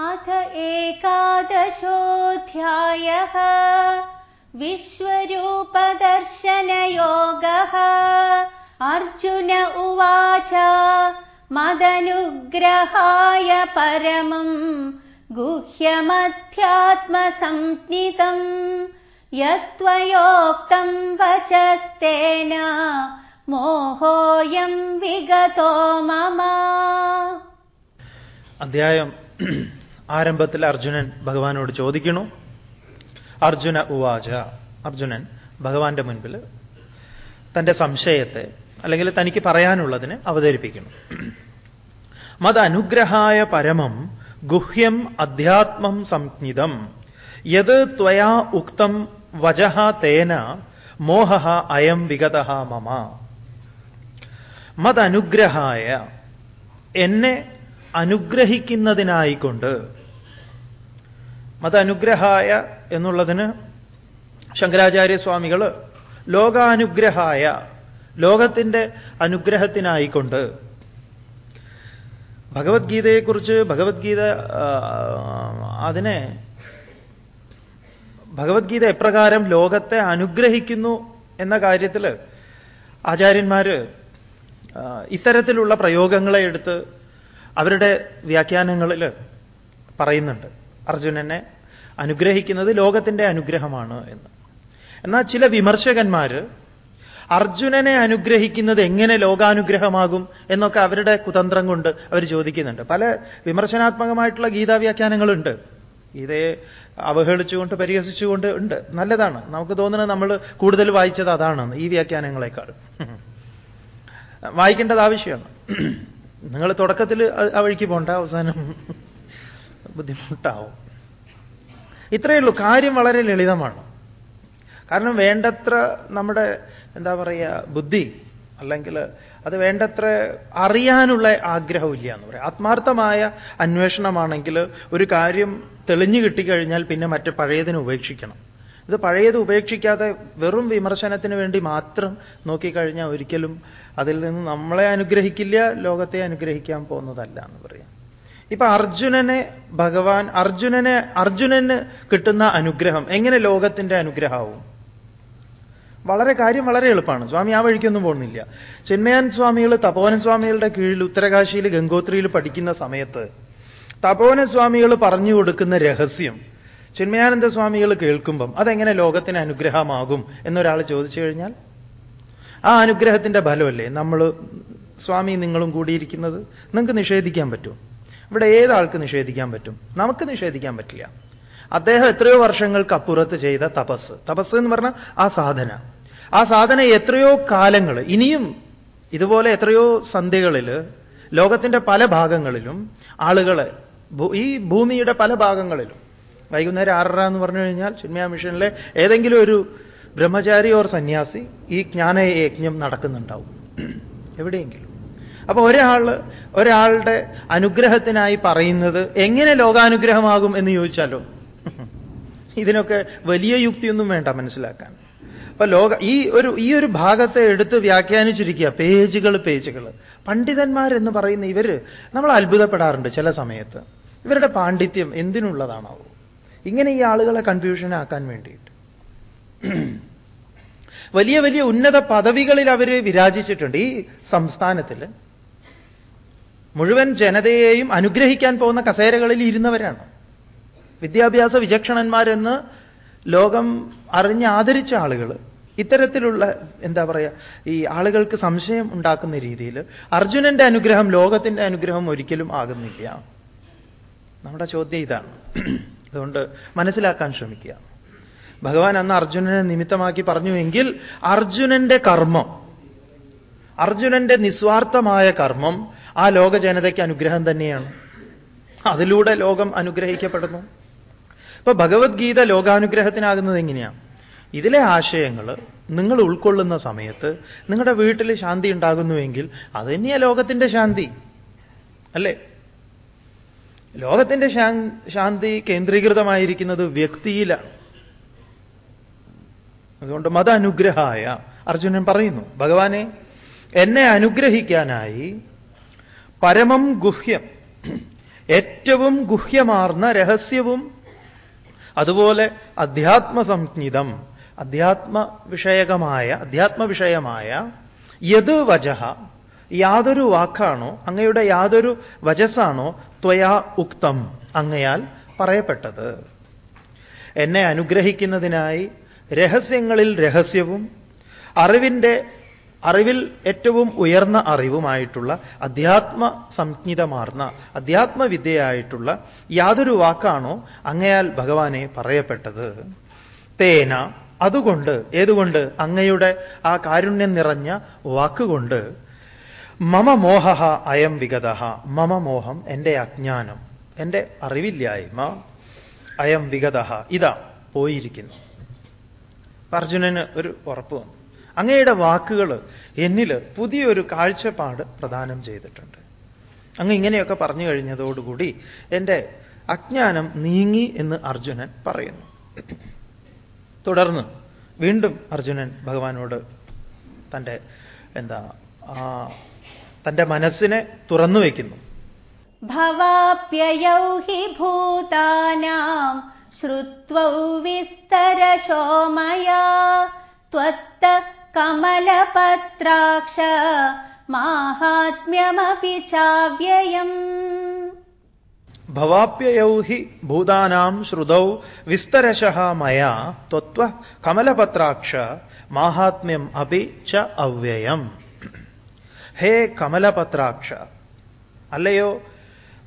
अथ एकादशोऽध्यायः विश्वरूपदर्शनयोगः अर्जुन उवाच मदनुग्रहाय परमम् गुह्यमध्यात्मसंज्ञितम् यत्त्वयोक्तम् वचस्तेन മോഹോയം വിഗതോ മമ അധ്യായം ആരംഭത്തിൽ അർജുനൻ ഭഗവാനോട് ചോദിക്കണു. അർജുന ഉവാച. അർജുനൻ ഭഗവാന്റെ മുൻപിൽ തന്റെ സംശയത്തെ അല്ലെങ്കിൽ തനിക്ക് പറയാനുള്ളതിനെ അവതരിപ്പിക്കുന്നു. മതനുഗ്രഹായ പരമം ഗുഹ്യം അധ്യാത്മം സംജ്ഞിതം. യത് ത്വയാ ഉക്തം വജഹ തേന മോഹ അയം വിഗത മമ. മതനുഗ്രഹായ എന്നെ അനുഗ്രഹിക്കുന്നതിനായിക്കൊണ്ട്. മതനുഗ്രഹായ എന്നുള്ളതിന് ശങ്കരാചാര്യസ്വാമികൾ ലോകാനുഗ്രഹായ ലോകത്തിന്റെ അനുഗ്രഹത്തിനായിക്കൊണ്ട്. ഭഗവത്ഗീതയെക്കുറിച്ച് ഭഗവത്ഗീത അതിനെ ഭഗവത്ഗീത എപ്രകാരം ലോകത്തെ അനുഗ്രഹിക്കുന്നു എന്ന കാര്യത്തിൽ ആചാര്യന്മാർ ഇത്തരത്തിലുള്ള പ്രയോഗങ്ങളെ എടുത്ത് അവരുടെ വ്യാഖ്യാനങ്ങളിൽ പറയുന്നുണ്ട് അർജുനനെ അനുഗ്രഹിക്കുന്നത് ലോകത്തിന്റെ അനുഗ്രഹമാണ് എന്ന്. എന്നാൽ ചില വിമർശകന്മാർ അർജുനനെ അനുഗ്രഹിക്കുന്നത് എങ്ങനെ ലോകാനുഗ്രഹമാകും എന്നൊക്കെ അവരുടെ കുതന്ത്രം കൊണ്ട് അവർ ചോദിക്കുന്നുണ്ട്. പല വിമർശനാത്മകമായിട്ടുള്ള ഗീതാവ്യാഖ്യാനങ്ങളുണ്ട്. ഗീതയെ അവഹേളിച്ചുകൊണ്ട് പരിഹസിച്ചുകൊണ്ട് ഉണ്ട്. നല്ലതാണ്. നമുക്ക് തോന്നുന്നത് നമ്മൾ കൂടുതൽ വായിച്ചത് അതാണ് ഈ വ്യാഖ്യാനങ്ങളെക്കാൾ. വായിക്കേണ്ടത് ആവശ്യമാണ്. നിങ്ങൾ തുടക്കത്തിൽ ആ വഴിക്ക് പോണ്ട അവസാനം ബുദ്ധിമുട്ടാവും. ഇത്രയേ ഉള്ളൂ. കാര്യം വളരെ ലളിതമാണ്. കാരണം വേണ്ടത്ര നമ്മുടെ എന്താ പറയുക ബുദ്ധി അല്ലെങ്കിൽ അത് വേണ്ടത്ര അറിയാനുള്ള ആഗ്രഹമില്ല എന്ന് പറയാം. ആത്മാർത്ഥമായ അന്വേഷണമാണെങ്കിൽ ഒരു കാര്യം തെളിഞ്ഞു കിട്ടിക്കഴിഞ്ഞാൽ പിന്നെ മറ്റു പഴയതിനെ ഉപേക്ഷിക്കണം. ഇത് പഴയത് ഉപേക്ഷിക്കാതെ വെറും വിമർശനത്തിന് വേണ്ടി മാത്രം നോക്കിക്കഴിഞ്ഞാൽ ഒരിക്കലും അതിൽ നിന്ന് നമ്മളെ അനുഗ്രഹിക്കില്ല ലോകത്തെ അനുഗ്രഹിക്കാൻ പോകുന്നതല്ല എന്ന് പറയാം. ഇപ്പൊ അർജുനനെ ഭഗവാൻ അർജുനനെ അർജുനന് കിട്ടുന്ന അനുഗ്രഹം എങ്ങനെ ലോകത്തിന്റെ അനുഗ്രഹമാവും? വളരെ കാര്യം വളരെ എളുപ്പമാണ്. സ്വാമി ആ വഴിക്കൊന്നും പോകുന്നില്ല. ചിന്മയാൻ സ്വാമികൾ തപോവന സ്വാമികളുടെ കീഴിൽ ഉത്തരകാശിയിൽ ഗംഗോത്രിയിൽ പഠിക്കുന്ന സമയത്ത് തപോവന സ്വാമികൾ പറഞ്ഞു കൊടുക്കുന്ന രഹസ്യം ചിന്മയാനന്ദ സ്വാമികൾ കേൾക്കുമ്പം അതെങ്ങനെ ലോകത്തിന് അനുഗ്രഹമാകും എന്നൊരാൾ ചോദിച്ചു കഴിഞ്ഞാൽ ആ അനുഗ്രഹത്തിന്റെ ഫലമല്ലേ നമ്മൾ സ്വാമി നിങ്ങളും കൂടിയിരിക്കുന്നത്? നിങ്ങൾക്ക് നിഷേധിക്കാൻ പറ്റും ഇവിടെ ഏതാൾക്ക് നിഷേധിക്കാൻ പറ്റും? നമുക്ക് നിഷേധിക്കാൻ പറ്റില്ല. അദ്ദേഹം എത്രയോ വർഷങ്ങൾക്ക് അപ്പുറത്ത് ചെയ്ത തപസ്. തപസ് എന്ന് പറഞ്ഞാൽ ആ സാധന. ആ സാധന എത്രയോ കാലങ്ങൾ ഇനിയും ഇതുപോലെ എത്രയോ സന്ധ്യകളിൽ ലോകത്തിന്റെ പല ഭാഗങ്ങളിലും ആളുകളെ ഈ ഭൂമിയുടെ പല ഭാഗങ്ങളിലും വൈകുന്നേരം ആറര എന്ന് പറഞ്ഞു കഴിഞ്ഞാൽ ചിന്മയ മിഷനിലെ ഏതെങ്കിലും ഒരു ബ്രഹ്മചാരി ഓർ സന്യാസി ഈ ജ്ഞാന യജ്ഞം നടക്കുന്നുണ്ടാവും. എവിടെയെങ്കിലും. അപ്പൊ ഒരാൾ ഒരാളുടെ അനുഗ്രഹത്തിനായി പറയുന്നത് എങ്ങനെ ലോകാനുഗ്രഹമാകും എന്ന് ചോദിച്ചാലോ? ഇതിനൊക്കെ വലിയ യുക്തിയൊന്നും വേണ്ട മനസ്സിലാക്കാൻ. അപ്പൊ ലോക ഈ ഒരു ഈ ഒരു ഭാഗത്തെ എടുത്ത് വ്യാഖ്യാനിച്ചിരിക്കുക പേജുകൾ പേജുകൾ. പണ്ഡിതന്മാരെന്ന് പറയുന്ന ഇവർ നമ്മൾ അത്ഭുതപ്പെടാറുണ്ട് ചില സമയത്ത്. ഇവരുടെ പാണ്ഡിത്യം എന്തിനുള്ളതാണാവോ? ഇങ്ങനെ ഈ ആളുകളെ കൺഫ്യൂഷനാക്കാൻ വേണ്ടിയിട്ട്. വലിയ വലിയ ഉന്നത പദവികളിൽ അവർ വിരാജിച്ചിട്ടുണ്ട്. ഈ സംസ്ഥാനത്തിൽ മുഴുവൻ ജനതയെയും അനുഗ്രഹിക്കാൻ പോകുന്ന കസേരകളിൽ ഇരുന്നവരാണ്. വിദ്യാഭ്യാസ വിചക്ഷണന്മാരെന്ന് ലോകം അറിഞ്ഞ് ആദരിച്ച ആളുകൾ ഇത്തരത്തിലുള്ള എന്താ പറയുക ഈ ആളുകൾക്ക് സംശയം ഉണ്ടാക്കുന്ന രീതിയിൽ അർജുനന്റെ അനുഗ്രഹം ലോകത്തിന്റെ അനുഗ്രഹം ഒരിക്കലും ആകുന്നില്ല. നമ്മുടെ ചോദ്യം ഇതാണ്. അതുകൊണ്ട് മനസ്സിലാക്കാൻ ശ്രമിക്കുക. ഭഗവാൻ അന്ന് അർജുനനെ നിമിത്തമാക്കി പറഞ്ഞുവെങ്കിൽ അർജുനന്റെ കർമ്മം അർജുനന്റെ നിസ്വാർത്ഥമായ കർമ്മം ആ ലോക ജനതയ്ക്ക് അനുഗ്രഹം തന്നെയാണ്. അതിലൂടെ ലോകം അനുഗ്രഹിക്കപ്പെടുന്നു. ഇപ്പൊ ഭഗവത്ഗീത ലോകാനുഗ്രഹത്തിനാകുന്നത് എങ്ങനെയാണ് ഇതിലെ ആശയങ്ങൾ നിങ്ങൾ ഉൾക്കൊള്ളുന്ന സമയത്ത് നിങ്ങളുടെ വീട്ടിൽ ശാന്തി ഉണ്ടാകുന്നുവെങ്കിൽ അത് ലോകത്തിന്റെ ശാന്തി അല്ലേ? ലോകത്തിന്റെ ശാന്തി കേന്ദ്രീകൃതമായിരിക്കുന്നത് വ്യക്തിയിലാണ്. അതുകൊണ്ട് മത അനുഗ്രഹായ അർജുനൻ പറയുന്നു ഭഗവാനെ എന്നെ അനുഗ്രഹിക്കാനായി പരമം ഗുഹ്യം ഏറ്റവും ഗുഹ്യമാർന്ന രഹസ്യവും അതുപോലെ അധ്യാത്മസംജ്ഞിതം അധ്യാത്മ വിഷയകമായ അധ്യാത്മ വിഷയമായ യത് വചഹ യാതൊരു വാക്കാണോ അങ്ങയുടെ യാതൊരു വചസ്സാണോ ത്വയാ ഉക്തം അങ്ങയാൽ പറയപ്പെട്ടത്. എന്നെ അനുഗ്രഹിക്കുന്നതിനായി രഹസ്യങ്ങളിൽ രഹസ്യവും അറിവിന്റെ അറിവിൽ ഏറ്റവും ഉയർന്ന അറിവുമായിട്ടുള്ള അധ്യാത്മ സംജ്ഞിതമാർന്ന അധ്യാത്മവിദ്യയായിട്ടുള്ള യാതൊരു വാക്കാണോ അങ്ങയാൽ ഭഗവാനെ പറയപ്പെട്ടത്. തേന അതുകൊണ്ട് ഏതുകൊണ്ട് അങ്ങയുടെ ആ കാരുണ്യം നിറഞ്ഞ വാക്കുകൊണ്ട് മമ മോഹ അയം വിഗത. മമ മോഹം എന്റെ അജ്ഞാനം എന്റെ അറിവില്ലായ്മ അയം വിഗത. ഇതാ പോയിരിക്കുന്നു. അർജുനന് ഒരു ഉറപ്പ് വന്നു. അങ്ങയുടെ വാക്കുകൾ എന്നിൽ പുതിയൊരു കാഴ്ചപ്പാട് പ്രദാനം ചെയ്തിട്ടുണ്ട്. അങ്ങ് ഇങ്ങനെയൊക്കെ പറഞ്ഞു കഴിഞ്ഞതോടുകൂടി എന്റെ അജ്ഞാനം നീങ്ങി എന്ന് അർജുനൻ പറയുന്നു. തുടർന്ന് വീണ്ടും അർജുനൻ ഭഗവാനോട് തന്റെ എന്താ തൻ്റെ മനസ്സിനെ തുറന്നു വയ്ക്കുന്നു ഭവാപ്യയൗ ഹി ഭൂതാനാം ശ്രുത്വൗ വിസ്തരശോ മയാ त्वत्त कमलपत्राक्ष माहात्म्यमपि चाव्ययम् ഭവാപ്യയൗ ഹി ഭൂതാനാം ശ്രുതൗ വിസ്തരശ മയാ ത്വത്വ കമലപത്രാക്ഷ മാഹാത്മ്യം അപി ച അവ്യയം ഹേ കമലപത്രാക്ഷ. അല്ലയോ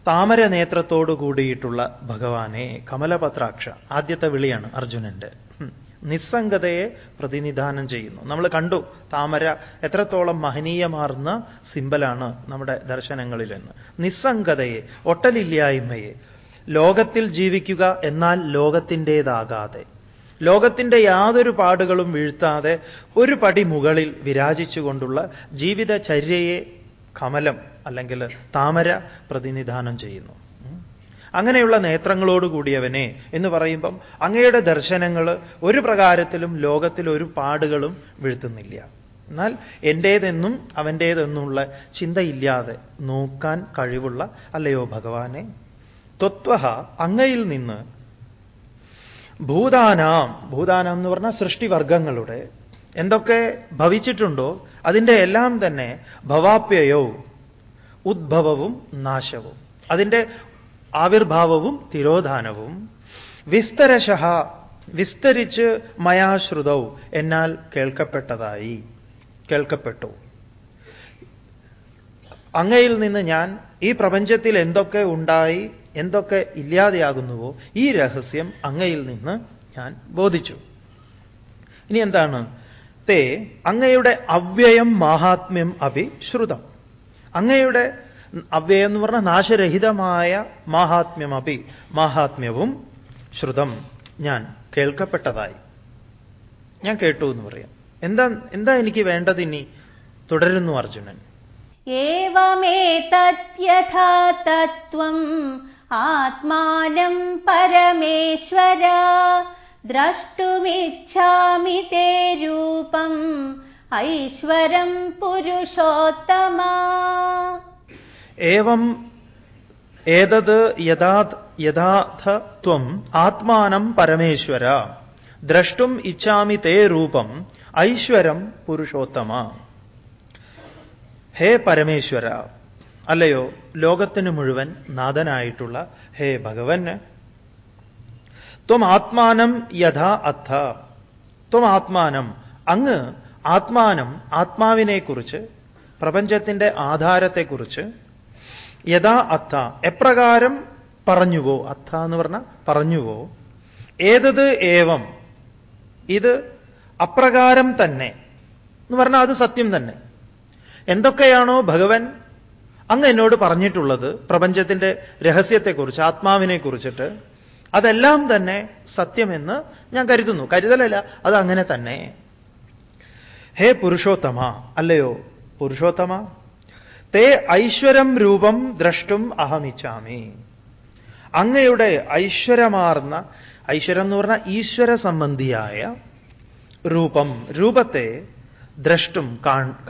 താമര നേത്രത്തോടു കൂടിയിട്ടുള്ള ഭഗവാനെ കമലപത്രാക്ഷ ആദ്യത്തെ വിളിയാണ് അർജുനന്റെ. നിസ്സംഗതയെ പ്രതിനിധാനം ചെയ്യുന്നു. നമ്മൾ കണ്ടു താമര എത്രത്തോളം മഹനീയമാർന്ന സിമ്പലാണ് നമ്മുടെ ദർശനങ്ങളിലെന്ന്. നിസ്സംഗതയെ ഒട്ടലില്ലായ്മയെ ലോകത്തിൽ ജീവിക്കുക എന്നാൽ ലോകത്തിന്റേതാകാതെ. ലോകത്തിന്റെ യാതൊരു പാടുകളും വീഴ്ത്താതെ ഒരു പടി മുകളിൽ വിരാജിച്ചുകൊണ്ടുള്ള ജീവിതചര്യയെ കമലം അല്ലെങ്കിൽ താമര പ്രതിനിധാനം ചെയ്യുന്നു. അങ്ങനെയുള്ള നേത്രങ്ങളോടുകൂടിയവനെ എന്ന് പറയുമ്പം അങ്ങയുടെ ദർശനങ്ങൾ ഒരു പ്രകാരത്തിലും ലോകത്തിൽ ഒരു പാടുകളും വീഴ്ത്തുന്നില്ല. എന്നാൽ എന്റേതെന്നും അവന്റേതെന്നുള്ള ചിന്തയില്ലാതെ നോക്കാൻ കഴിവുള്ള അല്ലയോ ഭഗവാനെ ത്വത്വഹ അങ്ങയിൽ നിന്ന് ഭൂതാനാം ഭൂതാനം എന്ന് പറഞ്ഞാൽ സൃഷ്ടിവർഗങ്ങളുടെ എന്തൊക്കെ ഭവിച്ചിട്ടുണ്ടോ അതിന്റെ എല്ലാം തന്നെ ഭവാപ്യയവും ഉദ്ഭവവും നാശവും. അതിന്റെ ആവിർഭാവവും തിരോധാനവും. വിസ്തരശ വിസ്തരിച്ച് മയാശ്രുതൗ എന്നാൽ കേൾക്കപ്പെട്ടതായി കേൾക്കപ്പെട്ടു. അങ്ങയിൽ നിന്ന് ഞാൻ ഈ പ്രപഞ്ചത്തിൽ എന്തൊക്കെ ഉണ്ടായി എന്തൊക്കെ ഇല്ലാതെയാകുന്നുവോ ഈ രഹസ്യം അങ്ങയിൽ നിന്ന് ഞാൻ ബോധിച്ചു. ഇനി എന്താണ്? തേ അങ്ങയുടെ അവ്യയം മാഹാത്മ്യം അഭി ശ്രുതം. അങ്ങയുടെ അവ്യയം എന്ന് പറഞ്ഞാൽ നാശരഹിതമായ മാഹാത്മ്യം അഭി മാഹാത്മ്യവും ശ്രുതം. ഞാൻ കേൾക്കപ്പെട്ടതായി. ഞാൻ കേട്ടു എന്ന് പറയാം. എന്താ എന്താ എനിക്ക് വേണ്ടത് ഇനി? തുടരുന്നു അർജുനൻ. ഏവമേതത്യഥാ തത്വം ആത്മാനം പരമേശ്വര ദ്രഷ്ടുമിച്ഛാമി തേ രൂപം ഐശ്വരം പുരുഷോത്തമ. ഏവം ഏതത് യഥാർത്ഥത്വം ആത്മാനം പരമേശ്വര ദ്രഷ്ടും ഇച്ഛാമി തേ രൂപം ഐശ്വരം പുരുഷോത്തമ. ഹേ പരമേശ്വര അല്ലയോ ലോകത്തിന് മുഴുവൻ നാഥനായിട്ടുള്ള ഹേ ഭഗവന് ത്വം ആത്മാനം യഥാ അത്ഥ ത്വം ആത്മാനം അങ്ങ് ആത്മാനം ആത്മാവിനെക്കുറിച്ച് പ്രപഞ്ചത്തിന്റെ ആധാരത്തെക്കുറിച്ച് യഥാ അത്ഥ എപ്രകാരം പറഞ്ഞുവോ? അത്ഥ എന്ന് പറഞ്ഞ പറഞ്ഞുവോ? ഏതത് ഏവം? ഇത് അപ്രകാരം തന്നെ. എന്ന് പറഞ്ഞാൽ അത് സത്യം തന്നെ. എന്തൊക്കെയാണോ ഭഗവൻ അങ്ങ് എന്നോട് പറഞ്ഞിട്ടുള്ളത് പ്രപഞ്ചത്തിന്റെ രഹസ്യത്തെക്കുറിച്ച് ആത്മാവിനെക്കുറിച്ചിട്ട്. അതെല്ലാം തന്നെ സത്യമെന്ന് ഞാൻ കരുതുന്നു. കരുതലല്ല അത് അങ്ങനെ തന്നെ. ഹേ പുരുഷോത്തമ അല്ലയോ? പുരുഷോത്തമ? തേ ഐശ്വരം രൂപം ദ്രഷ്ടും അഹമിച്ചാമി അങ്ങയുടെ ഐശ്വരമാർന്ന ഐശ്വരം എന്ന് പറഞ്ഞാൽ ഈശ്വര സംബന്ധിയായ രൂപം രൂപത്തെ ദ്രഷ്ടും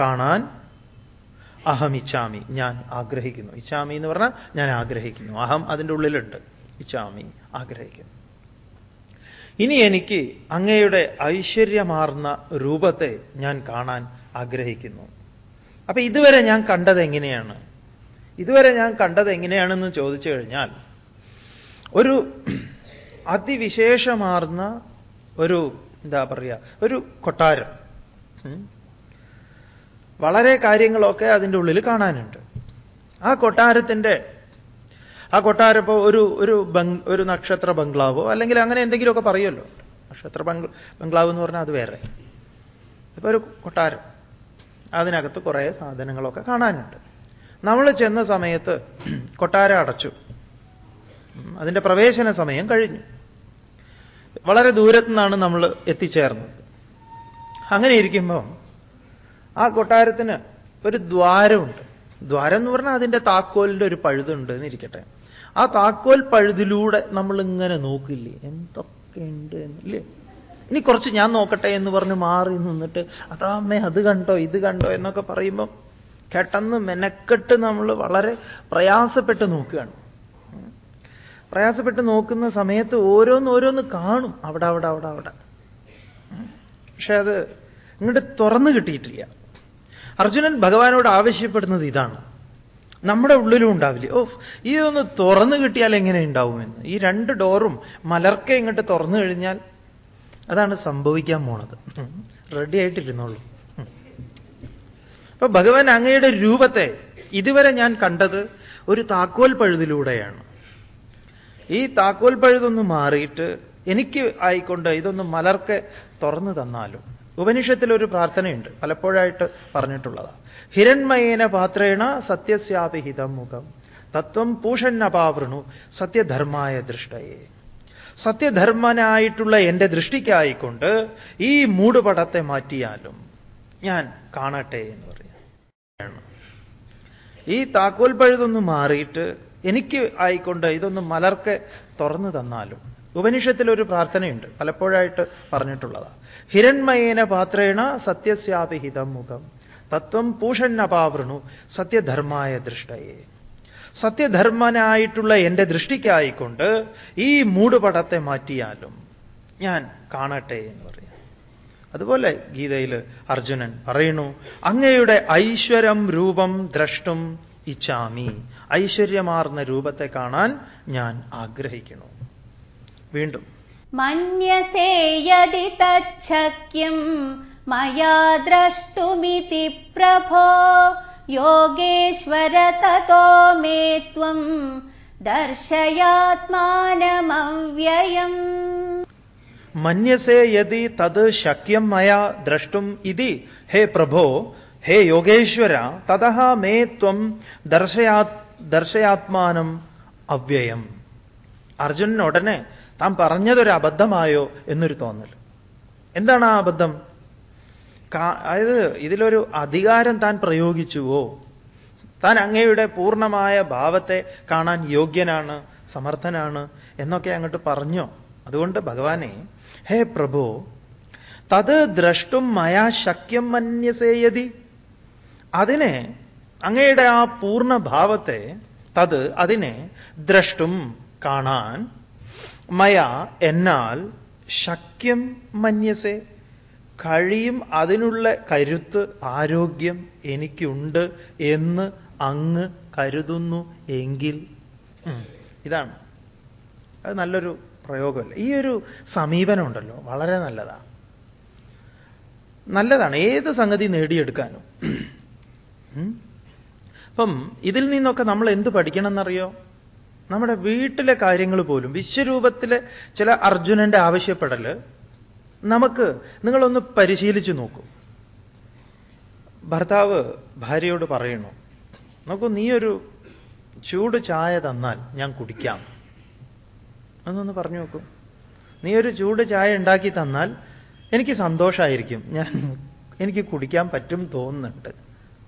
കാണാൻ അഹം ഇച്ഛാമി ഞാൻ ആഗ്രഹിക്കുന്നു. ഇച്ഛാമി എന്ന് പറഞ്ഞാൽ ഞാൻ ആഗ്രഹിക്കുന്നു. അഹം അതിന്റെ ഉള്ളിലുണ്ട്. ഇച്ഛാമി ആഗ്രഹിക്കുന്നു. ഇനി എനിക്ക് അങ്ങയുടെ ഐശ്വര്യമാർന്ന രൂപത്തെ ഞാൻ കാണാൻ ആഗ്രഹിക്കുന്നു. അപ്പൊ ഇതുവരെ ഞാൻ കണ്ടത് എങ്ങനെയാണ്? ഇതുവരെ ഞാൻ കണ്ടത് എങ്ങനെയാണെന്ന് ചോദിച്ചു കഴിഞ്ഞാൽ ഒരു അതിവിശേഷമാർന്ന ഒരു എന്താ പറയുക ഒരു കൊട്ടാരം. വളരെ കാര്യങ്ങളൊക്കെ അതിന്റെ ഉള്ളിൽ കാണാനുണ്ട്. ആ കൊട്ടാരത്തിന്റെ ആ കൊട്ടാരം ഇപ്പോൾ ഒരു ഒരു ബംഗ് ഒരു നക്ഷത്ര ബംഗ്ലാവോ അല്ലെങ്കിൽ അങ്ങനെ എന്തെങ്കിലുമൊക്കെ പറയുമല്ലോ. നക്ഷത്ര ബംഗ്ലാവ് എന്ന് പറഞ്ഞാൽ അത് വേറെ. ഇപ്പോൾ ഒരു കൊട്ടാരം. അതിനകത്ത് കുറേ സാധനങ്ങളൊക്കെ കാണാനുണ്ട്. നമ്മൾ ചെന്ന സമയത്ത് കൊട്ടാരം അടച്ചു. അതിന്റെ പ്രവേശന സമയം കഴിഞ്ഞു. വളരെ ദൂരത്തു നിന്നാണ് നമ്മൾ എത്തിച്ചേർന്നത്. അങ്ങനെ ഇരിക്കുമ്പോൾ ആ കൊട്ടാരത്തിന് ഒരു ദ്വാരമുണ്ട്. ദ്വാരം എന്ന് പറഞ്ഞാൽ അതിന്റെ താക്കോലിന്റെ ഒരു പഴുതുണ്ട് എന്നിരിക്കട്ടെ. ആ താക്കോൽ പഴുതിലൂടെ നമ്മൾ ഇങ്ങനെ നോക്കില്ലേ? എന്തൊക്കെയുണ്ട് എന്നില്ലേ? ഇനി കുറച്ച് ഞാൻ നോക്കട്ടെ എന്ന് പറഞ്ഞ് മാറി നിന്നിട്ട് അതാമ്മേ അത് കണ്ടോ ഇത് കണ്ടോ എന്നൊക്കെ പറയുമ്പം കെട്ടെന്ന് മെനക്കെട്ട് നമ്മൾ വളരെ പ്രയാസപ്പെട്ട് നോക്കുകയാണ്. പ്രയാസപ്പെട്ട് നോക്കുന്ന സമയത്ത് ഓരോന്ന് ഓരോന്ന് കാണും. അവിടെ അവിടെ അവിടെ അവിടെ. പക്ഷെ അത് ഇങ്ങോട്ട് തുറന്നു കിട്ടിയിട്ടില്ല. അർജുനൻ ഭഗവാനോട് ആവശ്യപ്പെടുന്നത് ഇതാണ്. നമ്മുടെ ഉള്ളിലും ഉണ്ടാവില്ലേ? ഓ ഇതൊന്ന് തുറന്നു കിട്ടിയാൽ എങ്ങനെ ഉണ്ടാവുമെന്ന് ഈ രണ്ട് ഡോറും മലർക്കെ ഇങ്ങോട്ട് തുറന്നു കഴിഞ്ഞാൽ അതാണ് സംഭവിക്കാൻ പോണത്. റെഡി ആയിട്ടിരുന്നുള്ളൂ അപ്പൊ ഭഗവാൻ അങ്ങയുടെ രൂപത്തെ ഇതുവരെ ഞാൻ കണ്ടത് ഒരു താക്കോൽ പഴുതിലൂടെയാണ്. ഈ താക്കോൽ പഴുതൊന്ന് മാറിയിട്ട് എനിക്ക് ആയിക്കൊണ്ട് ഇതൊന്ന് മലർക്കെ തുറന്നു തന്നാലും ഉപനിഷത്തിലൊരു പ്രാർത്ഥനയുണ്ട്. പലപ്പോഴായിട്ട് പറഞ്ഞിട്ടുള്ളതാണ് ഹിരൺമയേന പാത്രേണ സത്യസ്യാപിഹിതം മുഖം. തത്വം പൂഷന്നപാവൃണു സത്യധർമായ ദൃഷ്ടയെ. സത്യധർമ്മനായിട്ടുള്ള എന്റെ ദൃഷ്ടിക്കായിക്കൊണ്ട് ഈ മൂടുപടത്തെ മാറ്റിയാലും ഞാൻ കാണട്ടെ എന്ന് പറയാം. ഈ താക്കോൽ പഴുതൊന്ന് മാറിയിട്ട് എനിക്ക് ആയിക്കൊണ്ട് ഇതൊന്ന് മലർക്കെ തുറന്നു തന്നാലും ഉപനിഷത്തിലൊരു പ്രാർത്ഥനയുണ്ട്. പലപ്പോഴായിട്ട് പറഞ്ഞിട്ടുള്ളതാണ് ഹിരൺമയേന പാത്രേണ സത്യസ്യാപിഹിതം മുഖം. തത്വം പൂഷന്നപാവൃണു സത്യധർമായ ദൃഷ്ടയെ. സത്യധർമ്മനായിട്ടുള്ള എന്റെ ദൃഷ്ടിക്കായിക്കൊണ്ട് ഈ മൂടുപടത്തെ മാറ്റിയാലും ഞാൻ കാണട്ടെ എന്ന് പറയാം. അതുപോലെ ഗീതയിൽ അർജുനൻ പറയുന്നു അങ്ങയുടെ ഐശ്വരം രൂപം ദ്രഷ്ടും ഇച്ഛാമി. ഐശ്വര്യമാർന്ന രൂപത്തെ കാണാൻ ഞാൻ ആഗ്രഹിക്കുന്നു. വീണ്ടും. മന്യസേയതി തച്ഛക്യം മയാ ദ്രഷ്ടുമിതി പ്രഭോ യോഗേശ്വര തതോ മേ ത്വം ദർശയാത്മാനമവ്യയം. മന്യസേ യതി തത് ശക്യം മയാ ദ്രഷ്ടും ഇതി ഹേ പ്രഭോ ഹേ യോഗേശ്വര തതഹ മേ ത്വം ദർശയാ ദർശയാത്മാനം അവ്യയം. അർജുനൻ ഉടനെ താൻ പറഞ്ഞതൊരു അബദ്ധമായോ എന്നൊരു തോന്നൽ. എന്താണ് ആ അബദ്ധം? അതായത് ഇതിലൊരു അധികാരം താൻ പ്രയോഗിച്ചുവോ? താൻ അങ്ങയുടെ പൂർണമായ ഭാവത്തെ കാണാൻ യോഗ്യനാണ് സമർത്ഥനാണ് എന്നൊക്കെ അങ്ങോട്ട് പറഞ്ഞോ? അതുകൊണ്ട് ഭഗവാനെ ഹേ പ്രഭു തത് ദ്രഷ്ടും മയാ ശക്യം മന്യസേയതി. അതിനെ അങ്ങയുടെ ആ പൂർണ ഭാവത്തെ തത് അതിനെ ദ്രഷ്ടും കാണാൻ മയ എന്നാൽ ശക്യം മന്യസേ. കഴിയും അതിനുള്ള കരുത്ത് ആരോഗ്യം എനിക്കുണ്ട് എന്ന് അങ്ങ് കരുതുന്നു എങ്കിൽ. ഇതാണ്. അത് നല്ലൊരു പ്രയോഗമല്ല? ഈ ഒരു സമീപനം ഉണ്ടല്ലോ വളരെ നല്ലതാണ് നല്ലതാണ്. ഏത് സംഗതി നേടിയെടുക്കാനും. അപ്പം ഇതിൽ നിന്നൊക്കെ നമ്മൾ എന്ത് പഠിക്കണം എന്നറിയോ നമ്മുടെ വീട്ടിലെ കാര്യങ്ങൾ പോലും വിശ്വരൂപത്തിലെ ചില അർജുനന്റെ ആവശ്യപ്പെടൽ നമുക്ക് നിങ്ങളൊന്ന് പരിശീലിച്ചു നോക്കൂ. ഭർത്താവ് ഭാര്യയോട് പറയണു നോക്കൂ നീയൊരു ചൂട് ചായ തന്നാൽ ഞാൻ കുടിക്കാം. എന്നൊന്ന് പറഞ്ഞു നോക്കൂ. നീ ഒരു ചൂട് ചായ ഉണ്ടാക്കി തന്നാൽ എനിക്ക് സന്തോഷമായിരിക്കും ഞാൻ എനിക്ക് കുടിക്കാൻ പറ്റും തോന്നുന്നുണ്ട്.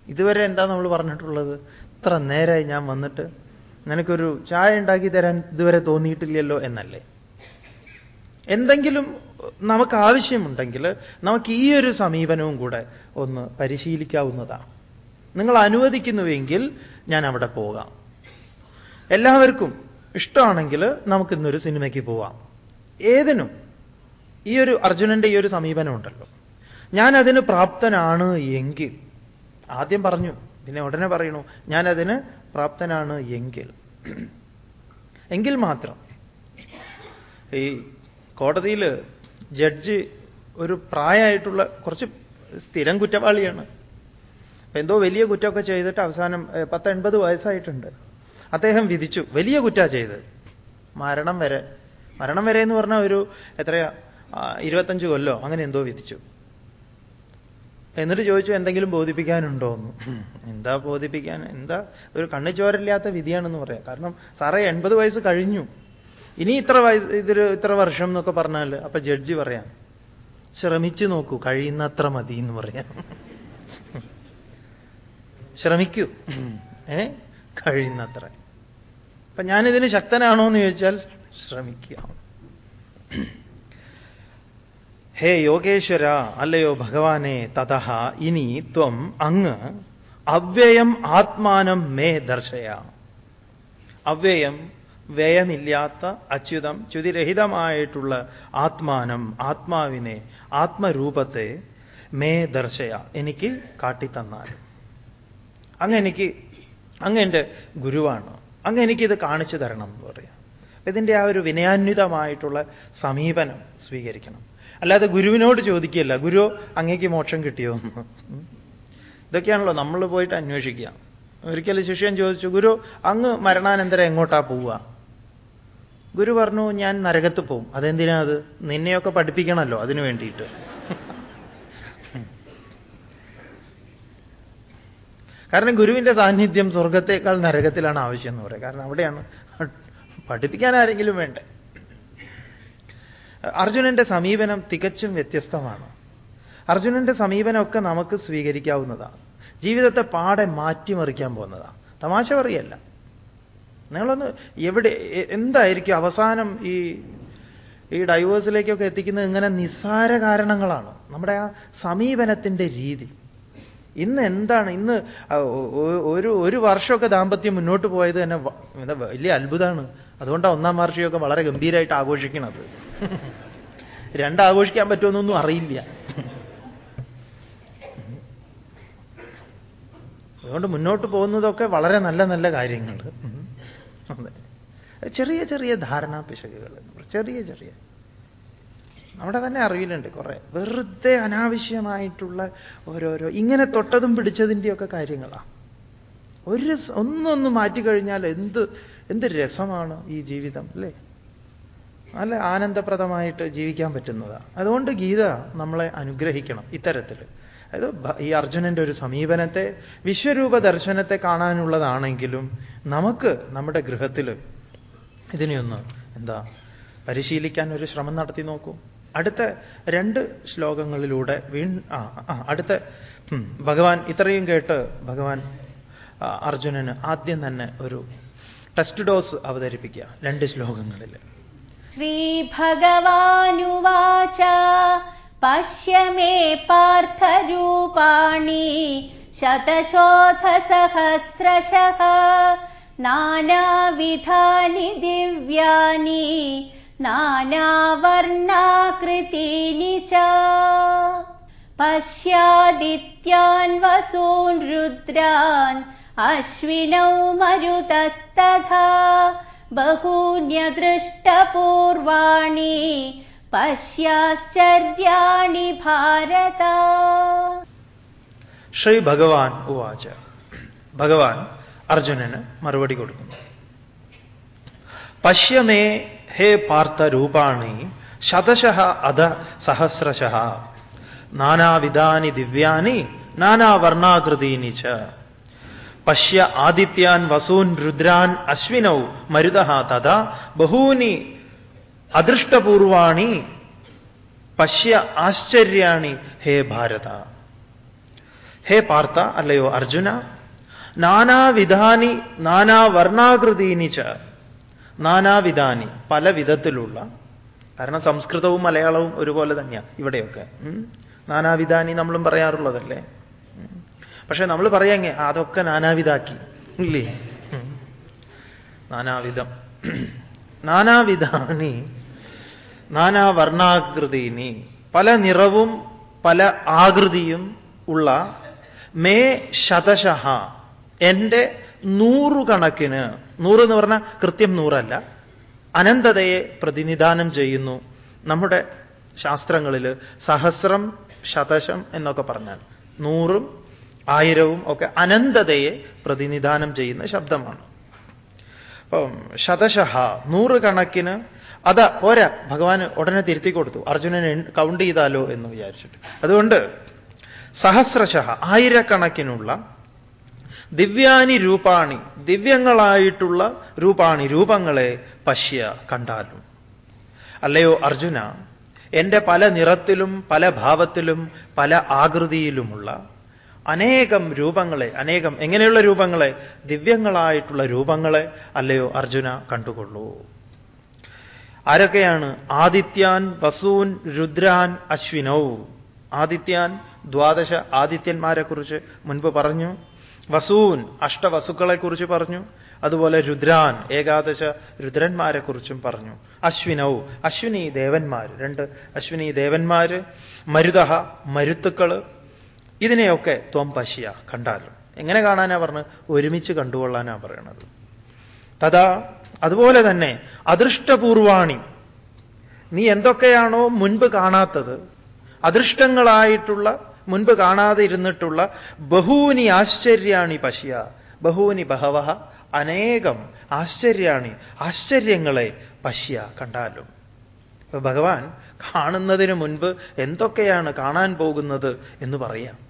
ഇതുവരെ എന്താ നമ്മൾ പറഞ്ഞിട്ടുള്ളത്? ഇത്ര നേരമായി ഞാൻ വന്നിട്ട് നിനക്കൊരു ചായ ഉണ്ടാക്കി തരാൻ ഇതുവരെ തോന്നിയിട്ടില്ലല്ലോ എന്നല്ലേ? എന്തെങ്കിലും നമുക്ക് ആവശ്യമുണ്ടെങ്കിൽ നമുക്ക് ഈ ഒരു സമീപനവും കൂടെ ഒന്ന് പരിശീലിക്കാവുന്നതാണ്. നിങ്ങൾ അനുവദിക്കുന്നുവെങ്കിൽ ഞാൻ അവിടെ പോകാം. എല്ലാവർക്കും ഇഷ്ടമാണെങ്കിൽ നമുക്കിന്നൊരു സിനിമയ്ക്ക് പോവാം. ഏതിനും. ഈ ഒരു അർജുനന്റെ ഈ ഒരു സമീപനമുണ്ടല്ലോ ഞാൻ അതിന് പ്രാപ്തനാണ് എങ്കിൽ. ആദ്യം പറഞ്ഞു പിന്നെ ഉടനെ പറയണു. ഞാൻ പ്രാപ്തനാണ് എങ്കിൽ. എങ്കിൽ മാത്രം ഈ കോടതിയിൽ ജഡ്ജ് ഒരു പ്രായമായിട്ടുള്ള കുറച്ച് സ്ഥിരം കുറ്റവാളിയാണ്. എന്തോ വലിയ കുറ്റമൊക്കെ ചെയ്തിട്ട് അവസാനം പത്ത് എൺപത് വയസ്സായിട്ടുണ്ട്. അദ്ദേഹം വിധിച്ചു. വലിയ കുറ്റാ ചെയ്ത് മരണം വരെ. മരണം വരെ എന്ന് പറഞ്ഞാൽ ഒരു എത്രയാ ഇരുപത്തഞ്ച് കൊല്ലോ അങ്ങനെ എന്തോ വിധിച്ചു. എന്നിട്ട് ചോദിച്ചു എന്തെങ്കിലും ബോധിപ്പിക്കാനുണ്ടോ എന്ന് എന്താ ബോധിപ്പിക്കാൻ? എന്താ? ഒരു കണ്ണിച്ചോരില്ലാത്ത വിധിയാണെന്ന് പറയാം. കാരണം സാറേ എൺപത് വയസ്സ് കഴിഞ്ഞു. ഇനി ഇത്ര വയസ്സ് ഇതൊരു ഇത്ര വർഷം എന്നൊക്കെ പറഞ്ഞാൽ അപ്പൊ ജഡ്ജി പറയാം ശ്രമിച്ചു നോക്കൂ കഴിയുന്നത്ര മതി എന്ന് പറയാം. ശ്രമിക്കൂ. ഏ? കഴിയുന്നത്ര. അപ്പൊ ഞാനിതിന് ശക്തനാണോ എന്ന് ചോദിച്ചാൽ ശ്രമിക്കുക. ഹേ യോഗേശ്വര അല്ലയോ ഭഗവാനെ തഥ ഇനി ത്വം അങ്ങ് അവ്യയം ആത്മാനം മേ ദർശയ. അവ്യയം വ്യയമില്ലാത്ത അച്യുതം ച്യുതിരഹിതമായിട്ടുള്ള ആത്മാനം ആത്മാവിനെ ആത്മരൂപത്തെ മേ ദർശയ എനിക്ക് കാട്ടിത്തന്നാൽ. അങ്ങ് എനിക്ക് അങ്ങ് എന്റെ ഗുരുവാണ്. അങ്ങ് എനിക്കിത് കാണിച്ചു തരണം എന്ന് പറയാം. ഇതിന്റെ ആ ഒരു വിനയാന്വിതമായിട്ടുള്ള സമീപനം സ്വീകരിക്കണം. അല്ലാതെ ഗുരുവിനോട് ചോദിക്കുകയല്ല ഗുരു അങ്ങേക്ക് മോക്ഷം കിട്ടിയോ? ഇതൊക്കെയാണല്ലോ നമ്മൾ പോയിട്ട് അന്വേഷിക്കുക. ഒരിക്കലും ശിഷ്യൻ ചോദിച്ചു ഗുരു അങ്ങ് മരണാനന്തരം എങ്ങോട്ടാ പോവുക? ഗുരു പറഞ്ഞു ഞാൻ നരകത്ത് പോവും. അതെന്തിനാ അത്? നിന്നെയൊക്കെ പഠിപ്പിക്കണമല്ലോ അതിനു വേണ്ടിയിട്ട്. കാരണം ഗുരുവിന്റെ സാന്നിധ്യം സ്വർഗത്തേക്കാൾ നരകത്തിലാണ് ആവശ്യം എന്ന് പറയാം. കാരണം അവിടെയാണ് പഠിപ്പിക്കാൻ ആരെങ്കിലും വേണ്ടേ? അർജുനന്റെ സമീപനം തികച്ചും വ്യത്യസ്തമാണ്. അർജുനന്റെ സമീപനമൊക്കെ നമുക്ക് സ്വീകരിക്കാവുന്നതാണ്. ജീവിതത്തെ പാടെ മാറ്റിമറിക്കാൻ പോകുന്നതാണ്. തമാശ പറയല്ല. നിങ്ങളൊന്ന് എവിടെ എന്തായിരിക്കും അവസാനം ഈ ഈ ഡൈവേഴ്സിലേക്കൊക്കെ എത്തിക്കുന്നത് ഇങ്ങനെ നിസ്സാര കാരണങ്ങളാണ്. നമ്മുടെ ആ സമീപനത്തിന്റെ രീതി. ഇന്ന് എന്താണ് ഇന്ന് ഒരു ഒരു വർഷമൊക്കെ ദാമ്പത്യം മുന്നോട്ട് പോയത് തന്നെ വലിയ അത്ഭുതമാണ്. അതുകൊണ്ടാണ് ഒന്നാം വാർഷികമൊക്കെ വളരെ ഗംഭീരമായിട്ട് ആഘോഷിക്കുന്നത് രണ്ടാഘോഷിക്കാൻ പറ്റുമെന്നൊന്നും അറിയില്ല. അതുകൊണ്ട് മുന്നോട്ട് പോകുന്നതൊക്കെ വളരെ നല്ല നല്ല കാര്യങ്ങൾ. ചെറിയ ചെറിയ ധാരണാ പിശകുകൾ. ചെറിയ ചെറിയ. നമ്മുടെ തന്നെ അറിയില്ലുണ്ട് കുറെ. വെറുതെ അനാവശ്യമായിട്ടുള്ള ഓരോരോ ഇങ്ങനെ തൊട്ടതും പിടിച്ചതിന്റെയൊക്കെ കാര്യങ്ങളാണ് ഒരു ഒന്നൊന്ന് മാറ്റിക്കഴിഞ്ഞാൽ എന്ത് എന്ത് രസമാണ് ഈ ജീവിതം അല്ലേ? നല്ല ആനന്ദപ്രദമായിട്ട് ജീവിക്കാൻ പറ്റുന്നതാണ് അതുകൊണ്ട് ഗീത നമ്മളെ അനുഗ്രഹിക്കണം ഇത്തരത്തിൽ അതായത് ഈ അർജുനന്റെ ഒരു സമീപനത്തെ വിശ്വരൂപ ദർശനത്തെ കാണാനുള്ളതാണെങ്കിലും നമുക്ക് നമ്മുടെ ഗൃഹത്തിൽ ഇതിനെയൊന്ന് എന്താ പരിശീലിക്കാൻ ഒരു ശ്രമം നടത്തി നോക്കൂ. അടുത്ത രണ്ട് ശ്ലോകങ്ങളിലൂടെ വീ ആ അടുത്ത ഭഗവാൻ ഇത്രയും കേട്ട് ഭഗവാൻ അർജുനന് ആദ്യം തന്നെ ഒരു ടെസ്റ്റ് ഡോസ് അവതരിപ്പിക്കുക രണ്ട് ശ്ലോകങ്ങളിൽ श्रीभगवानुवाच पश्य मे पार्थरूपाणि शतशोथसहस्रशः नानाविधानि दिव्यानि नानावर्णाकृतीनि च पश्यादित्यान् वसून् रुद्रान् अश्विनौ मरुतस्तथा बहून्यदृष्टपूर्वाणि പശ്യാശ്ചര്യാണി ഭാരത ശ്രീ ഭഗവാൻ ഉവാച ഭഗവാൻ അർജുനന് മറുപടി കൊടുക്കുന്നു പശ്യമേ ഹേ പാർത്ഥ രൂപാണി ശതശ അധ സഹസ്രശ നാനാവിധാനി ദിവ്യാനി നാനാവർണാകൃതീനി ച പശ്യ ആദിത്യാൻ വസൂൻ രുദ്രാൻ അശ്വിനൗ മരുത തഥാ ബഹൂനി അദൃഷ്ടപൂർവാണി പശ്യ ആശ്ചര്യാണി ഹേ ഭാരത. ഹേ പാർത്ഥ അല്ലയോ അർജുന നാനാവിധാനി നാനാവർണാകൃതീനി ച നാനാവിധാനി പല വിധത്തിലുള്ള കാരണം സംസ്കൃതവും മലയാളവും ഒരുപോലെ തന്നെയാണ് ഇവിടെയൊക്കെ. നാനാവിധാനി നമ്മളും പറയാറുള്ളതല്ലേ? പക്ഷെ നമ്മൾ പറയാങ്ങ അതൊക്കെ നാനാവിധാക്കി ഇല്ലേ? നാനാവിധം. നാനാവിധാനി നാനാവർണാകൃതിനി പല നിറവും പല ആകൃതിയും ഉള്ള മേ ശതശഹ എന്റെ നൂറുകണക്കിന് നൂറ് എന്ന് പറഞ്ഞാൽ കൃത്യം നൂറല്ല അനന്തതയെ പ്രതിനിധാനം ചെയ്യുന്നു നമ്മുടെ ശാസ്ത്രങ്ങളിൽ സഹസ്രം ശതശം എന്നൊക്കെ പറഞ്ഞാൽ. നൂറും ആയിരവും ഒക്കെ അനന്തതയെ പ്രതിനിധാനം ചെയ്യുന്ന ശബ്ദമാണ്. അപ്പം ശതശഹ നൂറുകണക്കിന് അതാ പോരാ ഭഗവാൻ ഉടനെ തിരുത്തി കൊടുത്തു. അർജുനൻ കൗണ്ട് ചെയ്താലോ എന്ന് വിചാരിച്ചിട്ട്. അതുകൊണ്ട് സഹസ്രശഹ ആയിരക്കണക്കിനുള്ള ദിവ്യാനി രൂപാണി ദിവ്യങ്ങളായിട്ടുള്ള രൂപാണി രൂപങ്ങളെ പശ്യ കണ്ടാലും. അല്ലയോ അർജുന എന്റെ പല നിറത്തിലും പല ഭാവത്തിലും പല ആകൃതിയിലുമുള്ള അനേകം രൂപങ്ങളെ അനേകം എങ്ങനെയുള്ള രൂപങ്ങളെ? ദിവ്യങ്ങളായിട്ടുള്ള രൂപങ്ങളെ അല്ലയോ അർജുന കണ്ടുകൊള്ളൂ. ആരൊക്കെയാണ്? ആദിത്യാൻ വസൂൻ രുദ്രാൻ അശ്വിനൗ. ആദിത്യാൻ ദ്വാദശ ആദിത്യന്മാരെ കുറിച്ച് മുൻപ് പറഞ്ഞു. വസൂൻ അഷ്ടവസുക്കളെ കുറിച്ച് പറഞ്ഞു. അതുപോലെ രുദ്രാൻ ഏകാദശ രുദ്രന്മാരെ കുറിച്ചും പറഞ്ഞു. അശ്വിനൗ അശ്വിനി ദേവന്മാർ രണ്ട് അശ്വിനി ദേവന്മാര് മരുതഹ മരുത്തുക്കൾ. ഇതിനെയൊക്കെ ത്വം പശ്യ കണ്ടാലും. എങ്ങനെ കാണാനാ പറഞ്ഞ്? ഒരുമിച്ച് കണ്ടുകൊള്ളാനാ പറയണത്. തഥാ അതുപോലെ തന്നെ അദൃഷ്ടപൂർവാണി. നീ എന്തൊക്കെയാണോ മുൻപ് കാണാത്തത് അദൃഷ്ടങ്ങളായിട്ടുള്ള മുൻപ് കാണാതെ ഇരുന്നിട്ടുള്ള ബഹൂനി ആശ്ചര്യാണി പശ്യ. ബഹൂനി ബഹവ അനേകം ആശ്ചര്യാണി ആശ്ചര്യങ്ങളെ പശ്യ കണ്ടാലും. ഭഗവാൻ കാണുന്നതിന് മുൻപ് എന്തൊക്കെയാണ് കാണാൻ പോകുന്നത് എന്ന് പറയാം.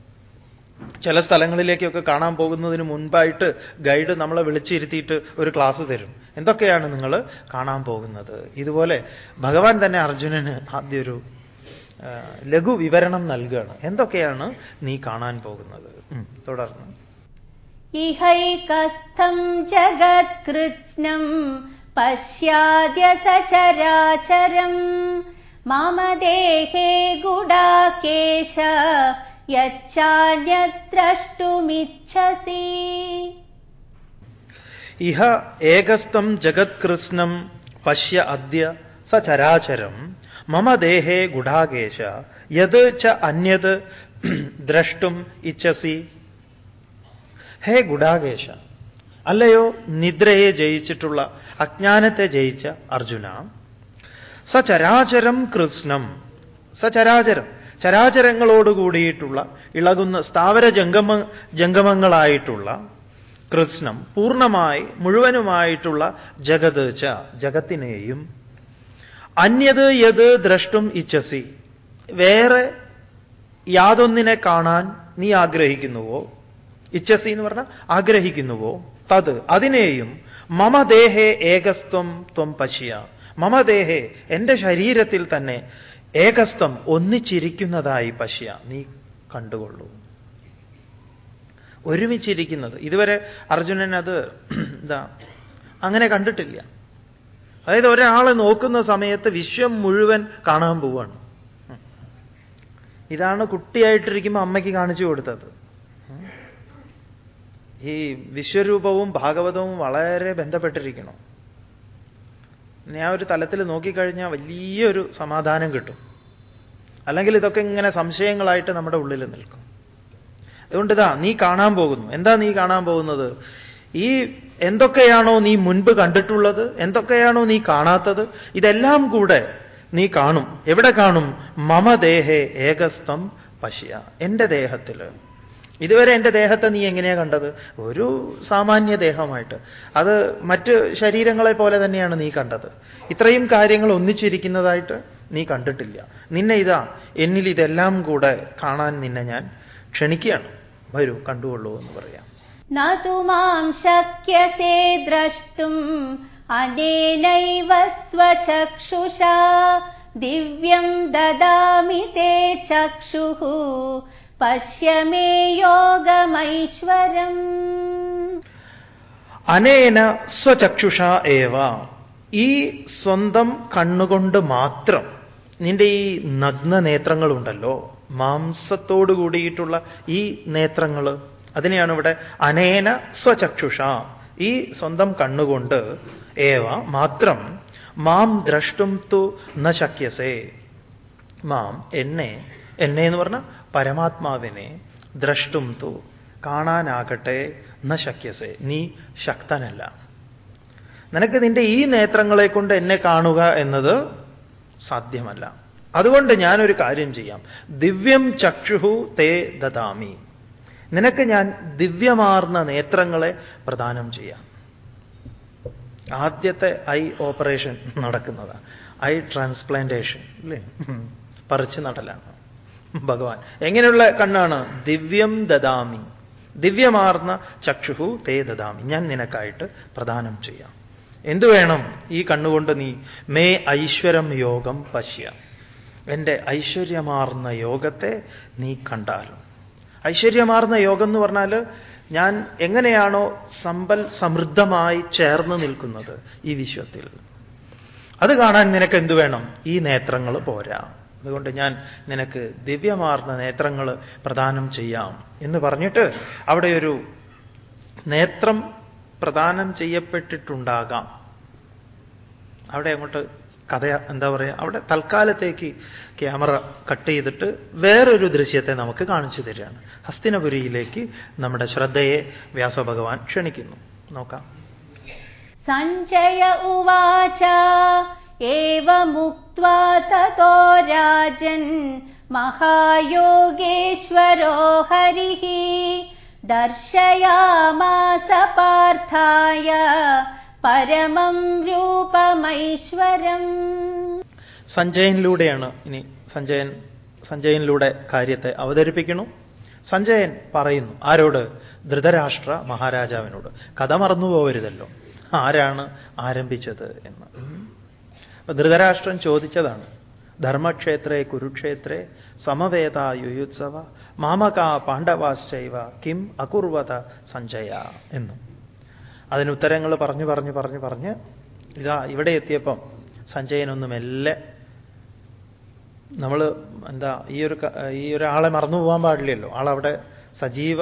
ചില സ്ഥലങ്ങളിലേക്കൊക്കെ കാണാൻ പോകുന്നതിന് മുൻപായിട്ട് ഗൈഡ് നമ്മളെ വിളിച്ചിരുത്തിയിട്ട് ഒരു ക്ലാസ് തരും. എന്തൊക്കെയാണ് നിങ്ങൾ കാണാൻ പോകുന്നത്? ഇതുപോലെ ഭഗവാൻ തന്നെ അർജുനന് ആദ്യ ഒരു ലഘു വിവരണം നൽകുകയാണ് എന്തൊക്കെയാണ് നീ കാണാൻ പോകുന്നത്? തുടർന്ന്. ഇഹൈകസ്ഥം ജഗത്കൃത്സ്നം പശ്യാദ്യ സചരാചരം മമ ദേഹേ ഗുഡാകേശ യച്ചാന്യദ്രഷ്ടുമിച്ഛസി ഇഹ ഏകസ്ഥം ജഗത്കൃഷ്ണം പശ്യ അദ്യ സചരാചരം മമ ദേഹേ ഗുഢാകേശ യത് ച അന്യത് ദ്രഷ്ടും ഇച്ഛസി. ഹേ ഗുഡാകേശ. അല്ലയോ നിദ്രയെ ജയിച്ചിട്ടുള്ള അജ്ഞാനത്തെ ജയിച്ച അർജുന. സചരാചരം കൃഷ്ണം. സചരാചരം ചരാചരങ്ങളോട് കൂടിയിട്ടുള്ള ഇളകുന്ന സ്ഥാവര ജംഗമ ജംഗമങ്ങളായിട്ടുള്ള കൃഷ്ണം പൂർണമായി മുഴുവനുമായിട്ടുള്ള ജഗത് ച ജഗത്തിനെയും. അന്യത് യത് ദ്രഷ്ടും ഇച്ഛസി. വേറെ യാതൊന്നിനെ കാണാൻ നീ ആഗ്രഹിക്കുന്നുവോ? ഇച്ഛസി എന്ന് പറഞ്ഞാൽ ആഗ്രഹിക്കുന്നുവോ? തത് അതിനെയും മമദേഹേ ഏകസ്ത്വം ത്വം പശ്യ. മമദേഹേ എന്റെ ശരീരത്തിൽ തന്നെ ഏകസ്ത്വം ഒന്നിച്ചിരിക്കുന്നതായി പശ്യ നീ കണ്ടുകൊള്ളൂ. ഒരുമിച്ചിരിക്കുന്നത്. ഇതുവരെ അർജുനൻ അത് എന്താ അങ്ങനെ കണ്ടിട്ടില്ല. അതായത് ഒരാളെ നോക്കുന്ന സമയത്ത് വിശ്വം മുഴുവൻ കാണാൻ പോവാണ്. ഇതാണ് കുട്ടിയായിട്ടിരിക്കുമ്പോൾ അമ്മയ്ക്ക് കാണിച്ചു കൊടുത്തത്. ഈ വിശ്വരൂപവും ഭാഗവതവും വളരെ ബന്ധപ്പെട്ടിരിക്കണം. ഞാൻ ഒരു തലത്തിൽ നോക്കിക്കഴിഞ്ഞാൽ വലിയൊരു സമാധാനം കിട്ടും. അല്ലെങ്കിൽ ഇതൊക്കെ ഇങ്ങനെ സംശയങ്ങളായിട്ട് നമ്മുടെ ഉള്ളിൽ നിൽക്കും. അതുകൊണ്ട് ഇതാ നീ കാണാൻ പോകുന്നു. എന്താ നീ കാണാൻ പോകുന്നത്? ഈ എന്തൊക്കെയാണോ നീ മുൻപ് കണ്ടിട്ടുള്ളത്? എന്തൊക്കെയാണോ നീ കാണാത്തത്? ഇതെല്ലാം കൂടെ നീ കാണും. എവിടെ കാണും? മമദേഹേ ഏകസ്തം പശ്യ. എന്റെ ദേഹത്തിൽ ഇതുവരെ എന്റെ ദേഹത്തെ നീ എങ്ങനെയാണ് കണ്ടത്? ഒരു സാമാന്യ ദേഹമായിട്ട്. അത് മറ്റ് ശരീരങ്ങളെ പോലെ തന്നെയാണ് നീ കണ്ടത്. ഇത്രയും കാര്യങ്ങൾ ഒന്നിച്ചിരിക്കുന്നതായിട്ട് നീ കണ്ടിട്ടില്ല. നിന്നെ ഇതാ എന്നിൽ ഇതെല്ലാം കൂടെ കാണാൻ നിന്നെ ഞാൻ ക്ഷണിക്കുകയാണ്. വരൂ കണ്ടുകൊള്ളൂ എന്ന് പറയാം. ദ്രഷ്ടും ദിവ്യം ദദാമി തേ യോഗമൈശ്വരം അനേന സ്വചക്ഷുഷ ഏവ ഈ സ്വന്തം കണ്ണുകൊണ്ട് മാത്രം നിന്റെ ഈ നഗ്ന നേത്രങ്ങളുണ്ടല്ലോ മാംസത്തോടു കൂടിയിട്ടുള്ള ഈ നേത്രങ്ങൾ അതിനെയാണ് ഇവിടെ അനേന സ്വചക്ഷുഷ. ഈ സ്വന്തം കണ്ണുകൊണ്ട് ഏവ മാത്രം മാം ദ്രഷ്ടും തു ന ശക്യസേ. മാം എന്നെ എന്നെ എന്ന് പറഞ്ഞാൽ പരമാത്മാവിനെ ദ്രഷ്ടും തു. കാണാനാകട്ടെ ന ശക്യസേ. നീ ശക്തനല്ല. നിനക്ക് നിന്റെ ഈ നേത്രങ്ങളെ കൊണ്ട് എന്നെ കാണുക എന്നത് സാധ്യമല്ല. അതുകൊണ്ട് ഞാനൊരു കാര്യം ചെയ്യാം. ദിവ്യം ചക്ഷുഹു തേ ദദാമി. നിനക്ക് ഞാൻ ദിവ്യമാർന്ന നേത്രങ്ങളെ പ്രദാനം ചെയ്യാം. ആദ്യത്തെ ഐ ഓപ്പറേഷൻ നടക്കുന്നതാണ് ഐ ട്രാൻസ്പ്ലാന്റേഷൻ അല്ലേ പറിച്ചു നടലാണ്. ഭഗവാൻ. എങ്ങനെയുള്ള കണ്ണാണ്? ദിവ്യം ദദാമി. ദിവ്യമാർന്ന ചക്ഷുഹു തേ ദദാമി. ഞാൻ നിനക്കായിട്ട് പ്രദാനം ചെയ്യാം. എന്തു വേണം ഈ കണ്ണുകൊണ്ട് നീ? മേ ഐശ്വരം യോഗം പശ്യ. എന്റെ ഐശ്വര്യമാർന്ന യോഗത്തെ നീ കണ്ടാലും. ഐശ്വര്യമാർന്ന യോഗം എന്ന് പറഞ്ഞാൽ ഞാൻ എങ്ങനെയാണോ സമ്പൽ സമൃദ്ധമായി ചേർന്ന് നിൽക്കുന്നത് ഈ വിശ്വത്തിൽ. അത് കാണാൻ നിനക്ക് എന്തു വേണം? ഈ നേത്രങ്ങൾ പോരാ. അതുകൊണ്ട് ഞാൻ നിനക്ക് ദിവ്യമാർന്ന നേത്രങ്ങൾ പ്രദാനം ചെയ്യാം എന്ന് പറഞ്ഞിട്ട് അവിടെ ഒരു നേത്രം പ്രദാനം ചെയ്യപ്പെട്ടിട്ടുണ്ടാകാം. അവിടെ അങ്ങോട്ട് കഥ എന്താ പറയുക അവിടെ തൽക്കാലത്തേക്ക് ക്യാമറ കട്ട് ചെയ്തിട്ട് വേറൊരു ദൃശ്യത്തെ നമുക്ക് കാണിച്ചു തരികയാണ്. ഹസ്തിനപുരിയിലേക്ക് നമ്മുടെ ശ്രദ്ധയെ വ്യാസഭഗവാൻ ക്ഷണിക്കുന്നു. നോക്കാം. സഞ്ജയ ഉവാച ഏവമുക്വാ തതോ രാജൻ മഹായോഗേശ്വരോ ഹരി ദർശയാമാസ പാർത്ഥായ പരമം രൂപമൈശ്വരം. സഞ്ജയനിലൂടെയാണ് ഇനി സഞ്ജയൻ സഞ്ജയനിലൂടെ കാര്യത്തെ അവതരിപ്പിക്കുന്നു. സഞ്ജയൻ പറയുന്നു ആരോട്? ധൃതരാഷ്ട്ര മഹാരാജാവിനോട്. കഥ മറന്നു പോകരുതല്ലോ ആരാണ് ആരംഭിച്ചത് എന്ന്. അപ്പൊ ധൃതരാഷ്ട്രം ചോദിച്ചതാണ് ധർമ്മക്ഷേത്രേ കുരുക്ഷേത്രേ സമവേത യുയുത്സവ മാമക പാണ്ഡവാശ്ചൈവ കിം അകുർവത സഞ്ജയ എന്നും. അതിന് ഉത്തരങ്ങൾ പറഞ്ഞു പറഞ്ഞു പറഞ്ഞു പറഞ്ഞ് ഇതാ ഇവിടെ എത്തിയപ്പം സഞ്ജയനൊന്നും മെല്ലെ നമ്മൾ എന്താ ഈ ഒരു ഈ ഒരാളെ മറന്നു പോകാൻ പാടില്ലല്ലോ. ആളവിടെ സജീവ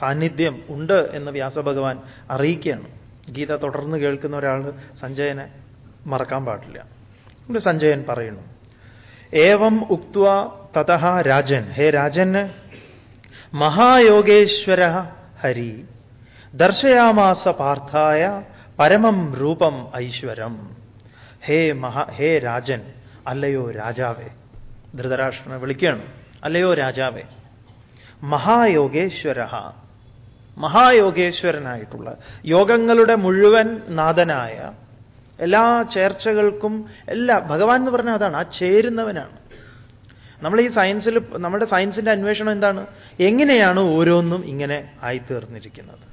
സാന്നിധ്യം ഉണ്ട് എന്ന് വ്യാസഭഗവാൻ അറിയിക്കുകയാണ്. ഗീത തുടർന്ന് കേൾക്കുന്ന ഒരാൾ സഞ്ജയനെ മറക്കാൻ പാടില്ല. ഇവിടെ സഞ്ജയൻ പറയുന്നു ഏവം ഉക്വ തഥ രാജൻ. ഹേ രാജൻ മഹായോഗേശ്വര ഹരി ദർശയാമാസ പാർത്ഥായ പരമം രൂപം ഐശ്വരം ഹേ മഹാ ഹേ രാജൻ അല്ലയോ രാജാവേ. ധൃതരാഷ്ട്രനെ വിളിക്കുകയാണ് അല്ലയോ രാജാവേ മഹായോഗേശ്വര മഹായോഗേശ്വരനായിട്ടുള്ള യോഗങ്ങളുടെ മുഴുവൻ നാഥനായ എല്ലാ ചേർച്ചകൾക്കും എല്ലാ ഭഗവാൻ എന്ന് പറഞ്ഞാൽ അതാണ് ആ ചേരുന്നവനാണ്. നമ്മൾ ഈ സയൻസിൽ നമ്മുടെ സയൻസിന്റെ അന്വേഷണം എന്താണ്? എങ്ങനെയാണ് ഓരോന്നും ഇങ്ങനെ ആയിത്തീർന്നിരിക്കുന്നത്?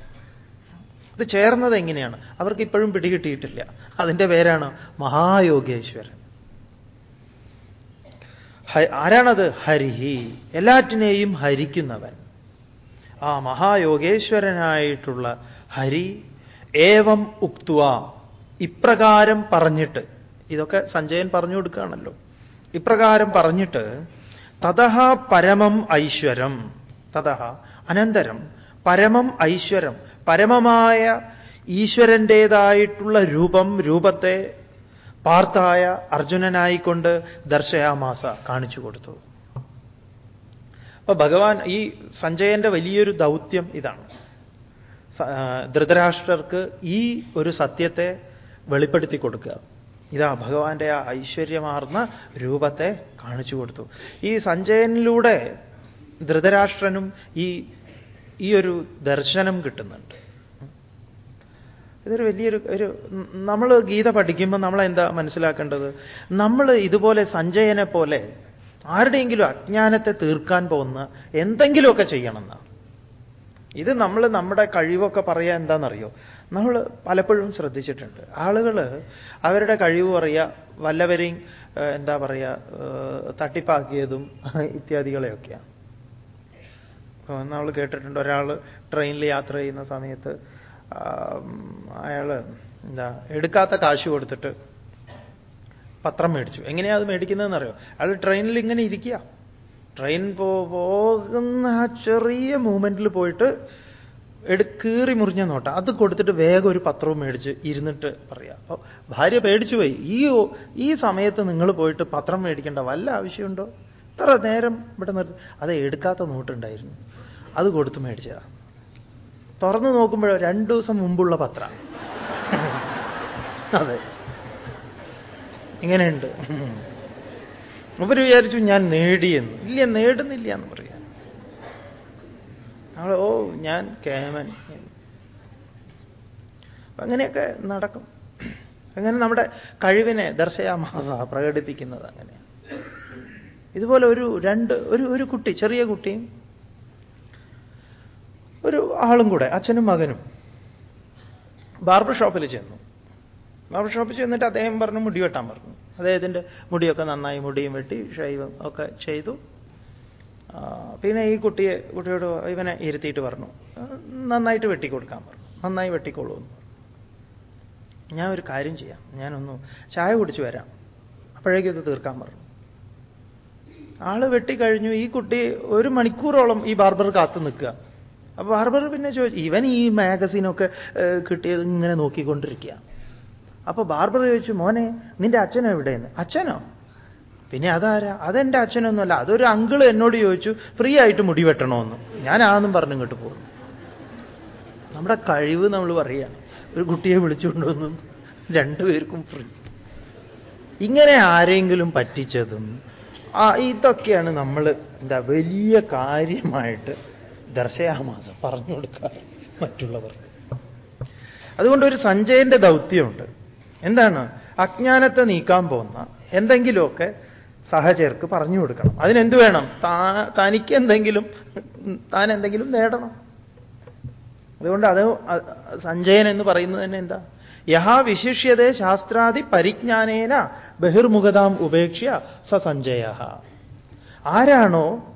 ഇത് ചേർന്നത് എങ്ങനെയാണ്? അവർക്ക് ഇപ്പോഴും പിടികിട്ടിയിട്ടില്ല. അതിന്റെ പേരാണ് മഹായോഗേശ്വരൻ. ആരാണത്? ഹരിഹി. എല്ലാറ്റിനെയും ഹരിക്കുന്നവൻ. ആ മഹായോഗേശ്വരനായിട്ടുള്ള ഹരി ഏവം ഉക്തുവ. ഇപ്രകാരം പറഞ്ഞിട്ട് ഇതൊക്കെ സഞ്ജയൻ പറഞ്ഞു കൊടുക്കുകയാണല്ലോ. ഇപ്രകാരം പറഞ്ഞിട്ട് തതഹ പരമം ഐശ്വരം തതഹ അനന്തരം പരമം ഐശ്വരം പരമമായ ഈശ്വരന്റേതായിട്ടുള്ള രൂപം രൂപത്തെ പാർത്തായ അർജുനനായിക്കൊണ്ട് ദർശയാമാസ കാണിച്ചു കൊടുത്തു. അപ്പൊ ഭഗവാൻ ഈ സഞ്ജയന്റെ വലിയൊരു ദൗത്യം ഇതാണ്. ധൃതരാഷ്ട്രർക്ക് ഈ ഒരു സത്യത്തെ വെളിപ്പെടുത്തി കൊടുക്കുക. ഇതാ ഭഗവാന്റെ ആ ഐശ്വര്യമാർന്ന രൂപത്തെ കാണിച്ചു കൊടുത്തു. ഈ സഞ്ജയനിലൂടെ ധൃതരാഷ്ട്രനും ഈ ഈ ഒരു ദർശനം കിട്ടുന്നുണ്ട്. ഇതൊരു വലിയൊരു ഒരു നമ്മൾ ഗീത പഠിക്കുമ്പോൾ നമ്മൾ എന്താ മനസ്സിലാക്കേണ്ടത്? നമ്മൾ ഇതുപോലെ സഞ്ജയനെ പോലെ ആരുടെയെങ്കിലും അജ്ഞാനത്തെ തീർക്കാൻ പോകുന്ന എന്തെങ്കിലുമൊക്കെ ചെയ്യണമെന്നാണ് ഇത് നമ്മൾ നമ്മുടെ കഴിവൊക്കെ പറയാൻ എന്താണെന്നറിയോ നമ്മൾ പലപ്പോഴും ശ്രദ്ധിച്ചിട്ടുണ്ട്. ആളുകൾ അവരുടെ കഴിവ് പറയുക വല്ലവരെയും എന്താ പറയുക തട്ടിപ്പാക്കിയതും ഇത്യാദികളെയൊക്കെയാണ്. നമ്മൾ കേട്ടിട്ടുണ്ട് ഒരാൾ ട്രെയിനിൽ യാത്ര ചെയ്യുന്ന സമയത്ത് അയാൾ എന്താ എടുക്കാത്ത കാശ് കൊടുത്തിട്ട് പത്രം മേടിച്ചു. എങ്ങനെയാ അത് മേടിക്കുന്നതെന്ന് അറിയോ അയാൾ ട്രെയിനിൽ ഇങ്ങനെ ഇരിക്കുക. ട്രെയിൻ പോകുന്ന ചെറിയ മൂമെന്റിൽ പോയിട്ട് എടു കീറി മുറിഞ്ഞ നോട്ട. അത് കൊടുത്തിട്ട് വേഗം ഒരു പത്രവും മേടിച്ച് ഇരുന്നിട്ട് പറയാം. അപ്പോൾ ഭാര്യ പേടിച്ചു പോയി. ഈ ഈ സമയത്ത് നിങ്ങൾ പോയിട്ട് പത്രം മേടിക്കേണ്ട വല്ല ആവശ്യമുണ്ടോ? ഇത്ര നേരം ഇവിടെ നിർത്തി. അത് എടുക്കാത്ത നോട്ടുണ്ടായിരുന്നു. അത് കൊടുത്ത് മേടിച്ചതാ. തുറന്നു നോക്കുമ്പോഴോ രണ്ടു ദിവസം മുമ്പുള്ള പത്ര. അതെ. ഇങ്ങനെയുണ്ട്. അവർ വിചാരിച്ചു ഞാൻ നേടിയെന്ന്. ഇല്ല നേടുന്നില്ല എന്ന് പറയാം. അവൾ ഓ ഞാൻ കേമൻ അങ്ങനെയൊക്കെ നടക്കും. അങ്ങനെ നമ്മുടെ കഴിവിനെ ദർശയാമാസ പ്രകടിപ്പിക്കുന്നത് അങ്ങനെയാണ് ഇതുപോലെ ഒരു രണ്ട് ഒരു ഒരു കുട്ടി ചെറിയ കുട്ടിയും ഒരു ആളും കൂടെ അച്ഛനും മകനും ബാർബർ ഷോപ്പിൽ ചെന്നു. ബാർബർ ഷോപ്പിൽ ചെന്നിട്ട് അദ്ദേഹം പറഞ്ഞു മുടി വെട്ടാൻ പറഞ്ഞു. അദ്ദേഹത്തിന്റെ മുടിയൊക്കെ നന്നായി മുടിയും വെട്ടി ഷൈവും ഒക്കെ ചെയ്തു. പിന്നെ ഈ കുട്ടിയെ കുട്ടിയോട് ഇവനെ ഇരുത്തിയിട്ട് പറഞ്ഞു. നന്നായിട്ട് വെട്ടിക്കൊടുക്കാൻ പറഞ്ഞു. നന്നായി വെട്ടിക്കോളൂ എന്ന് ഞാൻ ഒരു കാര്യം ചെയ്യാം. ഞാനൊന്ന് ചായ കുടിച്ചു വരാം. അപ്പോഴേക്കും ഇത് തീർക്കാൻ പറഞ്ഞു. ആൾ വെട്ടിക്കഴിഞ്ഞു. ഈ കുട്ടി ഒരു മണിക്കൂറോളം ഈ ബാർബർ കാത്തു നിൽക്കുക. അപ്പൊ ബാർബർ പിന്നെ ചോദിച്ചു ഇവൻ ഈ മാഗസീനൊക്കെ കിട്ടിയത് ഇങ്ങനെ നോക്കിക്കൊണ്ടിരിക്കുക. അപ്പൊ ബാർബർ ചോദിച്ചു മോനെ നിന്റെ അച്ഛനോ അച്ഛനോ? പിന്നെ അതാരാ? അതെന്റെ അച്ഛനൊന്നുമല്ല. അതൊരു അങ്കിൾ എന്നോട് ചോദിച്ചു ഫ്രീ ആയിട്ട് മുടി വെട്ടണമെന്ന് ഞാൻ ആന്നും പറഞ്ഞു ഇങ്ങോട്ട് പോകും നമ്മുടെ കഴിവ് നമ്മൾ പറയുകയാണ് ഒരു കുട്ടിയെ വിളിച്ചുകൊണ്ടുവന്നും രണ്ടുപേർക്കും ഫ്രീ ഇങ്ങനെ ആരെങ്കിലും പറ്റിച്ചതും ആ ഇതൊക്കെയാണ് നമ്മൾ എന്താ വലിയ കാര്യമായിട്ട് ദർശയാമാസം പറഞ്ഞു കൊടുക്കാറ് മറ്റുള്ളവർക്ക്. അതുകൊണ്ട് ഒരു സഞ്ജയന്റെ ദൗത്യമുണ്ട്. എന്താണ്? അജ്ഞാനത്തെ നീക്കാൻ പോകുന്ന എന്തെങ്കിലുമൊക്കെ സഹചർക്ക് പറഞ്ഞു കൊടുക്കണം. അതിനെന്ത് വേണം? താ തനിക്ക് എന്തെങ്കിലും താൻ എന്തെങ്കിലും നേടണം. അതുകൊണ്ട് അത് സഞ്ജയൻ എന്ന് പറയുന്നത് തന്നെ എന്താ? യഹാ വിശിഷ്യത ശാസ്ത്രാദി പരിജ്ഞാനേന ബഹിർമുഖതാം ഉപേക്ഷ്യ സ സഞ്ജയ ആരാണോ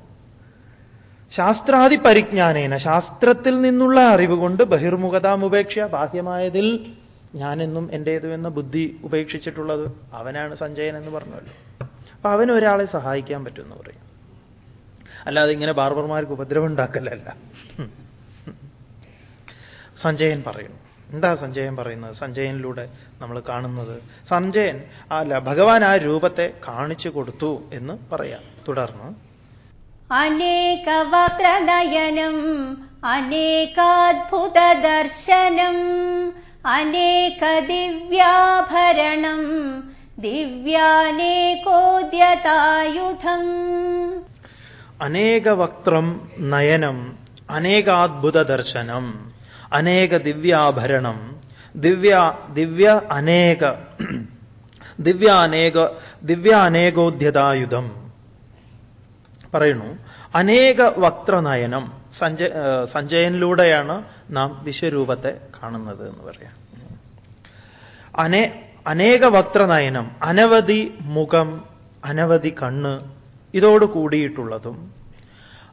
ശാസ്ത്രാദി പരിജ്ഞാനേന ശാസ്ത്രത്തിൽ നിന്നുള്ള അറിവ് കൊണ്ട് ബഹിർമുഖതാം ഉപേക്ഷ്യ ബാഹ്യമായതിൽ ഞാനെന്നും എന്റേതുമെന്ന ബുദ്ധി ഉപേക്ഷിച്ചിട്ടുള്ളത് അവനാണ് സഞ്ജയൻ എന്ന് പറഞ്ഞല്ലോ അപ്പൊ അവൻ ഒരാളെ സഹായിക്കാൻ പറ്റുമെന്ന് പറയും. അല്ലാതെ ഇങ്ങനെ ബാർബർമാർക്ക് ഉപദ്രവം ഉണ്ടാക്കലല്ല. സഞ്ജയൻ പറയുന്നു. എന്താ സഞ്ജയൻ പറയുന്നത്? സഞ്ജയനിലൂടെ നമ്മൾ കാണുന്നത് സഞ്ജയൻ അല്ല ഭഗവാൻ ആ രൂപത്തെ കാണിച്ചു കൊടുത്തു എന്ന് പറയാം. തുടർന്ന്. അനേകവക്രനയനം അനേക അനേകദിവ്യാഭരണം ദിവ്യാനേകോദ്യതായുധം. അനേകവക്ത്രം നയനം അനേകാത്ഭുത ദർശനം അനേക ദിവ്യാഭരണം ദിവ്യ ദിവ്യ അനേക ദിവ്യാനേക ദിവ്യ അനേകോദ്യതായുധം പറയുന്നു അനേക വക്ത്രനയനം സഞ്ജ സഞ്ജയനിലൂടെയാണ് നാം വിശ്വരൂപത്തെ കാണുന്നത് എന്ന് പറയാം. അനേ അനേക വക്രനയനം അനവധി മുഖം അനവധി കണ്ണ് ഇതോട് കൂടിയിട്ടുള്ളതും.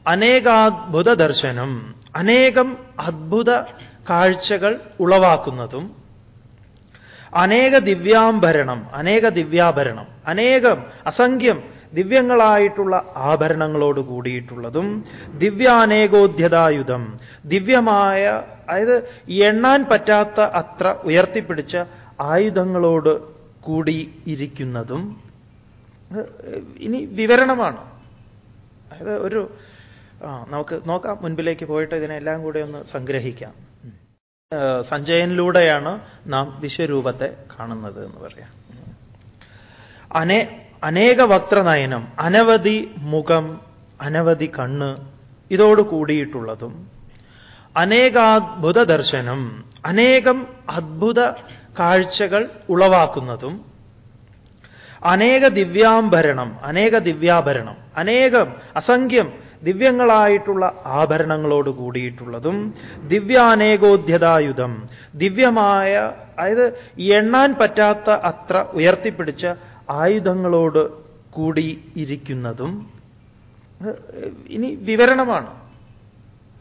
അനേകാത്ഭുത ദർശനം അനേകം അത്ഭുത കാഴ്ചകൾ ഉളവാക്കുന്നതും. അനേക ദിവ്യാംഭരണം അനേക ദിവ്യാഭരണം അനേകം അസംഖ്യം ദിവ്യങ്ങളായിട്ടുള്ള ആഭരണങ്ങളോട് കൂടിയിട്ടുള്ളതും. ദിവ്യാനേകോദ്യതായുധം ദിവ്യമായ അതായത് എണ്ണാൻ പറ്റാത്ത അത്ര ഉയർത്തിപ്പിടിച്ച ആയുധങ്ങളോട് കൂടി ഇരിക്കുന്നതും ഇനി വിവരണമാണ്. അതായത് ഒരു നമുക്ക് നോക്കാം മുൻപിലേക്ക് പോയിട്ട് ഇതിനെല്ലാം കൂടെ ഒന്ന് സംഗ്രഹിക്കാം. സഞ്ജയനിലൂടെയാണ് നാം വിശ്വരൂപത്തെ കാണുന്നത് എന്ന് പറയാം. അനേ അനേക വക്രനയനം അനവധി മുഖം അനവധി കണ്ണ് ഇതോട് കൂടിയിട്ടുള്ളതും അനേകാത്ഭുത ദർശനം അനേകം അദ്ഭുത കാഴ്ചകൾ ഉളവാക്കുന്നതും അനേക ദിവ്യാംഭരണം അനേക ദിവ്യാഭരണം അനേകം അസംഖ്യം ദിവ്യങ്ങളായിട്ടുള്ള ആഭരണങ്ങളോട് കൂടിയിട്ടുള്ളതും ദിവ്യാനേകോദ്ധ്യതായുധം ദിവ്യമായ അതായത് എണ്ണാൻ പറ്റാത്ത അത്ര ഉയർത്തിപ്പിടിച്ച ആയുധങ്ങളോട് കൂടി ഇരിക്കുന്നതും ഇനി വിവരണമാണ്.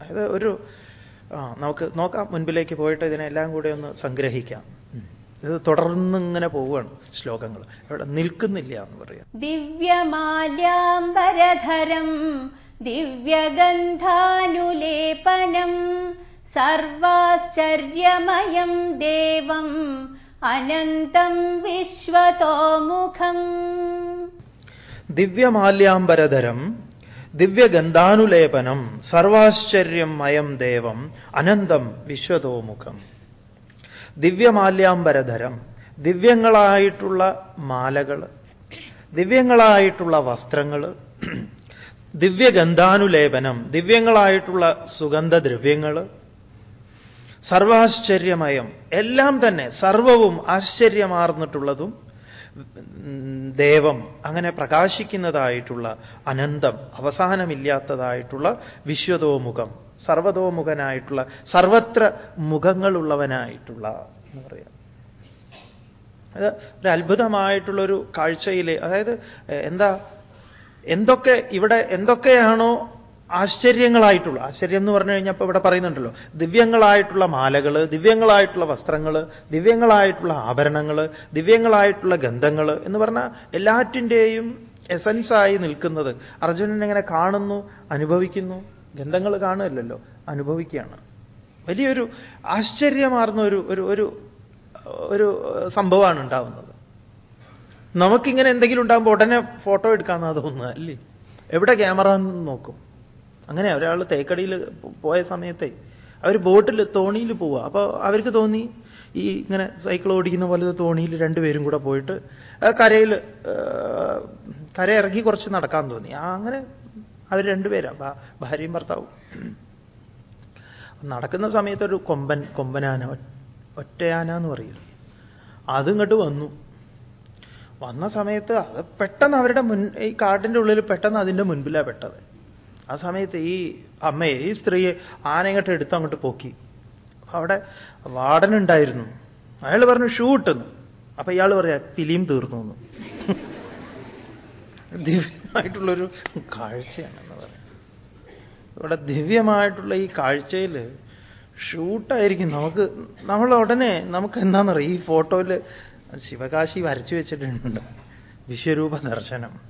അതായത് ഒരു നമുക്ക് നോക്കാം മുൻപിലേക്ക് പോയിട്ട് ഇതിനെല്ലാം കൂടെ ഒന്ന് സംഗ്രഹിക്കാം. ഇത് തുടർന്ന് ഇങ്ങനെ പോവുകയാണ് ശ്ലോകങ്ങൾ. ഇവിടെ നിൽക്കുന്നില്ല എന്ന് പറയാം. ദിവ്യമാല്യാംബരധരം ദിവ്യഗന്ധാനുലേപനം സർവാശ്ചര്യമയം ദേവം അനന്തം വിശ്വതോമുഖം. ദിവ്യമാല്യാംബരധരം ദിവ്യഗന്ധാനുലേപനം സർവാശ്ചര്യം അയം ദേവം അനന്തം വിശ്വതോമുഖം. ദിവ്യമാല്യാംബരധരം ദിവ്യങ്ങളായിട്ടുള്ള മാലകൾ ദിവ്യങ്ങളായിട്ടുള്ള വസ്ത്രങ്ങൾ ദിവ്യഗന്ധാനുലേപനം ദിവ്യങ്ങളായിട്ടുള്ള സുഗന്ധദ്രവ്യങ്ങൾ സർവാശ്ചര്യമയം എല്ലാം തന്നെ സർവവും ആശ്ചര്യമാർന്നിട്ടുള്ളതും ദേവം അങ്ങനെ പ്രകാശിക്കുന്നതായിട്ടുള്ള അനന്തം അവസാനമില്ലാത്തതായിട്ടുള്ള വിശ്വതോമുഖം സർവതോമുഖനായിട്ടുള്ള സർവത്ര മുഖങ്ങളുള്ളവനായിട്ടുള്ള എന്ന് പറയാം. അത് ഒരു അത്ഭുതമായിട്ടുള്ളൊരു കാഴ്ചയിലെ അതായത് എന്താ എന്തൊക്കെ ഇവിടെ എന്തൊക്കെയാണോ ആശ്ചര്യങ്ങളായിട്ടുള്ള ആശ്ചര്യം എന്ന് പറഞ്ഞു കഴിഞ്ഞപ്പോൾ ഇവിടെ പറയുന്നുണ്ടല്ലോ ദിവ്യങ്ങളായിട്ടുള്ള മാലകൾ ദിവ്യങ്ങളായിട്ടുള്ള വസ്ത്രങ്ങൾ ദിവ്യങ്ങളായിട്ടുള്ള ആഭരണങ്ങൾ ദിവ്യങ്ങളായിട്ടുള്ള ഗന്ധങ്ങൾ എന്ന് പറഞ്ഞാൽ എല്ലാറ്റിന്റെയും എസൻസായി നിൽക്കുന്നത്. അർജുനൻ എങ്ങനെ കാണുന്നു അനുഭവിക്കുന്നു? ഗന്ധങ്ങൾ കാണുകയല്ലോ അനുഭവിക്കുകയാണ്. വലിയൊരു ആശ്ചര്യമാർന്ന ഒരു ഒരു ഒരു ഒരു സംഭവമാണ് ഉണ്ടാവുന്നത്. നമുക്കിങ്ങനെ എന്തെങ്കിലും ഉണ്ടാകുമ്പോൾ ഉടനെ ഫോട്ടോ എടുക്കാമെന്നാ തോന്നുക അല്ലേ? എവിടെ ക്യാമറ നോക്കും? അങ്ങനെ ഒരാൾ തേക്കടിയിൽ പോയ സമയത്തെ അവർ ബോട്ടിൽ തോണിയിൽ പോവുക. അപ്പോൾ അവർക്ക് തോന്നി ഈ ഇങ്ങനെ സൈക്കിൾ ഓടിക്കുന്ന പോലത്തെ തോണിയിൽ രണ്ടുപേരും കൂടെ പോയിട്ട് കരയിൽ കര ഇറങ്ങി കുറച്ച് നടക്കാൻ തോന്നി. ആ അങ്ങനെ അവർ രണ്ടുപേരാ ഭാര്യയും ഭർത്താവും. നടക്കുന്ന സമയത്ത് ഒരു കൊമ്പൻ കൊമ്പനാന ഒറ്റയാന എന്ന് പറയും. അതിങ്ങോട്ട് വന്നു. വന്ന സമയത്ത് അത് പെട്ടെന്ന് അവരുടെ മുൻ ഈ കാട്ടിന്റെ ഉള്ളിൽ പെട്ടെന്ന് അതിന്റെ മുൻപിലാണ് പെട്ടത്. ആ സമയത്ത് ഈ അമ്മയെ ഈ സ്ത്രീയെ ആനയങ്ങോട്ട് എടുത്ത് അങ്ങോട്ട് പോക്കി. അവിടെ വാടനുണ്ടായിരുന്നു അയാൾ പറഞ്ഞു ഷൂ ഇട്ടെന്ന് അപ്പൊ ഇയാൾ പറയാ പിലിയും തീർന്നു എന്ന്. ദിവ്യമായിട്ടുള്ളൊരു കാഴ്ചയാണെന്ന് പറയാം. ഇവിടെ ദിവ്യമായിട്ടുള്ള ഈ കാഴ്ചയിൽ ഷൂട്ടായിരിക്കും. നമുക്ക് നമ്മൾ ഉടനെ നമുക്ക് എന്താണെന്നറിയാം? ഈ ഫോട്ടോയിൽ ശിവകാശി വരച്ചു വെച്ചിട്ടുണ്ട് വിശ്വരൂപ ദർശനം.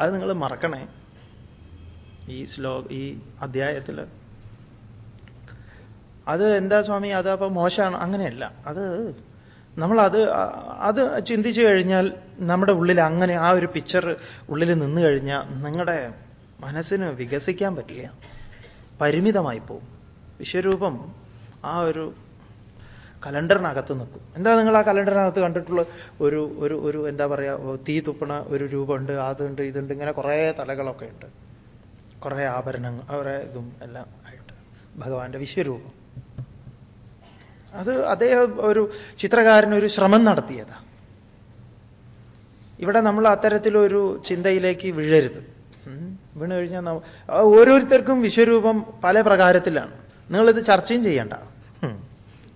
അത് നിങ്ങൾ മറക്കണേ. ഈ ശ്ലോ ഈ അധ്യായത്തിൽ അത് എന്താ സ്വാമി? അത് അപ്പോൾ മോശമാണ്. അങ്ങനെയല്ല. അത് നമ്മളത് അത് ചിന്തിച്ചു കഴിഞ്ഞാൽ നമ്മുടെ ഉള്ളിൽ അങ്ങനെ ആ ഒരു പിക്ചർ ഉള്ളിൽ നിന്ന് കഴിഞ്ഞാൽ നിങ്ങളുടെ മനസ്സിന് വികസിക്കാൻ പറ്റില്ല. പരിമിതമായി പോവും. വിശ്വരൂപം ആ ഒരു കലണ്ടറിനകത്ത് നിൽക്കും. എന്താ നിങ്ങൾ ആ കലണ്ടറിനകത്ത് കണ്ടിട്ടുള്ള ഒരു ഒരു ഒരു എന്താ പറയുക തീ തുപ്പണ ഒരു രൂപമുണ്ട് അതുണ്ട് ഇതുണ്ട് ഇങ്ങനെ കുറേ തലകളൊക്കെ ഉണ്ട്. കുറേ ആഭരണങ്ങൾ കുറേ ഇതും എല്ലാം ആയിട്ട്. ഭഗവാന്റെ വിശ്വരൂപം. അത് അദ്ദേഹം ഒരു ചിത്രകാരൻ ഒരു ശ്രമം നടത്തിയതാ. ഇവിടെ നമ്മൾ അത്തരത്തിലൊരു ചിന്തയിലേക്ക് വിഴരുത്. വീണ് കഴിഞ്ഞാൽ ഓരോരുത്തർക്കും വിശ്വരൂപം പല പ്രകാരത്തിലാണ്. നിങ്ങളിത് ചർച്ചയും ചെയ്യണ്ട.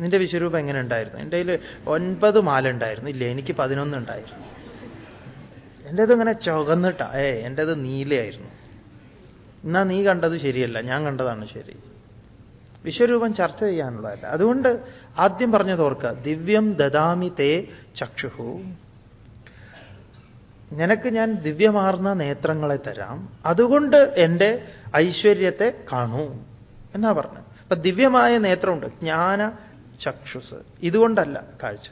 നിന്റെ വിശ്വരൂപം എങ്ങനെ ഉണ്ടായിരുന്നു? എന്റെ കയ്യിൽ ഒൻപത് മാല ഉണ്ടായിരുന്നു. ഇല്ല എനിക്ക് പതിനൊന്ന് ഉണ്ടായിരുന്നു. എന്റെത് ഇങ്ങനെ ചുകന്നിട്ടാ ഏ എന്റെത് നീലയായിരുന്നു. എന്നാ നീ കണ്ടത് ശരിയല്ല ഞാൻ കണ്ടതാണ് ശരി. വിശ്വരൂപം ചർച്ച ചെയ്യാനുള്ളതല്ല. അതുകൊണ്ട് ആദ്യം പറഞ്ഞത് ഓർക്കുക ദിവ്യം ദദാമി തേ ചക്ഷുഹു. നിനക്ക് ഞാൻ ദിവ്യമാർന്ന നേത്രങ്ങളെ തരാം അതുകൊണ്ട് എന്റെ ഐശ്വര്യത്തെ കാണൂ എന്നാ പറഞ്ഞു അപ്പൊ ദിവ്യമായ നേത്രമുണ്ട് ജ്ഞാന ചക്ഷുസ്. ഇതുകൊണ്ടല്ല കാഴ്ച.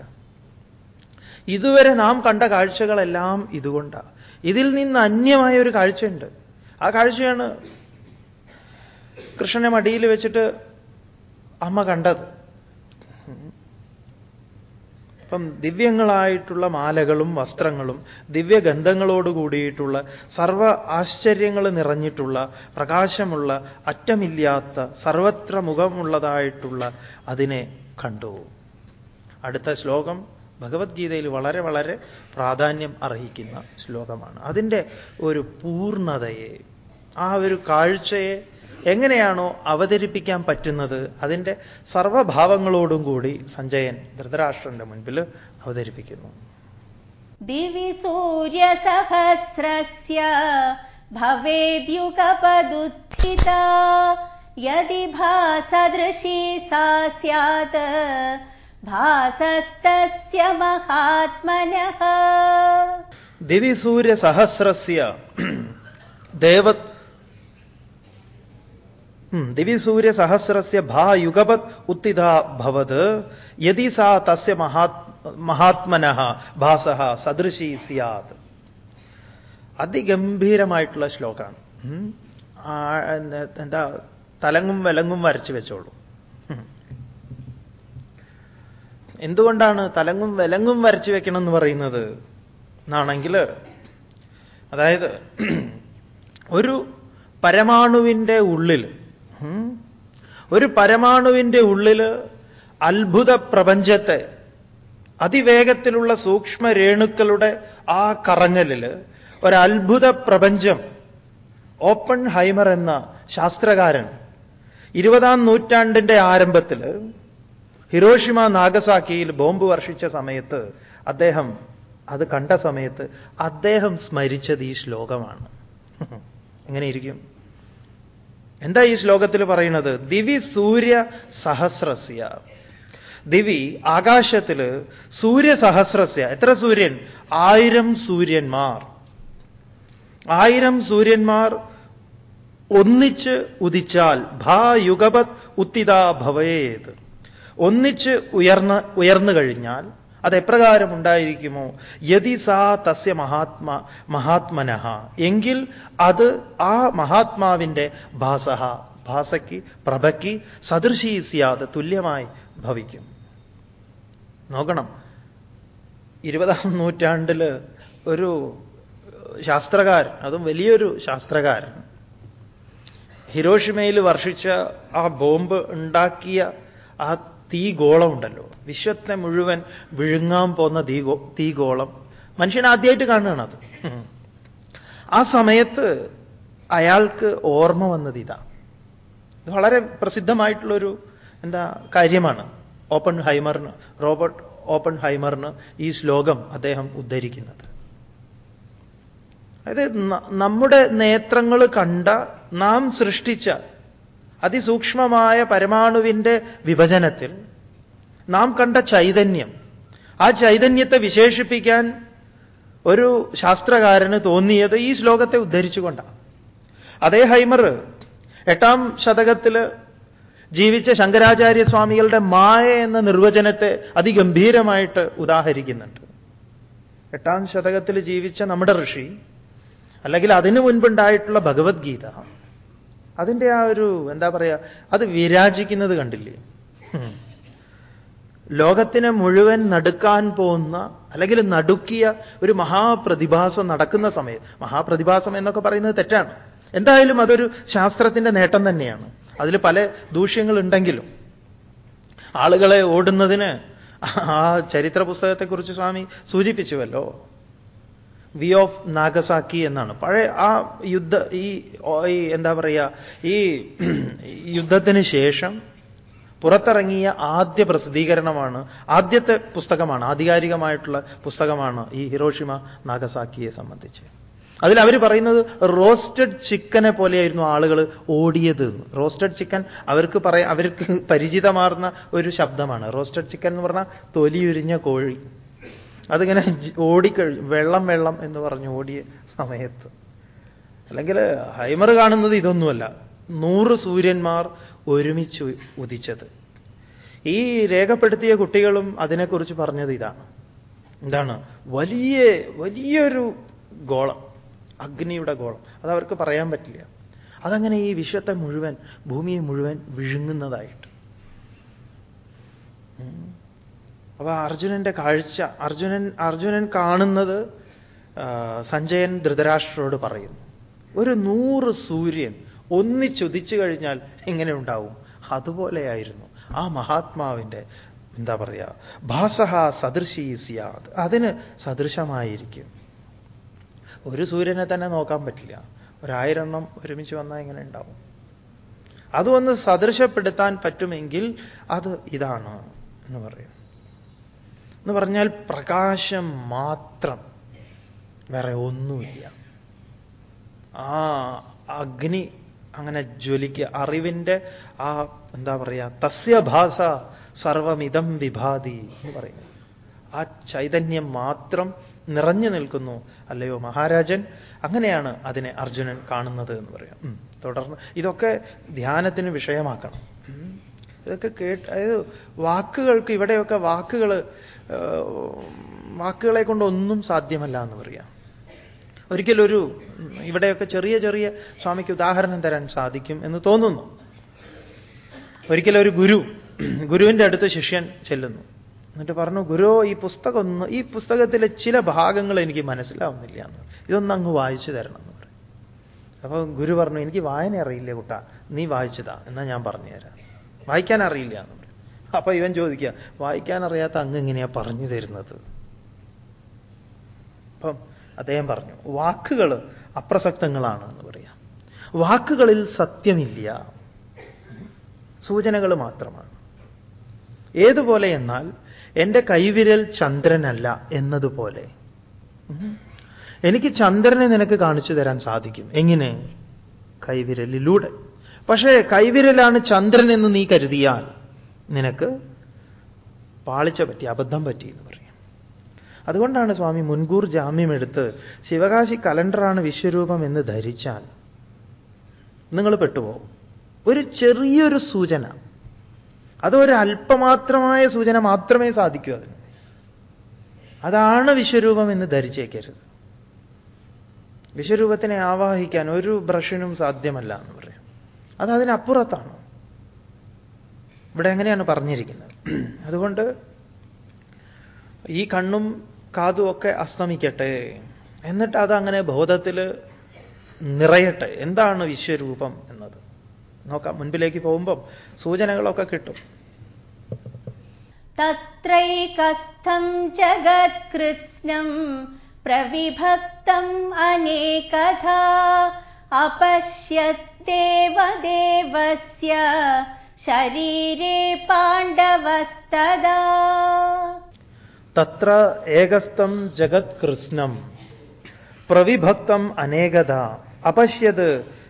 ഇതുവരെ നാം കണ്ട കാഴ്ചകളെല്ലാം ഇതുകൊണ്ടാണ് ഇതിൽ നിന്ന് അന്യമായ ഒരു കാഴ്ചയുണ്ട്. ആ കാഴ്ചയാണ് കൃഷ്ണനെ മടിയിൽ വെച്ചിട്ട് അമ്മ കണ്ടത്. അപ്പം ദിവ്യങ്ങളായിട്ടുള്ള മാലകളും വസ്ത്രങ്ങളും ദിവ്യഗന്ധങ്ങളോട് കൂടിയിട്ടുള്ള സർവ ആശ്ചര്യങ്ങൾ നിറഞ്ഞിട്ടുള്ള പ്രകാശമുള്ള അറ്റമില്ലാത്ത സർവത്ര മുഖമുള്ളതായിട്ടുള്ള അതിനെ കണ്ടു. അടുത്ത ശ്ലോകം. ഭഗവത്ഗീതയിൽ വളരെ വളരെ പ്രാധാന്യം അർഹിക്കുന്ന ശ്ലോകമാണ്. അതിന്റെ ഒരു പൂർണതയെ ആ ഒരു കാഴ്ചയെ എങ്ങനെയാണോ അവതരിപ്പിക്കാൻ പറ്റുന്നത് അതിന്റെ സർവഭാവങ്ങളോടും കൂടി സഞ്ജയൻ ധൃതരാഷ്ട്രന്റെ മുൻപിൽ അവതരിപ്പിക്കുന്നു. ദിവി സൂര്യസഹസ്രസ്യ ഭവേദ്യുഗപദുത്ഥിത യതി സാ भासस्तस्य महात्मनः ദിവി സൂര്യ സഹസ്രസ്യ ദേവ ദിവി സൂര്യ സഹസ്രസ്യ ഭാ യുഗപത് ഉത്തിത ഭവത് യതി സാ തസ്യ മഹാത് മഹാത്മന ഭാസ സദൃശി സിയാത് അതിഗംഭീരമായിട്ടുള്ള ശ്ലോകമാണ് ഉം. ആ, എന്താ തലങ്ങും വിലങ്ങും വരച്ചു വെച്ചോളൂ എന്തുകൊണ്ടാണ് തലങ്ങും വിലങ്ങും വരച്ചു വെക്കണം എന്ന് പറയുന്നത്? എന്നാണെങ്കിൽ അതായത് ഒരു പരമാണുവിന്റെ ഉള്ളിൽ ഒരു പരമാണുവിന്റെ ഉള്ളിൽ അത്ഭുത പ്രപഞ്ചത്തെ അതിവേഗത്തിലുള്ള സൂക്ഷ്മ രേണുക്കളുടെ ആ കറങ്ങലിൽ ഒരത്ഭുത പ്രപഞ്ചം ഓപ്പൺ ഹൈമർ എന്ന ശാസ്ത്രകാരൻ ഇരുപതാം നൂറ്റാണ്ടിന്റെ ആരംഭത്തിൽ ഹിരോഷിമ നാഗസാക്കിയിൽ ബോംബ് വർഷിച്ച സമയത്ത് അദ്ദേഹം അത് കണ്ട സമയത്ത് അദ്ദേഹം സ്മരിച്ചത് ഈ ശ്ലോകമാണ്. എങ്ങനെയിരിക്കും? എന്താ ഈ ശ്ലോകത്തിൽ പറയുന്നത്? ദിവി സൂര്യ സഹസ്രസ്യ. ദിവി ആകാശത്തിൽ സൂര്യ സഹസ്രസ്യ. എത്ര സൂര്യൻ? ആയിരം സൂര്യന്മാർ. ആയിരം സൂര്യന്മാർ ഒന്നിച്ച് ഉദിച്ചാൽ ഭാ യുഗപത് ഉത്തിതാ ഭവേത്. ഒന്നിച്ച് ഉയർന്ന് ഉയർന്നു കഴിഞ്ഞാൽ അത് എപ്രകാരം ഉണ്ടായിരിക്കുമോ? യതി സാ തസ്യ മഹാത്മാ മഹാത്മനഹ എങ്കിൽ അത് ആ മഹാത്മാവിന്റെ ഭാസഹ ഭാസയ്ക്ക് പ്രഭയ്ക്ക് സദൃശീ സ്യാത് തുല്യമായി ഭവിക്കും. നോക്കണം. ഇരുപതാം നൂറ്റാണ്ടിൽ ഒരു ശാസ്ത്രകാരൻ അതും വലിയൊരു ശാസ്ത്രകാരൻ ഹിരോഷിമയിൽ വർഷിച്ച ആ ബോംബ് ഉണ്ടാക്കിയ ആ തീഗോളം ഉണ്ടല്ലോ വിശ്വത്തെ മുഴുവൻ വിഴുങ്ങാൻ പോകുന്ന തീഗോ തീഗോളം. മനുഷ്യൻ ആദ്യമായിട്ട് കാണുകയാണ് അത് ആ സമയത്ത് അയാൾക്ക് ഓർമ്മ വന്നത് ഇതാ. ഇത് വളരെ പ്രസിദ്ധമായിട്ടുള്ളൊരു എന്താ കാര്യമാണ്. ഓപ്പൺ ഹൈമറിന് റോബർട്ട് ഓപ്പൺ ഹൈമറിന് ഈ ശ്ലോകം അദ്ദേഹം ഉദ്ധരിക്കുന്നത്. അതായത് നമ്മുടെ നേത്രങ്ങൾ കണ്ട നാം സൃഷ്ടിച്ച അതിസൂക്ഷ്മമായ പരമാണുവിന്റെ വിഭജനത്തിൽ നാം കണ്ട ചൈതന്യം. ആ ചൈതന്യത്തെ വിശേഷിപ്പിക്കാൻ ഒരു ശാസ്ത്രകാരന് തോന്നിയത് ഈ ശ്ലോകത്തെ ഉദ്ധരിച്ചുകൊണ്ടാണ്. അതേ ഹൈമർ എട്ടാം ശതകത്തിൽ ജീവിച്ച ശങ്കരാചാര്യ സ്വാമികളുടെ മായ എന്ന നിർവചനത്തെ അതിഗംഭീരമായിട്ട് ഉദാഹരിക്കുന്നുണ്ട്. എട്ടാം ശതകത്തിൽ ജീവിച്ച നമ്മുടെ ഋഷി അല്ലെങ്കിൽ അതിനു മുൻപുണ്ടായിട്ടുള്ള ഭഗവത്ഗീത അതിന്റെ ആ ഒരു എന്താ പറയുക അത് വിരാജിക്കുന്നത് കണ്ടില്ലേ? ലോകത്തിനെ മുഴുവൻ നടുക്കാൻ പോകുന്ന അല്ലെങ്കിൽ നടുക്കിയ ഒരു മഹാപ്രതിഭാസം നടക്കുന്ന സമയത്ത് മഹാപ്രതിഭാസം എന്നൊക്കെ പറയുന്നത് തെറ്റാണ്. എന്തായാലും അതൊരു ശാസ്ത്രത്തിന്റെ നേട്ടം തന്നെയാണ്. അതിൽ പല ദൂഷ്യങ്ങളുണ്ടെങ്കിലും ആളുകളെ ഓടുന്നതിന് ആ ചരിത്ര പുസ്തകത്തെക്കുറിച്ച് സ്വാമി സൂചിപ്പിച്ചുവല്ലോ. വി ഓഫ് നാഗസാക്കി എന്നാണ്. പഴയ ആ യുദ്ധ ഈ എന്താ പറയുക ഈ യുദ്ധത്തിന് ശേഷം പുറത്തിറങ്ങിയ ആദ്യ പ്രസിദ്ധീകരണമാണ് ആദ്യത്തെ പുസ്തകമാണ് ആധികാരികമായിട്ടുള്ള പുസ്തകമാണ് ഈ ഹിരോഷിമ നാഗസാക്കിയെ സംബന്ധിച്ച്. അതിൽ അവർ പറയുന്നത് റോസ്റ്റഡ് ചിക്കനെ പോലെയായിരുന്നു ആളുകൾ ഓടിയത്. റോസ്റ്റഡ് ചിക്കൻ അവർക്ക് പറയാ അവർക്ക് പരിചിതമാർന്ന ഒരു ശബ്ദമാണ്. റോസ്റ്റഡ് ചിക്കൻ എന്ന് പറഞ്ഞാൽ തൊലിയുരിഞ്ഞ കോഴി. അതിങ്ങനെ ഓടിക്കഴിഞ്ഞു വെള്ളം വെള്ളം എന്ന് പറഞ്ഞ് ഓടിയ സമയത്ത്. അല്ലെങ്കിൽ ഹൈമർ കാണുന്നത് ഇതൊന്നുമല്ല. നൂറ് സൂര്യന്മാർ ഒരുമിച്ച് ഉദിച്ചത്. ഈ രേഖപ്പെടുത്തിയ കുട്ടികളും അതിനെക്കുറിച്ച് പറഞ്ഞത് ഇതാണ്. എന്താണ് വലിയ വലിയൊരു ഗോളം. അഗ്നിയുടെ ഗോളം. അതവർക്ക് പറയാൻ പറ്റില്ല. അതങ്ങനെ ഈ വിശ്വത്തെ മുഴുവൻ ഭൂമിയെ മുഴുവൻ വിഴുങ്ങുന്നതായിട്ട്. അപ്പൊ അർജുനന്റെ കാഴ്ച അർജുനൻ അർജുനൻ കാണുന്നത് സഞ്ജയൻ ധൃതരാഷ്ട്രോട് പറയുന്നു. ഒരു നൂറ് സൂര്യൻ ഒന്നിച്ചുദിച്ചു കഴിഞ്ഞാൽ എങ്ങനെ ഉണ്ടാവും? അതുപോലെയായിരുന്നു ആ മഹാത്മാവിന്റെ എന്താ പറയുക ഭാസഹ സദൃശീ സിയാത്. അതിന് സദൃശമായിരിക്കും. ഒരു സൂര്യനെ തന്നെ നോക്കാൻ പറ്റില്ല. ഒരായിരെണ്ണം ഒരുമിച്ച് വന്നാൽ എങ്ങനെ ഉണ്ടാവും? അതൊന്ന് സദൃശപ്പെടുത്താൻ പറ്റുമെങ്കിൽ അത് ഇതാണ് എന്ന് പറയും. എന്ന് പറഞ്ഞാൽ പ്രകാശം മാത്രം. വേറെ ഒന്നുമില്ല. ആ അഗ്നി അങ്ങനെ ജ്വലിക്കുക അറിവിന്റെ ആ എന്താ പറയുക തസ്യഭാസ സർവമിതം വിഭാതി എന്ന് പറയുന്നത് ആ ചൈതന്യം മാത്രം നിറഞ്ഞു നിൽക്കുന്നു. അല്ലയോ മഹാരാജൻ? അങ്ങനെയാണ് അതിനെ അർജുനൻ കാണുന്നത് എന്ന് പറയാം തുടർന്ന് ഇതൊക്കെ ധ്യാനത്തിന് വിഷയമാക്കണം. ഇതൊക്കെ കേട്ട് അതായത് വാക്കുകൾക്ക് ഇവിടെയൊക്കെ വാക്കുകൾ വാക്കുകളെ കൊണ്ടൊന്നും സാധ്യമല്ല എന്ന് പറയാം. ഒരിക്കലൊരു ഇവിടെയൊക്കെ ചെറിയ ചെറിയ സ്വാമിക്ക് ഉദാഹരണം തരാൻ സാധിക്കും എന്ന് തോന്നുന്നു. ഒരിക്കലൊരു ഗുരു ഗുരുവിന്റെ അടുത്ത് ശിഷ്യൻ ചെല്ലുന്നു. എന്നിട്ട് പറഞ്ഞു ഗുരു ഈ പുസ്തകം ഒന്ന് ഈ പുസ്തകത്തിലെ ചില ഭാഗങ്ങൾ എനിക്ക് മനസ്സിലാവുന്നില്ല എന്ന് ഇതൊന്ന് അങ്ങ് വായിച്ചു തരണം എന്ന് പറയും. അപ്പോൾ ഗുരു പറഞ്ഞു എനിക്ക് വായന അറിയില്ല കുട്ടാ? നീ വായിച്ചതാ എന്നാ ഞാൻ പറഞ്ഞു പറഞ്ഞുതരാം വായിക്കാൻ അറിയില്ല എന്ന് അപ്പൊ ഇവൻ ചോദിക്കുക വായിക്കാൻ അറിയാത്ത അങ്ങ് എങ്ങനെയാ പറഞ്ഞു തരുന്നത്? അപ്പം അദ്ദേഹം പറഞ്ഞു വാക്കുകൾ അപ്രസക്തങ്ങളാണ് എന്ന് പറയാം. വാക്കുകളിൽ സത്യമില്ല. സൂചനകൾ മാത്രമാണ്. ഏതുപോലെ എന്നാൽ എന്റെ കൈവിരൽ ചന്ദ്രനല്ല എന്നതുപോലെ. എനിക്ക് ചന്ദ്രനെ നിനക്ക് കാണിച്ചു തരാൻ സാധിക്കും. എങ്ങനെ? കൈവിരലിലൂടെ. പക്ഷേ കൈവിരലാണ് ചന്ദ്രൻ എന്ന് നീ കരുതിയാൽ നിനക്ക് പാളിച്ച പറ്റി അബദ്ധം പറ്റി എന്ന് പറയും. അതുകൊണ്ടാണ് സ്വാമി മുൻകൂർ ജാമ്യമെടുത്ത് ശിവകാശി കലണ്ടറാണ് വിശ്വരൂപം എന്ന് ധരിച്ചാൽ നിങ്ങൾ പെട്ടുപോകും. ഒരു ചെറിയൊരു സൂചന. അതൊരു അല്പമാത്രമായ സൂചന മാത്രമേ സാധിക്കൂ അതിന്. അതാണ് വിശ്വരൂപം എന്ന് ധരിച്ചേക്കരുത്. വിശ്വരൂപത്തിനെ ആവാഹിക്കാൻ ഒരു ബ്രഷിനും സാധ്യമല്ല എന്ന് പറയാം. അത് അതിനപ്പുറത്താണ്. ഇവിടെ അങ്ങനെയാണ് പറഞ്ഞിരിക്കുന്നത്? അതുകൊണ്ട് ഈ കണ്ണും കാതും ഒക്കെ അസ്തമിക്കട്ടെ എന്നിട്ട് അതങ്ങനെ ബോധത്തിൽ നിറയട്ടെ. എന്താണ് വിശ്വരൂപം എന്നത്? നോക്കാം മുൻപിലേക്ക് പോകുമ്പം സൂചനകളൊക്കെ കിട്ടും. തത്രൈകസ്ഥം ജഗത്കൃത്സ്നം പ്രവിഭക്തം അനേകഥ അപശ്യത്തേവദേവസ്യ शरीरे पाण्डवस्तदा തത്ര ഏകസ്ഥം ജഗത് കൃഷ്ണം പ്രവിഭക്തം അനേകത അപശ്യത്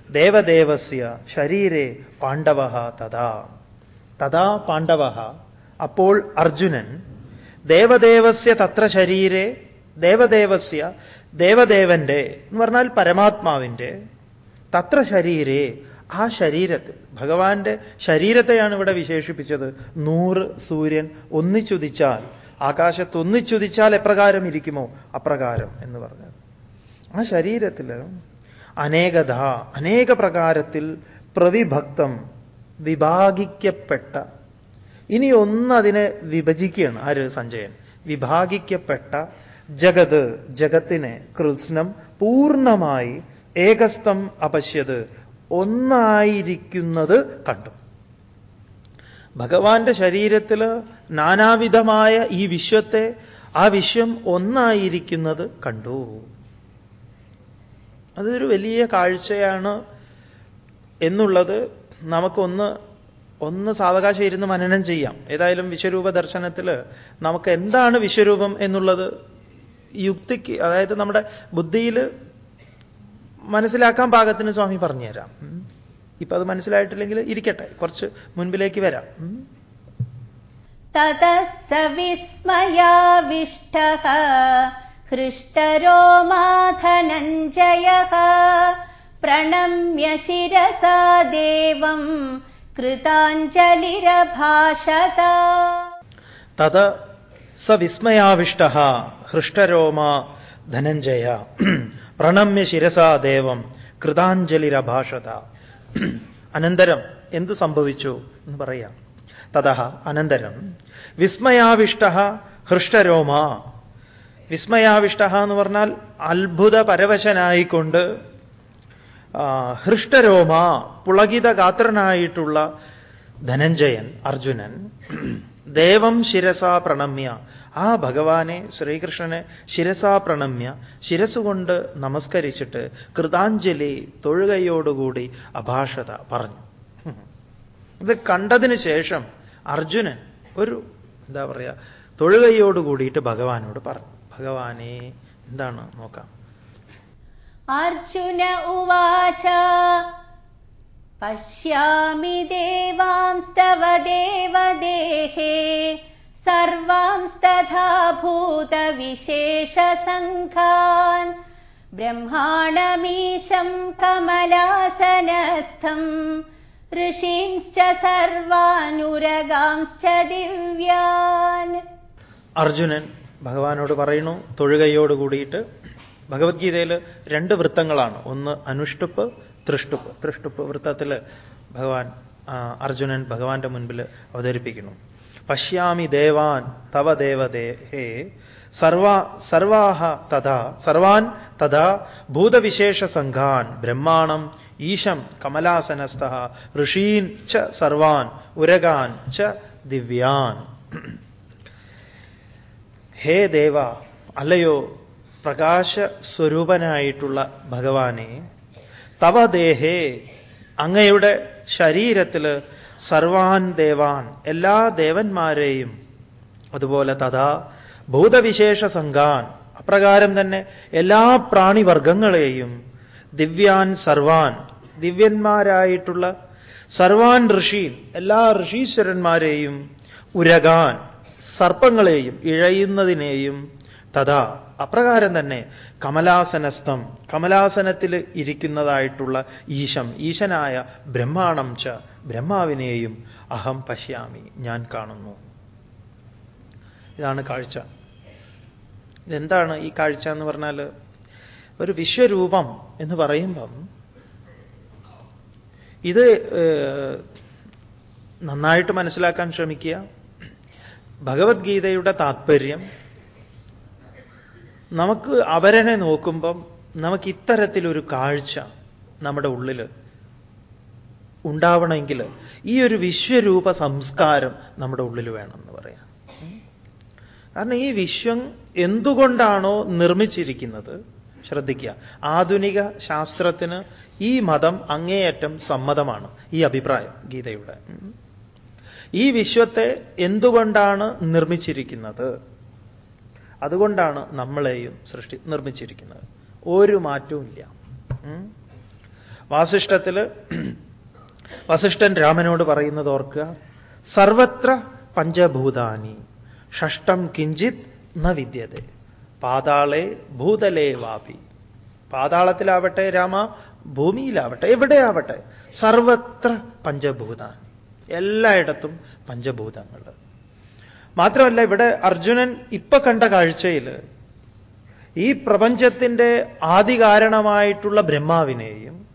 ദേവദേവസ്യ ശരീരെ പാണ്ഡവ തഥാ തഥാ പാണ്ഡവ അപ്പോൾ അർജുനൻ ദേവദേവസ്യ തത്ര ശരീരെ ദേവദേവസ്യ ദേവദേവന്റെ എന്ന് പറഞ്ഞാൽ പരമാത്മാവിന്റെ തത്ര ശരീരെ ആ ശരീരത്തിൽ ഭഗവാന്റെ ശരീരത്തെയാണ് ഇവിടെ വിശേഷിപ്പിച്ചത്. നൂറ് സൂര്യൻ ഒന്നിച്ചുദിച്ചാൽ ആകാശത്ത് ഒന്നിച്ചുദിച്ചാൽ എപ്രകാരം ഇരിക്കുമോ? അപ്രകാരം എന്ന് പറഞ്ഞത്. ആ ശരീരത്തിൽ അനേകത അനേക പ്രകാരത്തിൽ പ്രവിഭക്തം വിഭാഗിക്കപ്പെട്ട ഇനി ഒന്ന് അതിനെ വിഭജിക്കുകയാണ്. ആര്? സഞ്ജയൻ. വിഭാഗിക്കപ്പെട്ട ജഗത് ജഗത്തിനെ കൃത്സ്നം പൂർണമായി ഏകസ്ഥം അപശ്യത് ഒന്നായിരിക്കുന്നത് കണ്ടു. ഭഗവാന്റെ ശരീരത്തിൽ നാനാവിധമായ ഈ വിശ്വത്തെ ആ വിശ്വം ഒന്നായിരിക്കുന്നത് കണ്ടു. അതൊരു വലിയ കാഴ്ചയാണ് എന്നുള്ളത് നമുക്കൊന്ന് ഒന്ന് സാവകാശം ഇരുന്ന് മനനം ചെയ്യാം. ഏതായാലും വിശ്വരൂപ ദർശനത്തിൽ നമുക്ക് എന്താണ് വിശ്വരൂപം എന്നുള്ളത് യുക്തിക്ക് അതായത് നമ്മുടെ ബുദ്ധിയിൽ മനസ്സിലാക്കാൻ പാകത്തിന് സ്വാമി പറഞ്ഞുതരാം. ഇപ്പൊ അത് മനസ്സിലായിട്ടില്ലെങ്കിൽ ഇരിക്കട്ടെ. കുറച്ച് മുൻപിലേക്ക് വരാം. തതസ്സവിസ്മയാവിഷ്ട ഹൃഷ്ടരോമാധനഞ്ജയ പ്രണമ്യ ശിരസാ ദേവം കൃതാഞ്ജലിരഭാഷത. തത് സവിസ്മയാവിഷ്ട ഹൃഷ്ടരോമ ധനഞ്ജയ പ്രണമ്യ ശിരസാ ദേവം കൃതാഞ്ജലിരഭാഷത. അനന്തരം എന്തു സംഭവിച്ചു എന്ന് പറയാം. തത അനന്തരം. വിസ്മയാവിഷ്ട ഹൃഷ്ടരോമ. വിസ്മയാവിഷ്ട എന്ന് പറഞ്ഞാൽ അത്ഭുത പരവശനായിക്കൊണ്ട് ഹൃഷ്ടരോമ പുളകിത ഗാത്രനായിട്ടുള്ള ധനഞ്ജയൻ അർജുനൻ. ദേവം ശിരസ പ്രണമ്യ. ആ ഭഗവാനെ ശ്രീകൃഷ്ണനെ ശിരസാ പ്രണമ്യ ശിരസുകൊണ്ട് നമസ്കരിച്ചിട്ട് കൃതാഞ്ജലി തൊഴുകയോടുകൂടി അഭാഷത പറഞ്ഞു. ഇത് കണ്ടതിന് ശേഷം അർജുനൻ ഒരു എന്താ പറയുക തൊഴുകയോടുകൂടിയിട്ട് ഭഗവാനോട് പറഞ്ഞു. ഭഗവാനെ എന്താണ് നോക്കാം. അർജുന ഉവാച പശ്യാമി ദേവാംസ്തവ ദേവദേഹേ सर्वांस्तथा भूतविशेषसङ्खान् ब्रह्माणमीशं कमलासनस्थम् ഋഷീംശ്ച സർവാനുരഗാംശ്ച ദിവ്യാൻ അർജുനൻ ഭഗവാനോട് പറയുന്നു തൊഴുകയോട് കൂടിയിട്ട് ഭഗവത്ഗീതയിൽ രണ്ട് വൃത്തങ്ങളാണ് ഒന്ന് അനുഷ്ടുപ്പ് തൃഷ്ടുപ്പ് തൃഷ്ടുപ്പ് വൃത്തത്തിൽ ഭഗവാൻ അർജുനൻ ഭഗവാന്റെ മുൻപിൽ അവതരിപ്പിക്കുന്നു പശ്യാമി ദേവാൻ തവ ദേവദേഹേ സർവ സർവാഹ തഥാ സർവാൻ തഥാ ഭൂതവിശേഷസംഘാൻ ബ്രഹ്മാണം ഈശം കമലാസനസ്ഥ ഋഷീൻ ച സർവാൻ ഉരകാൻ ച ദിവ്യാൻ. ഹേ ദേവ അല്ലയോ പ്രകാശ സ്വരൂപനായിട്ടുള്ള ഭഗവാനെ തവ ദേഹേ അങ്ങയുടെ ശരീരത്തിൽ സർവാൻ ദേവാൻ എല്ലാ ദേവന്മാരെയും അതുപോലെ തഥാ ഭൂതവിശേഷ സംഘാൻ അപ്രകാരം തന്നെ എല്ലാ പ്രാണിവർഗങ്ങളെയും ദിവ്യാൻ സർവാൻ ദിവ്യന്മാരായിട്ടുള്ള സർവാൻ ഋഷി എല്ലാ ഋഷീശ്വരന്മാരെയും ഉരകാൻ സർപ്പങ്ങളെയും ഇഴയുന്നതിനെയും തഥാ അപ്രകാരം തന്നെ കമലാസനസ്ഥം. കമലാസനത്തിൽ ഇരിക്കുന്നതായിട്ടുള്ള ഈശം ഈശനായ ബ്രഹ്മാണം ച ബ്രഹ്മാവിനെയും അഹം പശ്യാമി ഞാൻ കാണുന്നു. ഇതാണ് കാഴ്ച. ഇതെന്താണ് ഈ കാഴ്ച എന്ന് പറഞ്ഞാൽ ഒരു വിശ്വരൂപം എന്ന് പറയുമ്പം ഇത് നന്നായിട്ട് മനസ്സിലാക്കാൻ ശ്രമിക്കുക. ഭഗവത്ഗീതയുടെ താത്പര്യം നമുക്ക് അവരനെ നോക്കുമ്പം നമുക്ക് ഇത്തരത്തിലൊരു കാഴ്ച നമ്മുടെ ഉള്ളിൽ ഉണ്ടാവണമെങ്കിൽ ഈ ഒരു വിശ്വരൂപ സംസ്കാരം നമ്മുടെ ഉള്ളിൽ വേണമെന്ന് പറയാം. കാരണം ഈ വിശ്വം എന്തുകൊണ്ടാണോ നിർമ്മിച്ചിരിക്കുന്നത്? ശ്രദ്ധിക്കുക. ആധുനിക ശാസ്ത്രത്തിന് ഈ മതം അങ്ങേയറ്റം സമ്മതമാണ്. ഈ അഭിപ്രായം ഗീതയുടെ. ഈ വിശ്വത്തെ എന്തുകൊണ്ടാണ് നിർമ്മിച്ചിരിക്കുന്നത്? അതുകൊണ്ടാണ് നമ്മളെയും സൃഷ്ടി നിർമ്മിച്ചിരിക്കുന്നത്. ഒരു മാറ്റവും ഇല്ല. വാസിഷ്ഠത്തിൽ വസിഷ്ഠൻ രാമനോട് പറയുന്നത് ഓർക്കുക സർവത്ര പഞ്ചഭൂതാനി ഷഷ്ടം കിഞ്ചിത് ന വിദ്യത പാതാളെ ഭൂതലേ വാപി. പാതാളത്തിലാവട്ടെ രാമ ഭൂമിയിലാവട്ടെ എവിടെയാവട്ടെ സർവത്ര പഞ്ചഭൂതാനി. എല്ലായിടത്തും പഞ്ചഭൂതങ്ങൾ മാത്രമല്ല ഇവിടെ അർജുനൻ ഇപ്പൊ കണ്ട കാഴ്ചയിൽ ഈ പ്രപഞ്ചത്തിന്റെ ആദികാരണമായിട്ടുള്ള ബ്രഹ്മാവിനെയും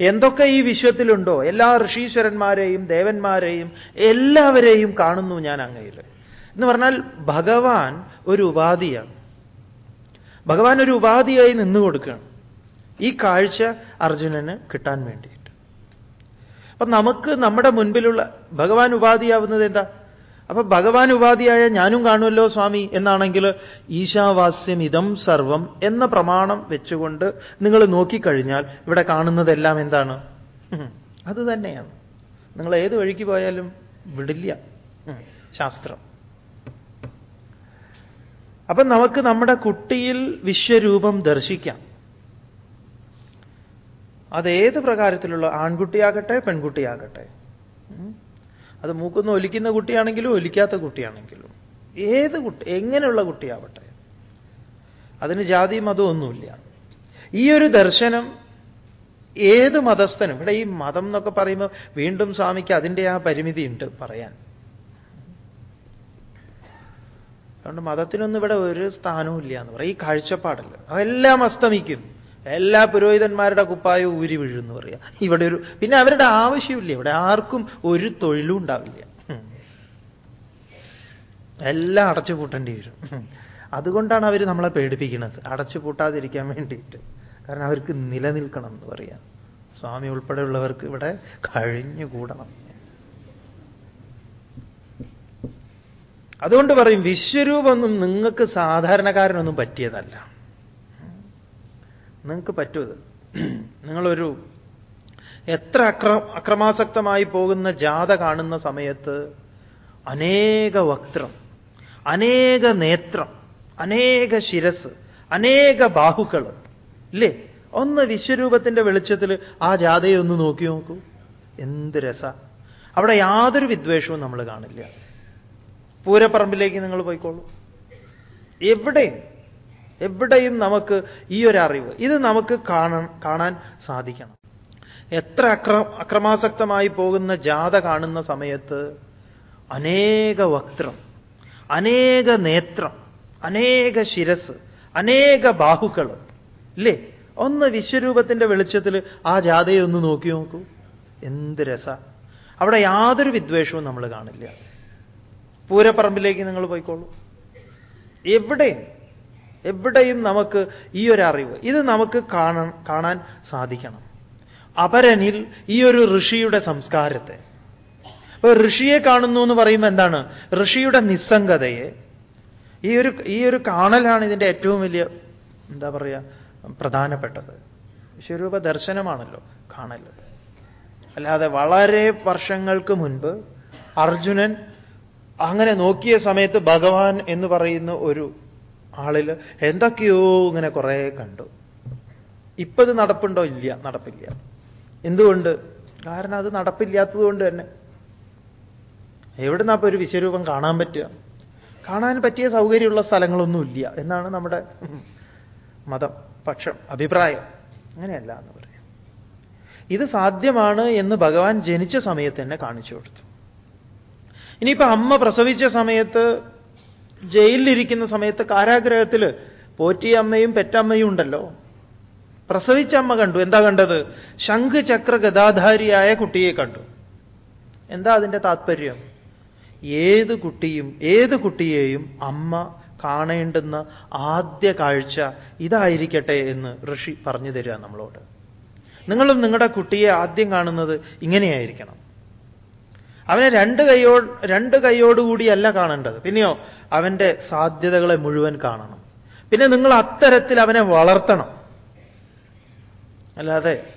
എന്തൊക്കെ ഈ വിശ്വത്തിലുണ്ടോ എല്ലാ ഋഷീശ്വരന്മാരെയും ദേവന്മാരെയും എല്ലാവരെയും കാണുന്നു ഞാൻ അങ്ങയിൽ. എന്ന് പറഞ്ഞാൽ ഭഗവാൻ ഒരു ഉപാധിയാണ്. ഭഗവാൻ ഒരു ഉപാധിയായി നിന്നു കൊടുക്കുകയാണ്. ഈ കാഴ്ച അർജുനന് കിട്ടാൻ വേണ്ടിയിട്ട്. അപ്പൊ നമുക്ക് നമ്മുടെ മുൻപിലുള്ള ഭഗവാൻ ഉപാധിയാവുന്നത് എന്താ? അപ്പൊ ഭഗവാൻ ഉപാധിയായ ഞാനും കാണുമല്ലോ സ്വാമി എന്നാണെങ്കിൽ ഈശാവാസ്യം ഇതം സർവം എന്ന പ്രമാണം വെച്ചുകൊണ്ട് നിങ്ങൾ നോക്കിക്കഴിഞ്ഞാൽ ഇവിടെ കാണുന്നതെല്ലാം എന്താണ്? അത് തന്നെയാണ്. നിങ്ങൾ ഏത് വഴിക്ക് പോയാലും വിടില്ല. ശാസ്ത്രം. അപ്പൊ നമുക്ക് നമ്മുടെ കുട്ടിയിൽ വിശ്വരൂപം ദർശിക്കാം. അതേത് പ്രകാരത്തിലുള്ള ആൺകുട്ടിയാകട്ടെ പെൺകുട്ടിയാകട്ടെ? അത് മൂക്കുന്ന ഒലിക്കുന്ന കുട്ടിയാണെങ്കിലും ഒലിക്കാത്ത കുട്ടിയാണെങ്കിലും ഏത് കുട്ടി എങ്ങനെയുള്ള കുട്ടിയാവട്ടെ. അതിന് ജാതി മതമൊന്നുമില്ല ഈ ഒരു ദർശനം ഏത് മതസ്ഥനും ഇവിടെ ഈ മതം എന്നൊക്കെ പറയുമ്പോൾ വീണ്ടും സ്വാമിക്ക് അതിന്റെ ആ പരിമിതി ഉണ്ട് പറയാൻ. അതുകൊണ്ട് മതത്തിനൊന്നും ഇവിടെ ഒരു സ്ഥാനവും ഇല്ല എന്ന് പറയും. ഈ കാഴ്ചപ്പാടല്ല. അതെല്ലാം അസ്തമിക്കും. എല്ലാ പുരോഹിതന്മാരുടെ കുപ്പായവും ഊരി വീഴുന്നു പറയാം. ഇവിടെ ഒരു പിന്നെ അവരുടെ ആവശ്യമില്ല. ഇവിടെ ആർക്കും ഒരു തൊഴിലും ഉണ്ടാവില്ല. എല്ലാം അടച്ചു പൂട്ടേണ്ടി വരും. അതുകൊണ്ടാണ് അവർ നമ്മളെ പേടിപ്പിക്കുന്നത്. അടച്ചു പൂട്ടാതിരിക്കാൻ വേണ്ടിയിട്ട്. കാരണം അവർക്ക് നിലനിൽക്കണം എന്ന് പറയാം. സ്വാമി ഉൾപ്പെടെയുള്ളവർക്ക് ഇവിടെ കഴിഞ്ഞുകൂടണം. അതുകൊണ്ട് പറയും വിശ്വരൂപമൊന്നും നിങ്ങൾക്ക് സാധാരണക്കാരനൊന്നും പറ്റിയതല്ല. നിങ്ങൾക്ക് പറ്റൂത് നിങ്ങളൊരു എത്ര അക്ര അക്രമാസക്തമായി പോകുന്ന ജാഥ കാണുന്ന സമയത്ത് അനേക വക്ത്രം അനേക നേത്രം അനേക ശിരസ് അനേക ബാഹുക്കൾ ഇല്ലേ? ഒന്ന് വിശ്വരൂപത്തിന്റെ വെളിച്ചത്തിൽ ആ ജാഥയെ ഒന്ന് നോക്കി നോക്കൂ. എന്ത് രസ. അവിടെ യാതൊരു വിദ്വേഷവും നമ്മൾ കാണില്ല. പൂരപ്പറമ്പിലേക്ക് നിങ്ങൾ പോയിക്കോളൂ. എവിടെയും എവിടെയും നമുക്ക് ഈ ഒരു അറിവ് ഇത് നമുക്ക് കാണാൻ കാണാൻ സാധിക്കണം. എത്ര അക്ര അക്രമാസക്തമായി പോകുന്ന ജാത കാണുന്ന സമയത്ത് അനേക വക്ത്രം അനേക നേത്രം അനേക ശിരസ് അനേക ബാഹുക്കൾ ഇല്ലേ? ഒന്ന് വിശ്വരൂപത്തിന്റെ വെളിച്ചത്തിൽ ആ ജാതയെ ഒന്ന് നോക്കി നോക്കൂ. എന്ത് രസ. അവിടെ യാതൊരു വിദ്വേഷവും നമ്മൾ കാണില്ല. പൂരപ്പറമ്പിലേക്ക് നിങ്ങൾ പോയിക്കോളൂ. എവിടെയും എവിടെയും നമുക്ക് ഈ ഒരു അറിവ് ഇത് നമുക്ക് കാണാൻ കാണാൻ സാധിക്കണം. അപരനിൽ ഈ ഒരു ഋഷിയുടെ സംസ്കാരത്തെ. അപ്പൊ ഋഷിയെ കാണുന്നു എന്ന് പറയുമ്പോൾ എന്താണ്? ഋഷിയുടെ നിസ്സംഗതയെ. ഈ ഒരു ഈ ഒരു കാണലാണ് ഇതിന്റെ ഏറ്റവും വലിയ എന്താ പറയുക പ്രധാനപ്പെട്ടത്. വിശ്വരൂപ ദർശനമാണല്ലോ കാണൽ അല്ലാതെ വളരെ വർഷങ്ങൾക്ക് മുൻപ് അർജുനൻ അങ്ങനെ നോക്കിയ സമയത്ത് ഭഗവാൻ എന്ന് പറയുന്ന ഒരു ആളിൽ എന്തൊക്കെയോ ഇങ്ങനെ കുറേ കണ്ടു. ഇപ്പത് നടപ്പുണ്ടോ ഇല്ല? നടപ്പില്ല. എന്തുകൊണ്ട്? കാരണം അത് നടപ്പില്ലാത്തത് കൊണ്ട് തന്നെ. എവിടുന്നാ ഇപ്പൊ ഒരു വിശ്വരൂപം കാണാൻ പറ്റുക? കാണാൻ പറ്റിയ സൗകര്യമുള്ള സ്ഥലങ്ങളൊന്നുമില്ല എന്നാണ് നമ്മുടെ മതം പക്ഷം അഭിപ്രായം. അങ്ങനെയല്ല എന്ന് പറയും. ഇത് സാധ്യമാണ് എന്ന് ഭഗവാൻ ജനിച്ച സമയത്ത് തന്നെ കാണിച്ചു കൊടുത്തു. ഇനിയിപ്പോൾ അമ്മ പ്രസവിച്ച സമയത്ത് ജയിലിലിരിക്കുന്ന സമയത്ത് കാരാഗ്രഹത്തിൽ പോറ്റി അമ്മയും പെറ്റമ്മയും ഉണ്ടല്ലോ. പ്രസവിച്ച അമ്മ കണ്ടു. എന്താ കണ്ടത്? ശംഖ് ചക്ര ഗതാധാരിയായ കുട്ടിയെ കണ്ടു. എന്താ അതിന്റെ താത്പര്യം? ഏത് കുട്ടിയും ഏത് കുട്ടിയെയും അമ്മ കാണേണ്ടുന്ന ആദ്യ കാഴ്ച ഇതായിരിക്കട്ടെ എന്ന് ഋഷി പറഞ്ഞു തരിക നമ്മളോട്. നിങ്ങളും നിങ്ങളുടെ കുട്ടിയെ ആദ്യം കാണുന്നത് ഇങ്ങനെയായിരിക്കണം. അവനെ രണ്ട് കൈയോ രണ്ട് കൈയോടുകൂടിയല്ല കാണേണ്ടത്. പിന്നെയോ അവന്റെ സാധ്യതകളെ മുഴുവൻ കാണണം. പിന്നെ നിങ്ങൾ അത്തരത്തിൽ അവനെ വളർത്തണം. അല്ലാതെ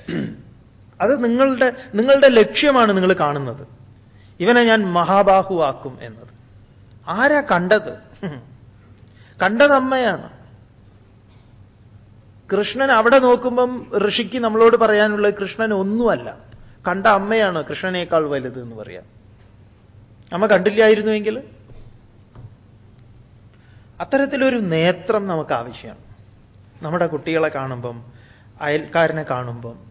അത് നിങ്ങളുടെ നിങ്ങളുടെ ലക്ഷ്യമാണ് നിങ്ങൾ കാണുന്നത്. ഇവനെ ഞാൻ മഹാബാഹുവാക്കും എന്നത്. ആരാ കണ്ടത്? കണ്ടത് അമ്മയാണ്. കൃഷ്ണൻ അവിടെ നോക്കുമ്പം ഋഷിക്ക് നമ്മളോട് പറയാനുള്ളത് കൃഷ്ണൻ ഒന്നുമല്ല. കണ്ട അമ്മയാണ് കൃഷ്ണനേക്കാൾ വലുത് എന്ന് പറയാം. അമ്മ കണ്ടില്ലായിരുന്നുവെങ്കിൽ? അത്തരത്തിലൊരു നേത്രം നമുക്ക് ആവശ്യമാണ് നമ്മുടെ കുട്ടികളെ കാണുമ്പം അയൽക്കാരനെ കാണുമ്പം.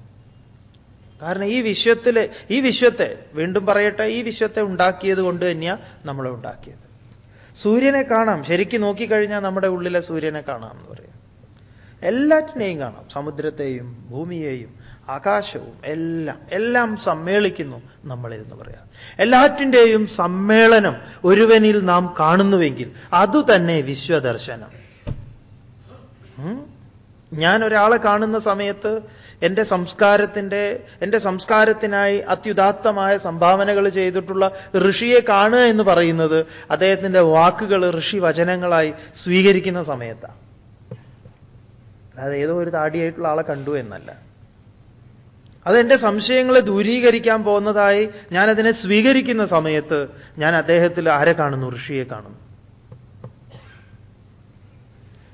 കാരണം ഈ വിശ്വത്തിലെ ഈ വിശ്വത്തെ വീണ്ടും പറയട്ടെ ഈ വിശ്വത്തെ ഉണ്ടാക്കിയത് കൊണ്ട് തന്നെയാണ് നമ്മളെ ഉണ്ടാക്കിയത്. സൂര്യനെ കാണാം. ശരിക്കും നോക്കിക്കഴിഞ്ഞാൽ നമ്മുടെ ഉള്ളിലെ സൂര്യനെ കാണാം എന്ന് പറയാം. എല്ലാറ്റിനെയും കാണാം. സമുദ്രത്തെയും ഭൂമിയെയും ആകാശവും എല്ലാം എല്ലാം സമ്മേളിക്കുന്നു നമ്മളിരുന്ന് പറയാം. എല്ലാറ്റിന്റെയും സമ്മേളനം ഒരുവനിൽ നാം കാണുന്നുവെങ്കിൽ അതുതന്നെ വിശ്വദർശനം. ഞാൻ ഒരാളെ കാണുന്ന സമയത്ത് എന്റെ സംസ്കാരത്തിന്റെ എന്റെ സംസ്കാരത്തിനായി അത്യുദാത്തമായ സംഭാവനകൾ ചെയ്തിട്ടുള്ള ഋഷിയെ കാണുക എന്ന് പറയുന്നത് അദ്ദേഹത്തിന്റെ വാക്കുകൾ ഋഷി വചനങ്ങളായി സ്വീകരിക്കുന്ന സമയത്താണ് അതായത് ഏതോ ഒരു താടിയായിട്ടുള്ള ആളെ കണ്ടു എന്നല്ല. അതെന്റെ സംശയങ്ങളെ ദൂരീകരിക്കാൻ പോകുന്നതായി അതിനെ സ്വീകരിക്കുന്ന സമയത്ത് ഞാൻ അദ്ദേഹത്തിൽ ആരെ കാണുന്നു? ഋഷിയെ കാണുന്നു.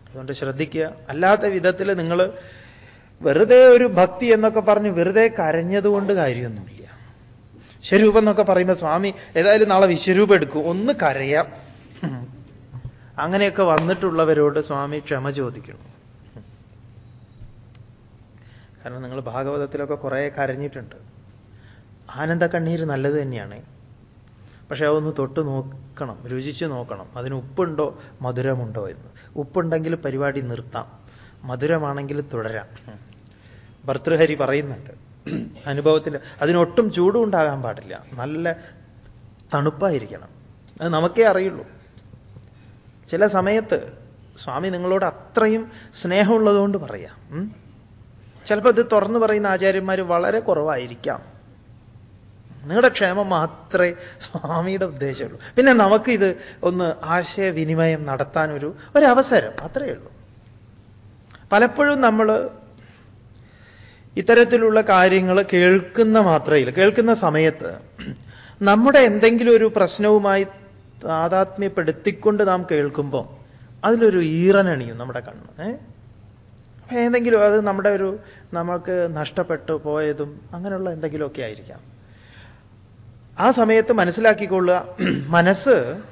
അതുകൊണ്ട് ശ്രദ്ധിക്കുക. അല്ലാത്ത വിധത്തിൽ നിങ്ങൾ വെറുതെ ഒരു ഭക്തി എന്നൊക്കെ പറഞ്ഞ് വെറുതെ കരഞ്ഞതുകൊണ്ട് കാര്യമൊന്നുമില്ല. വിശ്വരൂപം എന്നൊക്കെ പറയുമ്പോൾ സ്വാമി ഏതായാലും നാളെ വിശ്വരൂപം എടുക്കും. ഒന്ന് കരയാം. അങ്ങനെയൊക്കെ വന്നിട്ടുള്ളവരോട് സ്വാമി ക്ഷമ ചോദിക്കണം. കാരണം നിങ്ങൾ ഭാഗവതത്തിലൊക്കെ കുറേ കരഞ്ഞിട്ടുണ്ട്. ആനന്ദ കണ്ണീര് നല്ലത് തന്നെയാണ്. പക്ഷേ അതൊന്ന് തൊട്ട് നോക്കണം രുചിച്ച് നോക്കണം. അതിന് ഉപ്പുണ്ടോ? മധുരമുണ്ടോ എന്ന്. ഉപ്പുണ്ടെങ്കിൽ പരിപാടി നിർത്താം. മധുരമാണെങ്കിൽ തുടരാം. ഭർത്തൃഹരി പറയുന്നുണ്ട്. അനുഭവത്തിൽ അതിനൊട്ടും ചൂടും ഉണ്ടാകാൻ പാടില്ല. നല്ല തണുപ്പായിരിക്കണം. അത് നമുക്കേ അറിയുള്ളൂ. ചില സമയത്ത് സ്വാമി നിങ്ങളോട് അത്രയും സ്നേഹമുള്ളതുകൊണ്ട് പറയാം. ചിലപ്പോൾ ഇത് തുറന്നു പറയുന്ന ആചാര്യന്മാർ വളരെ കുറവായിരിക്കാം. നിങ്ങളുടെ ക്ഷേമം മാത്രമേ സ്വാമിയുടെ ഉദ്ദേശമുള്ളൂ പിന്നെ നമുക്ക് ഇത് ഒന്ന് ആശയവിനിമയം നടത്താനൊരു ഒരവസരം അത്രയേ ഉള്ളൂ. പലപ്പോഴും നമ്മൾ ഇത്തരത്തിലുള്ള കാര്യങ്ങൾ കേൾക്കുന്ന മാത്രയിൽ കേൾക്കുന്ന സമയത്ത് നമ്മുടെ എന്തെങ്കിലും ഒരു പ്രശ്നവുമായി താതാത്മ്യപ്പെടുത്തിക്കൊണ്ട് നാം കേൾക്കുമ്പോൾ അതിലൊരു ഈറനണിയും നമ്മുടെ കണ്ണ്. ഏ? ഏതെങ്കിലും അത് നമ്മുടെ ഒരു നമുക്ക് നഷ്ടപ്പെട്ടു പോയതും അങ്ങനെയുള്ള എന്തെങ്കിലുമൊക്കെ ആയിരിക്കാം. ആ സമയത്ത് മനസ്സിലാക്കിക്കൊള്ളുക മനസ്സ്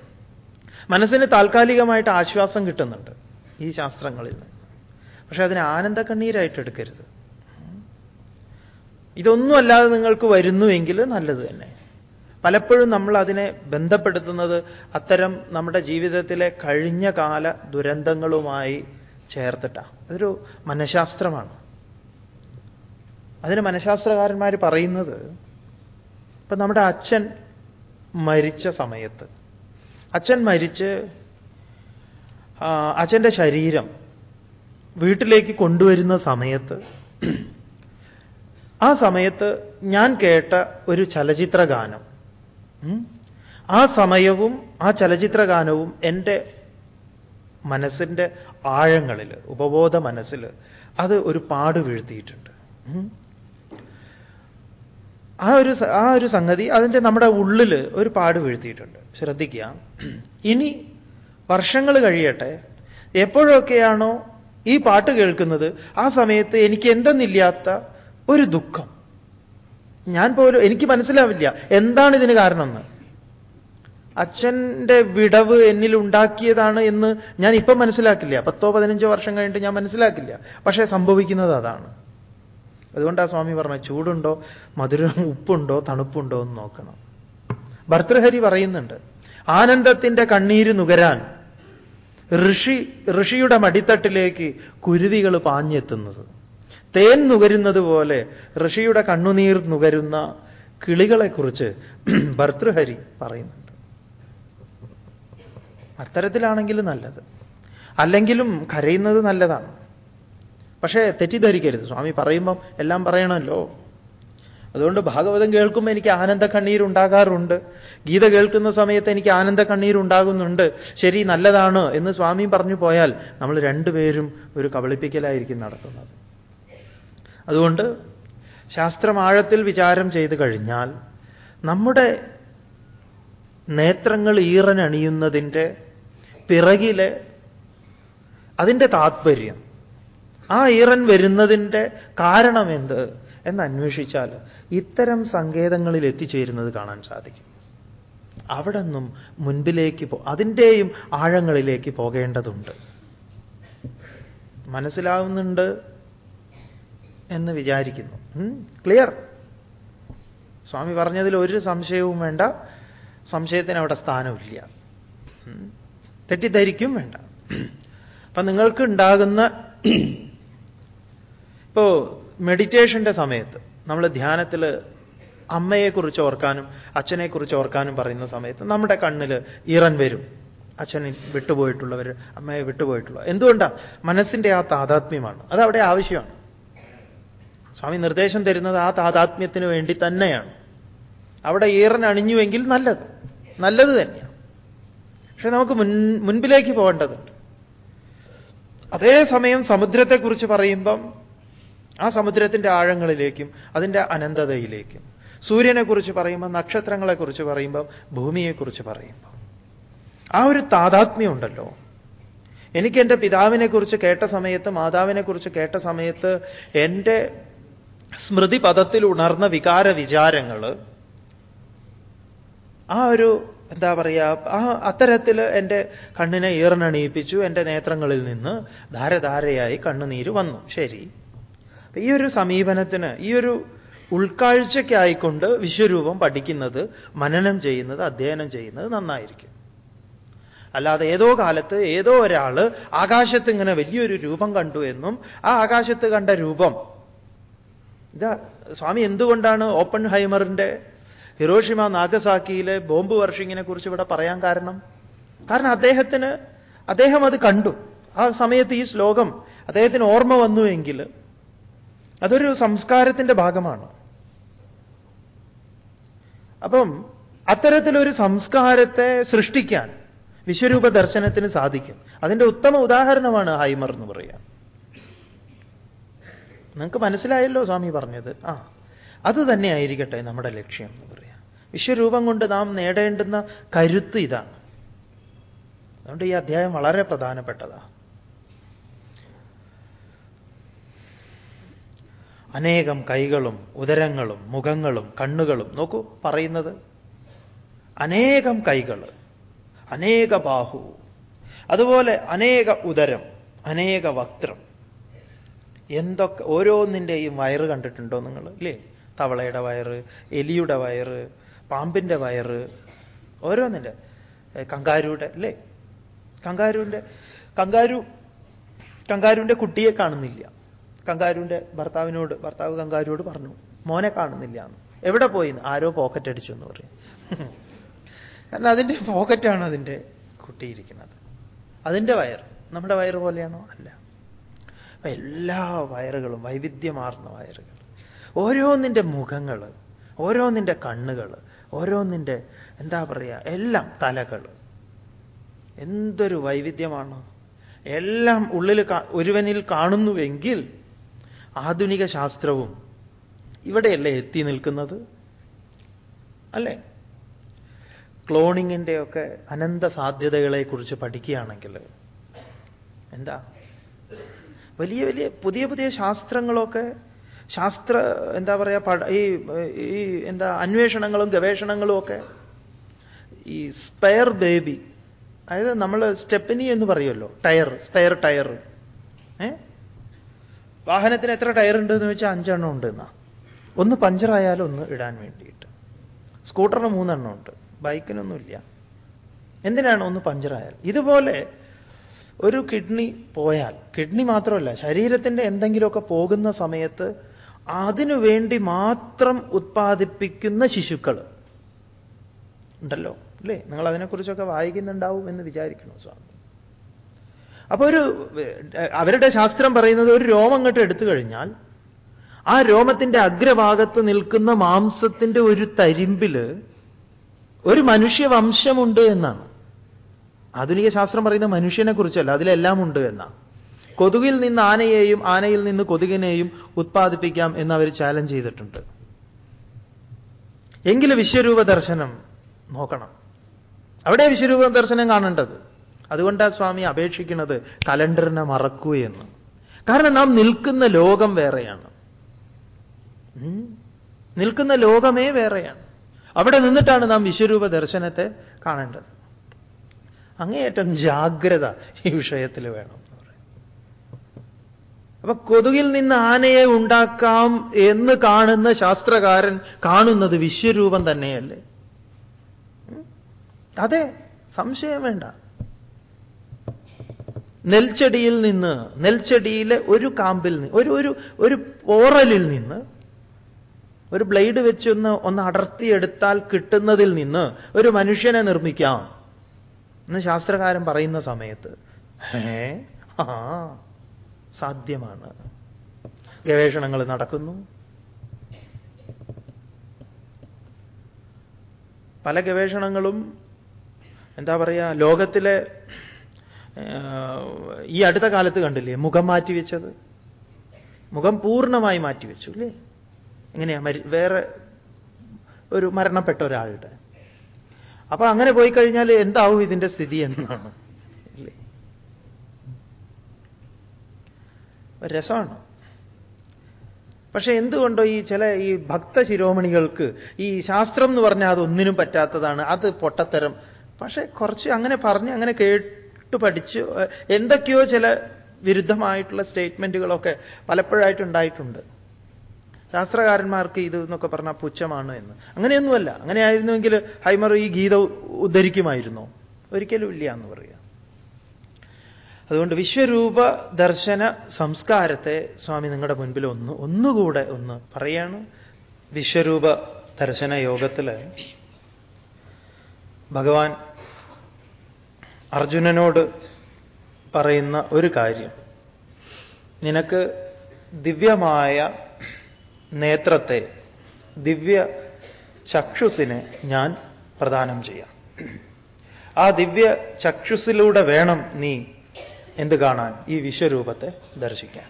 മനസ്സിന് താൽക്കാലികമായിട്ട് ആശ്വാസം കിട്ടുന്നുണ്ട് ഈ ശാസ്ത്രങ്ങളിൽ നിന്ന്. പക്ഷെ അതിനെ ആനന്ദ കണ്ണീരായിട്ട് എടുക്കരുത്. ഇതൊന്നും അല്ലാതെ നിങ്ങൾക്ക് വരുന്നുവെങ്കിൽ നല്ലത് തന്നെ. പലപ്പോഴും നമ്മൾ അതിനെ ബന്ധപ്പെടുത്തുന്നത് അത്തരം നമ്മുടെ ജീവിതത്തിലെ കഴിഞ്ഞ കാല ദുരന്തങ്ങളുമായി ചേർത്തിട്ടാണ് അതൊരു മനഃശാസ്ത്രമാണ്. അതിന് മനഃശാസ്ത്രകാരന്മാർ പറയുന്നത് ഇപ്പൊ നമ്മുടെ അച്ഛൻ മരിച്ച സമയത്ത് അച്ഛൻ മരിച്ച് അച്ഛന്റെ ശരീരം വീട്ടിലേക്ക് കൊണ്ടുവരുന്ന സമയത്ത് ആ സമയത്ത് ഞാൻ കേട്ട ഒരു ചലച്ചിത്ര ഗാനം ആ സമയവും ആ ചലച്ചിത്ര ഗാനവും എന്റെ മനസ്സിന്റെ ആഴങ്ങളിൽ ഉപബോധ മനസ്സിൽ അത് ഒരു പാട് വീഴ്ത്തിയിട്ടുണ്ട്. ആ ഒരു ആ ഒരു സംഗതി അതിന്റെ നമ്മുടെ ഉള്ളിൽ ഒരു പാട് വീഴ്ത്തിയിട്ടുണ്ട്. ശ്രദ്ധിക്കുക. ഇനി വർഷങ്ങൾ കഴിയട്ടെ എപ്പോഴൊക്കെയാണോ ഈ പാട്ട് കേൾക്കുന്നത് ആ സമയത്ത് എനിക്ക് എന്തെന്നില്ലാത്ത ഒരു ദുഃഖം. ഞാൻ പോലും എനിക്ക് മനസ്സിലാവില്ല. എന്താണ് ഇതിന് കാരണമെന്ന്. അച്ഛന്റെ വിടവ് എന്നിൽ ഉണ്ടാക്കിയതാണ് എന്ന് ഞാൻ ഇപ്പം മനസ്സിലാക്കില്ല. പത്തോ പതിനഞ്ചോ വർഷം കഴിഞ്ഞിട്ട് ഞാൻ മനസ്സിലാക്കില്ല. പക്ഷേ സംഭവിക്കുന്നത് അതാണ്. അതുകൊണ്ടാണ് സ്വാമി പറഞ്ഞ ചൂടുണ്ടോ മധുരം ഉപ്പുണ്ടോ തണുപ്പുണ്ടോ എന്ന് നോക്കണം. ഭർത്തൃഹരി പറയുന്നുണ്ട് ആനന്ദത്തിന്റെ കണ്ണീര് നുകരാൻ ഋഷി ഋഷിയുടെ മടിത്തട്ടിലേക്ക് കുരുവികൾ പാഞ്ഞെത്തുന്നത്. തേൻ നുകരുന്നത് പോലെ ഋഷിയുടെ കണ്ണുനീർ നുകരുന്ന കിളികളെക്കുറിച്ച് ഭർത്തൃഹരി പറയുന്നുണ്ട്. അത്തരത്തിലാണെങ്കിൽ നല്ലത്. അല്ലെങ്കിലും കരയുന്നത് നല്ലതാണ്. പക്ഷേ തെറ്റിദ്ധരിക്കരുത്. സ്വാമി പറയുമ്പം എല്ലാം പറയണമല്ലോ. അതുകൊണ്ട് ഭാഗവതം കേൾക്കുമ്പോൾ എനിക്ക് ആനന്ദ കണ്ണീരുണ്ടാകാറുണ്ട് ഗീത കേൾക്കുന്ന സമയത്ത് എനിക്ക് ആനന്ദ കണ്ണീരുണ്ടാകുന്നുണ്ട് ശരി നല്ലതാണ് എന്ന് സ്വാമി പറഞ്ഞു പോയാൽ നമ്മൾ രണ്ടുപേരും ഒരു കബളിപ്പിക്കലായിരിക്കും നടത്തുന്നത്. അതുകൊണ്ട് ശാസ്ത്രമാഴത്തിൽ വിചാരം ചെയ്തു കഴിഞ്ഞാൽ നമ്മുടെ നേത്രങ്ങൾ ഈറനണിയുന്നതിന്റെ പിറകിലെ അതിന്റെ താത്പര്യം. ആ ഈറൻ വരുന്നതിന്റെ കാരണമെന്ത് എന്ന് അന്വേഷിച്ചാൽ ഇത്തരം സങ്കേതങ്ങളിൽ എത്തിച്ചേരുന്നത് കാണാൻ സാധിക്കും. അവിടെ നിന്നും മുൻപിലേക്ക് പോ അതിന്റെയും ആഴങ്ങളിലേക്ക് പോകേണ്ടതുണ്ട്. മനസ്സിലാവുന്നുണ്ട് എന്ന് വിചാരിക്കുന്നു. ക്ലിയർ സ്വാമി പറഞ്ഞതിൽ ഒരു സംശയവും വേണ്ട. സംശയത്തിന് അവിടെ സ്ഥാനമില്ല തെറ്റിദ്ധരിക്കും വേണ്ട. അപ്പൊ നിങ്ങൾക്ക് ഉണ്ടാകുന്ന ഇപ്പോ മെഡിറ്റേഷന്റെ സമയത്ത് നമ്മൾ ധ്യാനത്തിൽ അമ്മയെക്കുറിച്ച് ഓർക്കാനും അച്ഛനെക്കുറിച്ച് ഓർക്കാനും പറയുന്ന സമയത്ത് നമ്മുടെ കണ്ണിൽ ഇറൻ വരും. അച്ഛനെ വിട്ടുപോയിട്ടുള്ളവർ അമ്മയെ വിട്ടുപോയിട്ടുള്ള എന്തുകൊണ്ടാണ് മനസ്സിന്റെ ആ താതാത്മ്യമാണ്. അതവിടെ ആവശ്യമാണ്. സ്വാമി നിർദ്ദേശം തരുന്നത് ആ താതാത്മ്യത്തിന് വേണ്ടി തന്നെയാണ്. അവിടെ ഈറൻ അണിഞ്ഞുവെങ്കിൽ നല്ലത്. നല്ലത് തന്നെയാണ് പക്ഷെ നമുക്ക് മുൻ മുൻപിലേക്ക് പോകേണ്ടതുണ്ട്. അതേസമയം സമുദ്രത്തെക്കുറിച്ച് പറയുമ്പം ആ സമുദ്രത്തിന്റെ ആഴങ്ങളിലേക്കും അതിന്റെ അനന്തതയിലേക്കും സൂര്യനെക്കുറിച്ച് പറയുമ്പോൾ നക്ഷത്രങ്ങളെക്കുറിച്ച് പറയുമ്പം ഭൂമിയെക്കുറിച്ച് പറയുമ്പോൾ ആ ഒരു താതാത്മ്യം ഉണ്ടല്ലോ എനിക്ക് എന്റെ പിതാവിനെക്കുറിച്ച് കേട്ട സമയത്ത് മാതാവിനെക്കുറിച്ച് കേട്ട സമയത്ത് എന്റെ സ്മൃതിപഥത്തിൽ ഉണർന്ന വികാര വിചാരങ്ങൾ ആ ഒരു എന്താ പറയുക ആ അത്തരത്തിൽ എന്റെ കണ്ണിനെ ഈറനണിയിപ്പിച്ചു എന്റെ നേത്രങ്ങളിൽ നിന്ന് ധാരധാരയായി കണ്ണുനീര് വന്നു. ശരി. ഈ ഒരു സമീപനത്തിന് ഈ ഒരു ഉൾക്കാഴ്ചയ്ക്കായിക്കൊണ്ട് വിശ്വരൂപം പഠിക്കുന്നത് മനനം ചെയ്യുന്നത് അധ്യയനം ചെയ്യുന്നത് നന്നായിരിക്കും. അല്ലാതെ ഏതോ കാലത്ത് ഏതോ ഒരാൾ ആകാശത്ത് ഇങ്ങനെ വലിയൊരു രൂപം കണ്ടു എന്നും ആ ആകാശത്ത് കണ്ട രൂപം ഇതാ സ്വാമി എന്തുകൊണ്ടാണ് ഓപ്പൺ ഹൈമറിന്റെ ഹിറോഷിമ നാഗസാക്കിയിലെ ബോംബ് വർഷിങ്ങിനെ കുറിച്ച് ഇവിടെ പറയാൻ കാരണം? കാരണം അദ്ദേഹത്തിന് അദ്ദേഹം അത് കണ്ടു. ആ സമയത്ത് ഈ ശ്ലോകം അദ്ദേഹത്തിന് ഓർമ്മ വന്നുവെങ്കിൽ അതൊരു സംസ്കാരത്തിന്റെ ഭാഗമാണ്. അപ്പം അത്തരത്തിലൊരു സംസ്കാരത്തെ സൃഷ്ടിക്കാൻ വിശ്വരൂപ ദർശനത്തിന് സാധിക്കും. അതിന്റെ ഉത്തമ ഉദാഹരണമാണ് ഹൈമർ എന്ന് പറയാം. നിങ്ങൾക്ക് മനസ്സിലായല്ലോ സ്വാമി പറഞ്ഞത്. ആ അത് തന്നെ ആയിരിക്കട്ടെ നമ്മുടെ ലക്ഷ്യം. വിശ്വരൂപം കൊണ്ട് നാം നേടേണ്ടുന്ന കരുത്ത് ഇതാണ്. അതുകൊണ്ട് ഈ അധ്യായം വളരെ പ്രധാനപ്പെട്ടതാണ് അനേകം കൈകളും ഉദരങ്ങളും മുഖങ്ങളും കണ്ണുകളും നോക്കൂ പറയുന്നത്. അനേകം കൈകൾ അനേക ബാഹു അതുപോലെ അനേക ഉദരം അനേക വക്ത്രം. എന്തൊക്കെ ഓരോന്നിന്റെയും വയറ് കണ്ടിട്ടുണ്ടോ നിങ്ങൾ? ഇല്ലേ? തവളയുടെ വയറ് എലിയുടെ വയറ് പാമ്പിന്റെ വയറ് ഓരോന്നിന്റെ കങ്കാരുടെ അല്ലേ? കങ്കാരുവിന്റെ കങ്കാരു കങ്കാരുവിന്റെ കുട്ടിയെ കാണുന്നില്ല. കങ്കാരുവിന്റെ ഭർത്താവിനോട് ഭർത്താവ് കങ്കാരുവോട് പറഞ്ഞു മോനെ കാണുന്നില്ല എന്ന്. എവിടെ പോയി ആരോ പോക്കറ്റ് അടിച്ചു എന്ന് പറയും കാരണം അതിന്റെ പോക്കറ്റാണ് അതിന്റെ കുട്ടിയിരിക്കുന്നത് അതിന്റെ വയർ നമ്മുടെ വയറ് പോലെയാണോ? അല്ല. അപ്പൊ എല്ലാ വയറുകളും വൈവിധ്യമാർന്ന വയറുകൾ. ഓരോന്നിന്റെ മുഖങ്ങൾ ഓരോന്നിന്റെ കണ്ണുകൾ ഓരോന്നിന്റെ എന്താ പറയുക എല്ലാം തലകൾ എന്തൊരു വൈവിധ്യമാണ്. എല്ലാം ഉള്ളിൽ ഒരുവനിൽ കാണുന്നുവെങ്കിൽ ആധുനിക ശാസ്ത്രവും ഇവിടെയല്ലേ എത്തി നിൽക്കുന്നത്? അല്ലേ? ക്ലോണിങ്ങിന്റെയൊക്കെ അനന്ത സാധ്യതകളെക്കുറിച്ച് പഠിക്കുകയാണെങ്കിൽ എന്താ? വലിയ വലിയ പുതിയ പുതിയ ശാസ്ത്രങ്ങളൊക്കെ ശാസ്ത്ര എന്താ പറയുക ഈ ഈ എന്താ അന്വേഷണങ്ങളും ഗവേഷണങ്ങളും ഒക്കെ ഈ സ്പെയർ ബേബി അതായത് നമ്മൾ സ്റ്റെപ്പനി എന്ന് പറയുമല്ലോ ടയർ സ്പെയർ ടയർ ഏ? വാഹനത്തിന് എത്ര ടയർ ഉണ്ട് എന്ന് വെച്ചാൽ അഞ്ചെണ്ണം ഉണ്ട് എന്നാ ഒന്ന് പഞ്ചറായാലും ഒന്ന് ഇടാൻ വേണ്ടിയിട്ട്. സ്കൂട്ടറിന് മൂന്നെണ്ണം ഉണ്ട്. ബൈക്കിനൊന്നുമില്ല എന്തിനാണ് ഒന്ന് പഞ്ചറായാൽ ഇതുപോലെ ഒരു കിഡ്നി പോയാൽ കിഡ്നി മാത്രമല്ല ശരീരത്തിന്റെ എന്തെങ്കിലുമൊക്കെ പോകുന്ന സമയത്ത് അതിനു വേണ്ടി മാത്രം ഉത്പാദിപ്പിക്കുന്ന ശിശുക്കൾ. ഉണ്ടല്ലോ അല്ലേ? നിങ്ങൾ അതിനെക്കുറിച്ചൊക്കെ വായിക്കുന്നുണ്ടാവും എന്ന് വിചാരിക്കണം സ്വാമി? അപ്പൊ ഒരു അവരുടെ ശാസ്ത്രം പറയുന്നത് ഒരു രോമം അങ്ങോട്ട് എടുത്തു കഴിഞ്ഞാൽ ആ രോമത്തിന്റെ അഗ്രഭാഗത്ത് നിൽക്കുന്ന മാംസത്തിന്റെ ഒരു തരിമ്പിൽ ഒരു മനുഷ്യവംശമുണ്ട് എന്നാണ്. ആധുനിക ശാസ്ത്രം പറയുന്ന മനുഷ്യനെ കുറിച്ചല്ല അതിലെല്ലാം ഉണ്ട് എന്നാണ്. കൊതുകിൽ നിന്ന് ആനയെയും ആനയിൽ നിന്ന് കൊതുകിനെയും ഉത്പാദിപ്പിക്കാം എന്ന് അവർ ചാലഞ്ച് ചെയ്തിട്ടുണ്ട്. എങ്കിലും വിശ്വരൂപ ദർശനം നോക്കണം. അവിടെ വിശ്വരൂപ ദർശനം കാണേണ്ടത്. അതുകൊണ്ടാണ് സ്വാമി അപേക്ഷിക്കുന്നത് കലണ്ടറിനെ മറക്കൂ എന്ന്. കാരണം നാം നിൽക്കുന്ന ലോകം വേറെയാണ്. നിൽക്കുന്ന ലോകമേ വേറെയാണ്. അവിടെ നിന്നിട്ടാണ് നാം വിശ്വരൂപ ദർശനത്തെ കാണേണ്ടത്. അങ്ങേയറ്റം ജാഗ്രത ഈ വിഷയത്തിൽ വേണം. അപ്പൊ കൊതുകിൽ നിന്ന് ആനയെ ഉണ്ടാക്കാം എന്ന് കാണുന്ന ശാസ്ത്രകാരൻ കാണുന്നത് വിശ്വരൂപം തന്നെയല്ലേ? അതെ സംശയം വേണ്ട. നെൽച്ചെടിയിൽ നിന്ന് നെൽച്ചെടിയിലെ ഒരു കാമ്പിൽ നിന്ന് ഒരു ഒരു ഒരു പോറലിൽ നിന്ന് ഒരു ബ്ലേഡ് വെച്ചൊന്ന് ഒന്ന് അടർത്തിയെടുത്താൽ കിട്ടുന്നതിൽ നിന്ന് ഒരു മനുഷ്യനെ നിർമ്മിക്കാം. എന്ന് ശാസ്ത്രകാരൻ പറയുന്ന സമയത്ത്. ഏ? ആ. സാധ്യമാണ്. ഗവേഷണങ്ങൾ നടക്കുന്നു. പല ഗവേഷണങ്ങളും എന്താ പറയുക ലോകത്തിലെ ഈ അടുത്ത കാലത്ത് കണ്ടില്ലേ മുഖം മാറ്റിവെച്ചത്? മുഖം പൂർണമായി മാറ്റിവെച്ചു അല്ലേ എങ്ങനെയാ വേറെ ഒരു മരണപ്പെട്ട ഒരാളുടെ. അപ്പൊ അങ്ങനെ പോയി കഴിഞ്ഞാൽ എന്താവും ഇതിന്റെ സ്ഥിതി എന്നാണ് ഇല്ലേ രസമാണ്. പക്ഷെ എന്തുകൊണ്ടോ ഈ ചില ഈ ഭക്ത ശിരോമണികൾക്ക് ഈ ശാസ്ത്രം എന്ന് പറഞ്ഞാൽ അതൊന്നിനും പറ്റാത്തതാണ് അത് പൊട്ടത്തരം. പക്ഷെ കുറച്ച് അങ്ങനെ പറഞ്ഞ് അങ്ങനെ കേട്ട് പഠിച്ച് എന്തൊക്കെയോ ചില വിരുദ്ധമായിട്ടുള്ള സ്റ്റേറ്റ്മെന്റുകളൊക്കെ പലപ്പോഴായിട്ടുണ്ടായിട്ടുണ്ട് ശാസ്ത്രകാരന്മാർക്ക് ഇത് എന്നൊക്കെ പറഞ്ഞാൽ പുച്ഛമാണ് എന്ന്. അങ്ങനെയൊന്നുമല്ല. അങ്ങനെയായിരുന്നുവെങ്കിൽ ഹൈമർ ഈ ഗീത ഉദ്ധരിക്കുമായിരുന്നോ? ഒരിക്കലും ഇല്ല എന്ന് പറയുക. അതുകൊണ്ട് വിശ്വരൂപ ദർശന സംസ്കാരത്തെ സ്വാമി നിങ്ങളുടെ മുൻപിൽ ഒന്ന് ഒന്നുകൂടെ ഒന്ന് പറയാണ്. വിശ്വരൂപ ദർശന യോഗത്തിൽ ഭഗവാൻ അർജുനനോട് പറയുന്ന ഒരു കാര്യം. നിനക്ക് ദിവ്യമായ നേത്രത്തെ ദിവ്യ ചക്ഷുസിനെ ഞാൻ പ്രദാനം ചെയ്യാം. ആ ദിവ്യ ചക്ഷുസിലൂടെ വേണം നീ എന്ത് കാണാൻ ഈ വിശ്വരൂപത്തെ ദർശിക്കാൻ.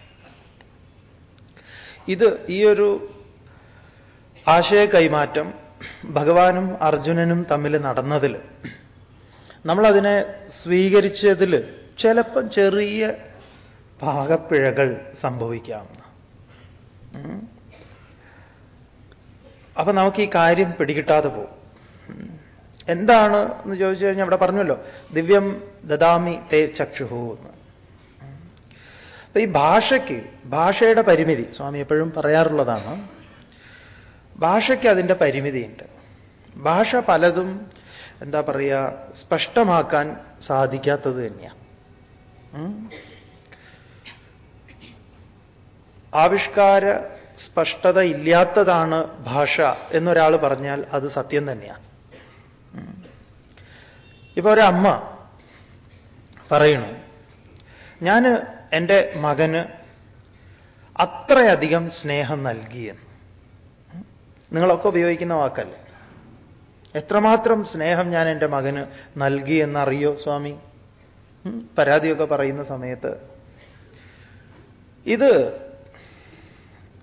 ഇത് ഈ ഒരു ആശയ കൈമാറ്റം ഭഗവാനും അർജുനനും തമ്മിൽ നടന്നതിൽ നമ്മളതിനെ സ്വീകരിച്ചതിൽ ചിലപ്പം ചെറിയ പാകപ്പിഴകൾ സംഭവിക്കാം. അപ്പൊ നമുക്ക് ഈ കാര്യം പിടികിട്ടാതെ പോകും. എന്താണ് എന്ന് ചോദിച്ചു കഴിഞ്ഞാൽ അവിടെ പറഞ്ഞല്ലോ ദിവ്യം ദദാമി തേ ചക്ഷുഹു എന്ന്. അപ്പൊ ഈ ഭാഷയ്ക്ക് ഭാഷയുടെ പരിമിതി സ്വാമി എപ്പോഴും പറയാറുള്ളതാണ് ഭാഷയ്ക്ക് അതിന്റെ പരിമിതിയുണ്ട് ഭാഷ പലതും എന്താ പറയുക സ്പഷ്ടമാക്കാൻ സാധിക്കാത്തത് തന്നെയാണ്. ആവിഷ്കാര സ്പഷ്ടത ഇല്ലാത്തതാണ് ഭാഷ എന്നൊരാൾ പറഞ്ഞാൽ അത് സത്യം തന്നെയാണ്. ഇപ്പൊ ഒരമ്മ പറയണു ഞാൻ എന്റെ മകന് അത്രയധികം സ്നേഹം നൽകിയെന്ന്. നിങ്ങളൊക്കെ ഉപയോഗിക്കുന്ന വാക്കല്ലേ? എത്രമാത്രം സ്നേഹം ഞാൻ എന്റെ മകന് നൽകി എന്നറിയോ സ്വാമി? പരാതിയൊക്കെ പറയുന്ന സമയത്ത്. ഇത്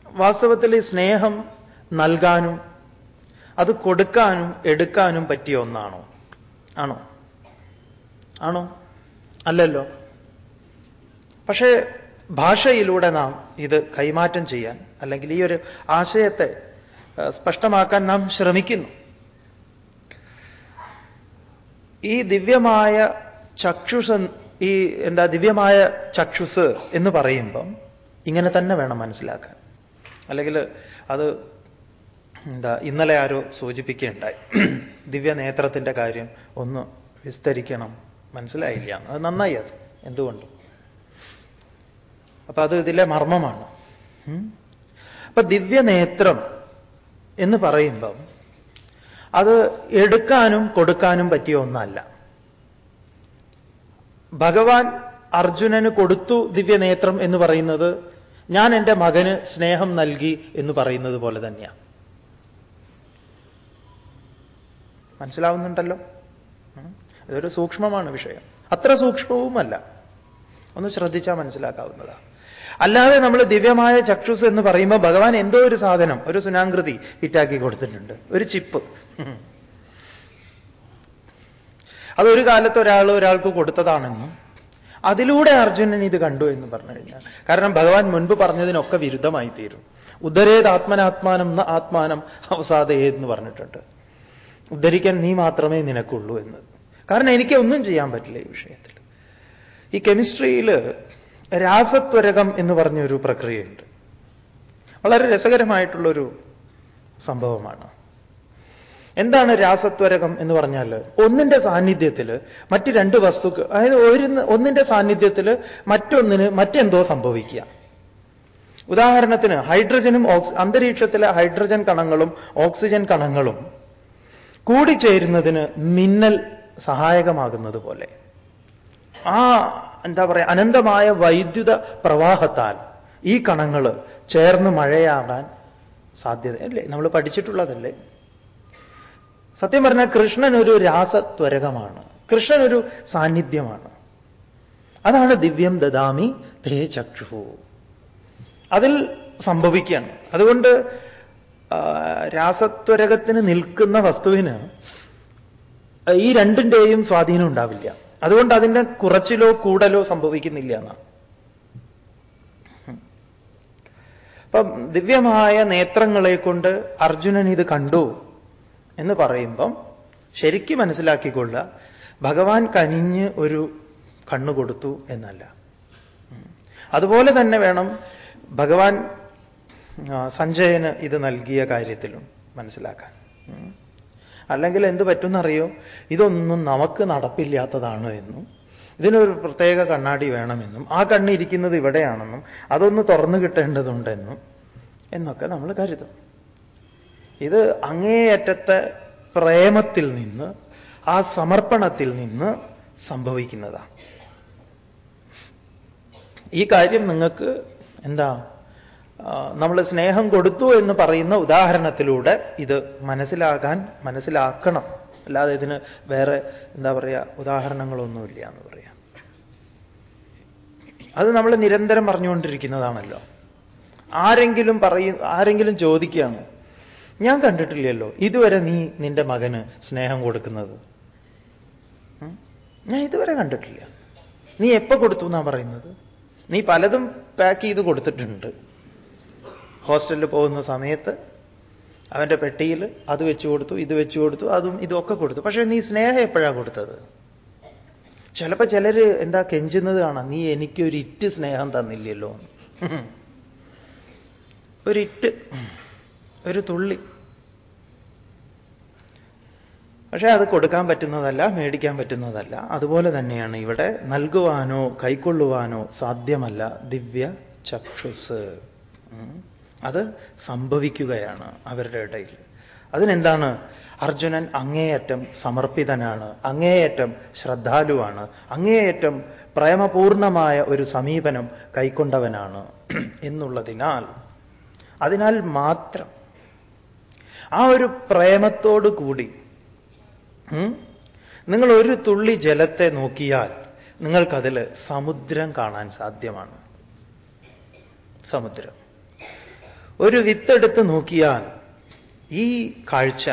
വാസ്തവത്തിൽ ഈ സ്നേഹം നൽകാനും അത് കൊടുക്കാനും എടുക്കാനും പറ്റിയ ഒന്നാണോ? ആണോ? ആണോ? അല്ലല്ലോ. പക്ഷേ ഭാഷയിലൂടെ നാം ഇത് കൈമാറ്റം ചെയ്യാൻ അല്ലെങ്കിൽ ഈ ഒരു ആശയത്തെ സ്പഷ്ടമാക്കാൻ നാം ശ്രമിക്കുന്നു. ഈ ദിവ്യമായ ചക്ഷുസ് ഈ എന്താ ദിവ്യമായ ചക്ഷുസ് എന്ന് പറയുമ്പം ഇങ്ങനെ തന്നെ വേണം മനസ്സിലാക്കാൻ. അല്ലെങ്കിൽ അത് എന്താ ഇന്നലെ ആരോ സൂചിപ്പിക്കുകയുണ്ടായി. ദിവ്യനേത്രത്തിന്റെ കാര്യം ഒന്ന് വിസ്തരിക്കണം. മനസ്സിലായില്ല. അത് നന്നായി അത്. എന്തുകൊണ്ട്. അപ്പൊ അത് ഇതിലെ മർമ്മമാണ്. അപ്പൊ ദിവ്യനേത്രം എന്ന് പറയുമ്പം അത് എടുക്കാനും കൊടുക്കാനും പറ്റിയ ഒന്നല്ല. ഭഗവാൻ അർജുനന് കൊടുത്തു ദിവ്യനേത്രം എന്ന് പറയുന്നത് ഞാൻ എന്റെ മകന് സ്നേഹം നൽകി എന്ന് പറയുന്നത് പോലെ തന്നെയാണ് മനസ്സിലാവുന്നുണ്ടല്ലോ? അതൊരു സൂക്ഷ്മമാണ് വിഷയം. അത്ര സൂക്ഷ്മവുമല്ല. ഒന്ന് ശ്രദ്ധിച്ചാൽ മനസ്സിലാക്കാവുന്നതാണ് അല്ലാതെ നമ്മൾ ദിവ്യമായ ചക്ഷുസ് എന്ന് പറയുമ്പോൾ ഭഗവാൻ എന്തോ ഒരു സാധനം ഒരു സുനാങ്കൃതി ഫിറ്റാക്കി കൊടുത്തിട്ടുണ്ട്. ഒരു ചിപ്പ്. അതൊരു കാലത്ത് ഒരാൾ ഒരാൾക്ക് കൊടുത്തതാണെന്നും അതിലൂടെ അർജുനൻ ഇത് കണ്ടു എന്ന് പറഞ്ഞു കഴിഞ്ഞാൽ. കാരണം ഭഗവാൻ മുൻപ് പറഞ്ഞതിനൊക്കെ വിരുദ്ധമായി തീരും ഉദ്ധരേത് ആത്മനാത്മാനം ആത്മാനം അവസാദയേ എന്ന് പറഞ്ഞിട്ടുണ്ട്. ഉദ്ധരിക്കാൻ നീ മാത്രമേ നിനക്കുള്ളൂ എന്ന്. കാരണം എനിക്ക് ഒന്നും ചെയ്യാൻ പറ്റില്ല ഈ വിഷയത്തിൽ. ഈ കെമിസ്ട്രിയിൽ രാസത്വരകം എന്ന് പറഞ്ഞൊരു പ്രക്രിയയുണ്ട്. വളരെ രസകരമായിട്ടുള്ളൊരു സംഭവമാണ്. എന്താണ് രാസത്വരകം എന്ന് പറഞ്ഞാൽ ഒന്നിന്റെ സാന്നിധ്യത്തിൽ മറ്റ് രണ്ട് വസ്തുക്കൾ അതായത് ഒരു ഒന്നിന്റെ സാന്നിധ്യത്തിൽ മറ്റൊന്നിന് മറ്റെന്തോ സംഭവിക്കുക. ഉദാഹരണത്തിന് ഹൈഡ്രജനും ഓക്സ് അന്തരീക്ഷത്തിലെ ഹൈഡ്രജൻ കണങ്ങളും ഓക്സിജൻ കണങ്ങളും കൂടിച്ചേരുന്നതിന് മിന്നൽ സഹായകമാകുന്നത് പോലെ. ആ എന്താ പറയുക അനന്തമായ വൈദ്യുത പ്രവാഹത്താൽ ഈ കണങ്ങൾ ചേർന്ന് മഴയാകാൻ സാധ്യത അല്ലേ? നമ്മൾ പഠിച്ചിട്ടുള്ളതല്ലേ? സത്യം പറഞ്ഞാൽ കൃഷ്ണൻ ഒരു രാസത്വരകമാണ്. കൃഷ്ണൻ ഒരു സാന്നിധ്യമാണ്. അതാണ് ദിവ്യം ദദാമി തേ ചക്ഷു അതിൽ സംഭവിക്കുകയാണ്. അതുകൊണ്ട് രാസത്വരകത്തിന് നിൽക്കുന്ന വസ്തുവിന് ഈ രണ്ടിന്റെയും സ്വാധീനം ഉണ്ടാവില്ല. അതുകൊണ്ട് അതിന്റെ കുറച്ചിലോ കൂടലോ സംഭവിക്കുന്നില്ല എന്നാണ് അപ്പം ദിവ്യമായ നേത്രങ്ങളെ കൊണ്ട് അർജുനൻ ഇത് കണ്ടു എന്ന് പറയുമ്പം ശരിക്കും മനസ്സിലാക്കിക്കൊള്ളുക ഭഗവാൻ കനിഞ്ഞ് ഒരു കണ്ണു കൊടുത്തു എന്നല്ല. അതുപോലെ തന്നെ വേണം ഭഗവാൻ സഞ്ജയന് ഇത് നൽകിയ കാര്യത്തിലും മനസ്സിലാക്കാൻ. അല്ലെങ്കിൽ എന്ത് പറ്റുമെന്നറിയോ? ഇതൊന്നും നമുക്ക് നടപ്പില്ലാത്തതാണ് എന്നും. ഇതിനൊരു പ്രത്യേക കണ്ണാടി വേണമെന്നും. ആ കണ്ണിരിക്കുന്നത് ഇവിടെയാണെന്നും. അതൊന്ന് തുറന്നു കിട്ടേണ്ടതുണ്ടെന്നും എന്നൊക്കെ നമ്മൾ കരുതും. ഇത് അങ്ങേയറ്റത്തെ പ്രേമത്തിൽ നിന്ന് ആ സമർപ്പണത്തിൽ നിന്ന് സംഭവിക്കുന്നതാണ്. ഈ കാര്യം നിങ്ങൾക്ക് എന്താ നമ്മൾ സ്നേഹം കൊടുത്തു എന്ന് പറയുന്ന ഉദാഹരണത്തിലൂടെ ഇത് മനസ്സിലാകാൻ മനസ്സിലാക്കണം. അല്ലാതെ ഇതിന് വേറെ എന്താ പറയുക ഉദാഹരണങ്ങളൊന്നുമില്ല എന്ന് പറയാം. അത് നമ്മൾ നിരന്തരം പറഞ്ഞുകൊണ്ടിരിക്കുന്നതാണല്ലോ. ആരെങ്കിലും പറയും ആരെങ്കിലും ചോദിക്കുകയാണ് ഞാൻ കണ്ടിട്ടില്ലല്ലോ ഇതുവരെ നീ നിന്റെ മകന് സ്നേഹം കൊടുക്കുന്നത്? ഞാൻ ഇതുവരെ കണ്ടിട്ടില്ല. നീ എപ്പോ കൊടുത്തു എന്നാ പറയുന്നത്? നീ പലതും പാക്ക് ചെയ്ത് കൊടുത്തിട്ടുണ്ട്. ഹോസ്റ്റലിൽ പോകുന്ന സമയത്ത് അവന്റെ പെട്ടിയിൽ അത് വെച്ചു കൊടുത്തു ഇത് വെച്ചു കൊടുത്തു അതും ഇതൊക്കെ കൊടുത്തു. പക്ഷേ നീ സ്നേഹം എപ്പോഴാണ് കൊടുത്തത്? ചിലപ്പോൾ ചിലർ എന്താ കെഞ്ചുന്നത് കാണാം നീ എനിക്കൊരു ഇറ്റ് സ്നേഹം തന്നില്ലല്ലോ. ഒരിറ്റ് ഒരു തുള്ളി. പക്ഷേ അത് കൊടുക്കാൻ പറ്റുന്നതല്ല മേടിക്കാൻ പറ്റുന്നതല്ല. അതുപോലെ തന്നെയാണ് ഇവിടെ നൽകുവാനോ കൈക്കൊള്ളുവാനോ സാധ്യമല്ല ദിവ്യ ചക്ഷുസ്. അത് സംഭവിക്കുകയാണ് അവരുടെ ഇടയിൽ. അതിനെന്താണ്? അർജുനൻ അങ്ങേയറ്റം സമർപ്പിതനാണ് അങ്ങേയറ്റം ശ്രദ്ധാലുവാണ് അങ്ങേയറ്റം പ്രേമപൂർണമായ ഒരു സമീപനം കൈക്കൊണ്ടവനാണ് എന്നുള്ളതിനാൽ അതിനാൽ മാത്രം ആ ഒരു പ്രേമത്തോടു കൂടി നിങ്ങൾ ഒരു തുള്ളി ജലത്തെ നോക്കിയാൽ നിങ്ങൾക്കതിൽ സമുദ്രം കാണാൻ സാധ്യമാണ്. സമുദ്രം. ഒരു വിത്തെടുത്ത് നോക്കിയാൽ ഈ കാഴ്ച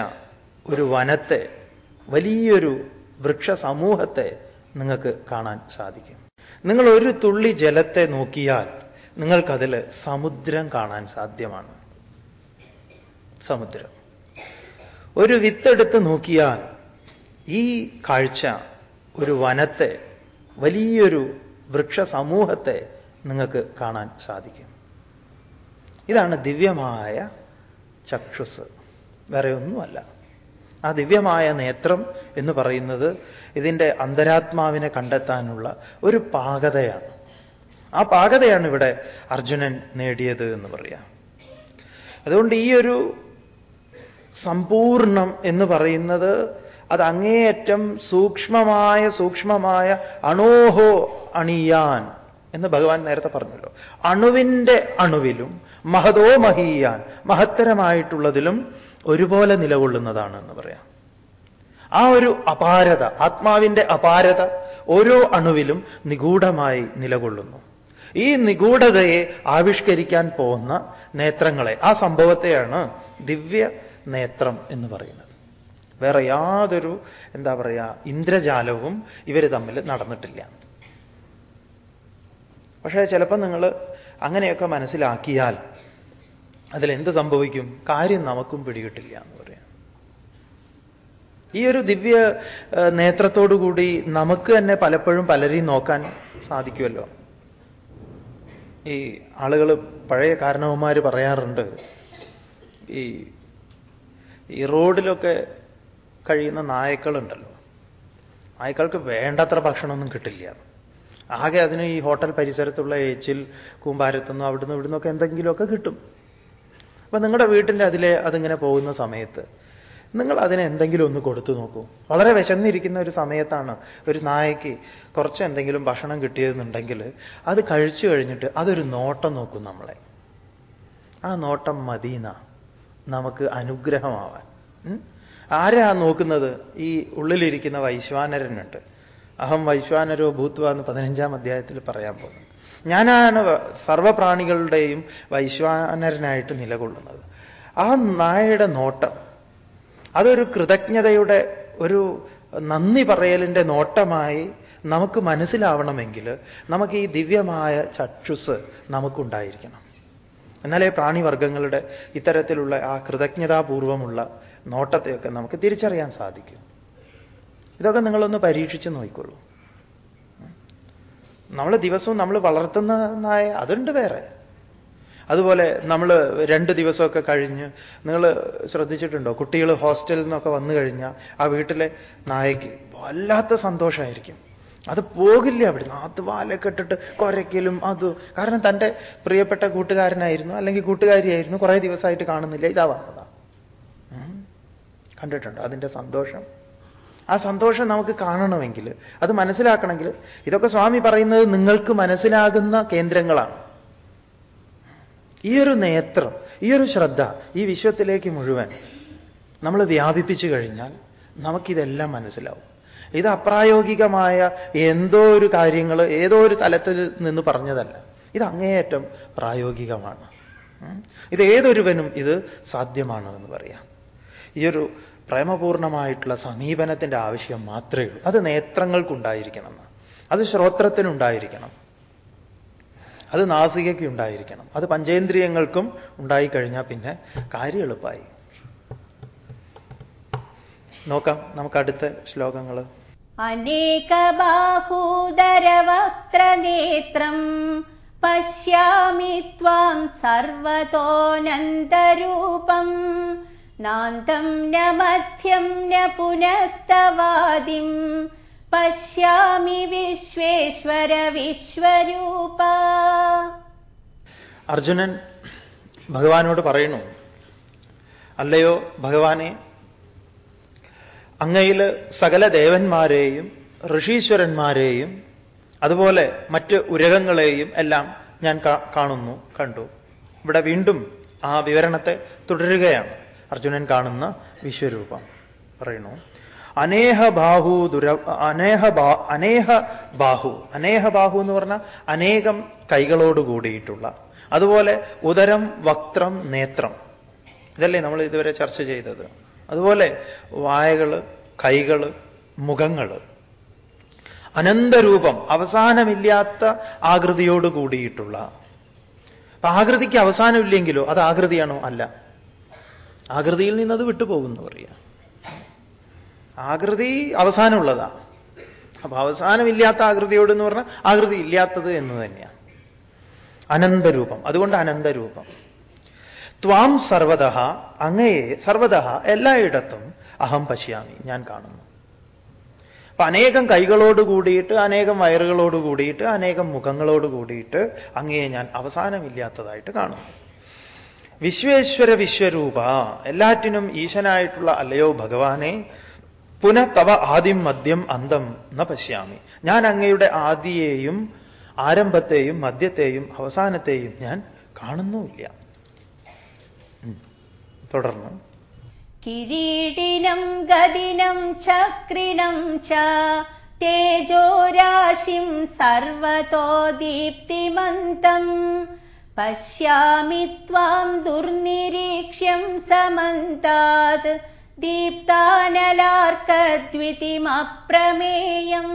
ഒരു വനത്തെ വലിയൊരു വൃക്ഷ സമൂഹത്തെ നിങ്ങൾക്ക് കാണാൻ സാധിക്കും. നിങ്ങൾ ഒരു തുള്ളി ജലത്തെ നോക്കിയാൽ നിങ്ങൾക്കതിൽ സമുദ്രം കാണാൻ സാധ്യമാണ്. സമുദ്രം. ഒരു വിത്തെടുത്ത് നോക്കിയാൽ ഈ കാഴ്ച ഒരു വനത്തെ വലിയൊരു വൃക്ഷ സമൂഹത്തെ നിങ്ങൾക്ക് കാണാൻ സാധിക്കും. ഇതാണ് ദിവ്യമായ ചക്ഷുസ്. വേറെ ഒന്നുമല്ല. ആ ദിവ്യമായ നേത്രം എന്ന് പറയുന്നത് ഇതിന്റെ അന്തരാത്മാവിനെ കണ്ടെത്താനുള്ള ഒരു പാകതയാണ്. ആ പാകതയാണ് ഇവിടെ അർജുനൻ നേടിയത് എന്ന് പറയാം. അതുകൊണ്ട് ഈ ഒരു സമ്പൂർണം എന്ന് പറയുന്നത് അത് അങ്ങേയറ്റം സൂക്ഷ്മമായ സൂക്ഷ്മമായ അണോഹോ അണിയാൻ എന്ന് ഭഗവാൻ നേരത്തെ പറഞ്ഞല്ലോ. അണുവിന്റെ അണുവിലും മഹതോ മഹീയാൻ മഹത്തരമായിട്ടുള്ളതിലും ഒരുപോലെ നിലകൊള്ളുന്നതാണ് എന്ന് പറയാം. ആ ഒരു അപാരത ആത്മാവിന്റെ അപാരത ഓരോ അണുവിലും നിഗൂഢമായി നിലകൊള്ളുന്നു. ഈ നിഗൂഢതയെ ആവിഷ്കരിക്കാൻ പോകുന്ന നേത്രങ്ങളെ ആ സംഭവത്തെയാണ് ദിവ്യ നേത്രം എന്ന് പറയുന്നത്. വേറെ യാതൊരു എന്താ പറയുക ഇന്ദ്രജാലവും ഇവർ തമ്മിൽ നടന്നിട്ടില്ല. പക്ഷേ ചിലപ്പോൾ നിങ്ങൾ അങ്ങനെയൊക്കെ മനസ്സിലാക്കിയാൽ അതിലെന്ത് സംഭവിക്കും? കാര്യം നമുക്കും പിടികിട്ടില്ല എന്ന് പറയാം. ഈ ഒരു ദിവ്യ നേത്രത്തോടുകൂടി നമുക്ക് തന്നെ പലപ്പോഴും പലരെയും നോക്കാൻ സാധിക്കുമല്ലോ. ഈ ആളുകൾ പഴയ കാരണവന്മാർ പറയാറുണ്ട് ഈ ഈ റോഡിലൊക്കെ കഴിയുന്ന നായക്കളുണ്ടല്ലോ. നായ്ക്കൾക്ക് വേണ്ടത്ര ഭക്ഷണമൊന്നും കിട്ടില്ല. ആകെ അതിന് ഈ ഹോട്ടൽ പരിസരത്തുള്ള ഏച്ചിൽ കൂമ്പാരത്തുനിന്നും അവിടുന്ന് ഇവിടുന്നൊക്കെ എന്തെങ്കിലുമൊക്കെ കിട്ടും. അപ്പൊ നിങ്ങളുടെ വീട്ടിന്റെ അതിലെ അതിങ്ങനെ പോകുന്ന സമയത്ത് നിങ്ങൾ അതിനെ എന്തെങ്കിലും ഒന്ന് കൊടുത്തു നോക്കൂ. വളരെ വിശന്നിരിക്കുന്ന ഒരു സമയത്താണ് ഒരു നായയ്ക്ക് കുറച്ച് എന്തെങ്കിലും ഭക്ഷണം കിട്ടിയതെന്നുണ്ടെങ്കിൽ അത് കഴിച്ചു കഴിഞ്ഞിട്ട് അതൊരു നോട്ടം നോക്കും നമ്മളെ. ആ നോട്ടം മദീന നമുക്ക് അനുഗ്രഹമാവാൻ. ആരാ നോക്കുന്നത്? ഈ ഉള്ളിലിരിക്കുന്ന വൈശ്വാനരനുണ്ട് അഹം വൈശ്വാനരോ ഭൂത്വ എന്ന് പതിനഞ്ചാം അധ്യായത്തിൽ പറയാൻ പോകുന്നത് ഞാനാണ് സർവപ്രാണികളുടെയും വൈശ്വാനരനായിട്ട് നിലകൊള്ളുന്നത്. ആ നായയുടെ നോട്ടം. അതൊരു കൃതജ്ഞതയുടെ ഒരു നന്ദി പറയലിന്റെ നോട്ടമായി നമുക്ക് മനസ്സിലാവണമെങ്കിൽ നമുക്ക് ഈ ദിവ്യമായ ചക്ഷുസ് നമുക്കുണ്ടായിരിക്കണം. എന്നാലേ പ്രാണിവർഗങ്ങളുടെ ഇത്തരത്തിലുള്ള ആ കൃതജ്ഞതാപൂർവമുള്ള നോട്ടത്തെയൊക്കെ നമുക്ക് തിരിച്ചറിയാൻ സാധിക്കും. ഇതൊക്കെ നിങ്ങളൊന്ന് പരീക്ഷിച്ച് നോക്കിക്കൊള്ളൂ നമ്മൾ ദിവസവും നമ്മൾ വളർത്തുന്ന നായ അതുണ്ട് വേറെ. അതുപോലെ നമ്മൾ രണ്ട് ദിവസമൊക്കെ കഴിഞ്ഞ് നിങ്ങൾ ശ്രദ്ധിച്ചിട്ടുണ്ടോ? കുട്ടികൾ ഹോസ്റ്റലിൽ നിന്നൊക്കെ വന്നു കഴിഞ്ഞാൽ ആ വീട്ടിലെ നായയ്ക്ക് വല്ലാത്ത സന്തോഷമായിരിക്കും അത് പോകില്ല അവിടുന്ന്. അത് വാലൊക്കെ ഇട്ടിട്ട് കുരയ്ക്കലും അത്. കാരണം തന്റെ പ്രിയപ്പെട്ട കൂട്ടുകാരനായിരുന്നു അല്ലെങ്കിൽ കൂട്ടുകാരിയായിരുന്നു കുറേ ദിവസമായിട്ട് കാണുന്നില്ല. ഇതാ കണ്ടിട്ടുണ്ടോ? അതിന്റെ സന്തോഷം. ആ സന്തോഷം നമുക്ക് കാണണമെങ്കിൽ അത് മനസ്സിലാക്കണമെങ്കിൽ ഇതൊക്കെ സ്വാമി പറയുന്നത് നിങ്ങൾക്ക് മനസ്സിലാകുന്ന കേന്ദ്രങ്ങളാണ്. ഈ ഒരു നേത്രം ഈ ഒരു ശ്രദ്ധ ഈ വിശ്വത്തിലേക്ക് മുഴുവൻ നമ്മൾ വ്യാപിപ്പിച്ചു കഴിഞ്ഞാൽ നമുക്കിതെല്ലാം മനസ്സിലാവും. ഇത് അപ്രായോഗികമായ എന്തോ ഒരു കാര്യങ്ങൾ ഏതോ ഒരു തലത്തിൽ നിന്ന് പറഞ്ഞതല്ല. ഇത് അങ്ങേയറ്റം പ്രായോഗികമാണ്. ഇത് ഏതൊരുവനും ഇത് സാധ്യമാണ് എന്ന് പറയാം. ഈ ഒരു പ്രേമപൂർണമായിട്ടുള്ള സമീപനത്തിന്റെ ആവശ്യം മാത്രമേ ഉള്ളൂ. അത് നേത്രങ്ങൾക്കുണ്ടായിരിക്കണം. അത് ശ്രോത്രത്തിനുണ്ടായിരിക്കണം. അത് നാസികയ്ക്ക് ഉണ്ടായിരിക്കണം അത് പഞ്ചേന്ദ്രിയങ്ങൾക്കും ഉണ്ടായിക്കഴിഞ്ഞാൽ പിന്നെ കാര്യം എളുപ്പമായി. നോക്കാം നമുക്ക് അടുത്ത ശ്ലോകങ്ങൾ അനേകബാഹൂദരവക്ത്രനേത്രം പശ്യാമി ത്വാം സർവതോനന്തരൂപം नान्तम् न मध्यम् न पुनस्तवादिम् पश्यामि विश्वेश्वर विश्वरूप അർജുനൻ ഭഗവാനോട് പറയുന്നു അല്ലയോ ഭഗവാനെ അങ്ങയിൽ സകല ദേവന്മാരെയും ഋഷീശ്വരന്മാരെയും അതുപോലെ മറ്റ് ഉരകങ്ങളെയും എല്ലാം ഞാൻ കാണുന്നു കണ്ടു ഇവിടെ വീണ്ടും ആ വിവരണത്തെ തുടരുകയാണ് അർജുനൻ കാണുന്ന വിശ്വരൂപം. പറയുന്നു. അനേഹ ബാഹു ദുര അനേഹ ബാ അനേഹ ബാഹു. അനേഹ ബാഹു എന്ന് പറഞ്ഞാൽ അനേകം കൈകളോട് കൂടിയിട്ടുള്ള. അതുപോലെ ഉദരം വക്ത്രം നേത്രം. ഇതല്ലേ നമ്മൾ ഇതുവരെ ചർച്ച ചെയ്തത്. അതുപോലെ വായകൾ കൈകൾ മുഖങ്ങൾ. അനന്തരൂപം അവസാനമില്ലാത്ത ആകൃതിയോട് കൂടിയിട്ടുള്ള. അപ്പൊ ആകൃതിക്ക് അവസാനമില്ലെങ്കിലോ അത് ആകൃതിയാണോ? അല്ല. ആകൃതിയിൽ നിന്നത് വിട്ടുപോകുന്നു പറയുക. ആകൃതി അവസാനമുള്ളതാ. അപ്പൊ അവസാനമില്ലാത്ത ആകൃതിയോട് എന്ന് പറഞ്ഞാൽ ആകൃതി ഇല്ലാത്തത് എന്ന് തന്നെയാണ് അനന്തരൂപം. അതുകൊണ്ട് അനന്തരൂപം. ത്വാം സർവത അങ്ങയെ സർവത എല്ലായിടത്തും അഹം പശ്യാമി ഞാൻ കാണുന്നു. അപ്പൊ അനേകം കൈകളോട് കൂടിയിട്ട് അനേകം വയറുകളോട് കൂടിയിട്ട് അനേകം മുഖങ്ങളോട് കൂടിയിട്ട് അങ്ങയെ ഞാൻ അവസാനമില്ലാത്തതായിട്ട് കാണുന്നു. വിശ്വേശ്വര വിശ്വരൂപ. എല്ലാറ്റിനും ഈശനായിട്ടുള്ള അല്ലയോ ഭഗവാനെ പുനഃ തവ ആദ്യം മദ്യം അന്തം ന പശ്യാമി. ഞാൻ അങ്ങയുടെ ആദിയെയും ആരംഭത്തെയും മദ്യത്തെയും അവസാനത്തെയും ഞാൻ കാണുന്നുമില്ല. തുടർന്ന്. കിരീടിനം ഗതിനം ചക്രിണം ച തേജോരാശിം സർവതോ ദീപ്തിമന്തം പശ്യാമി ത്വാം ദുർനിരീക്ഷ്യം സമന്താത് ദീപ്താനലാർക്കദ്വിതിമപ്രമേയം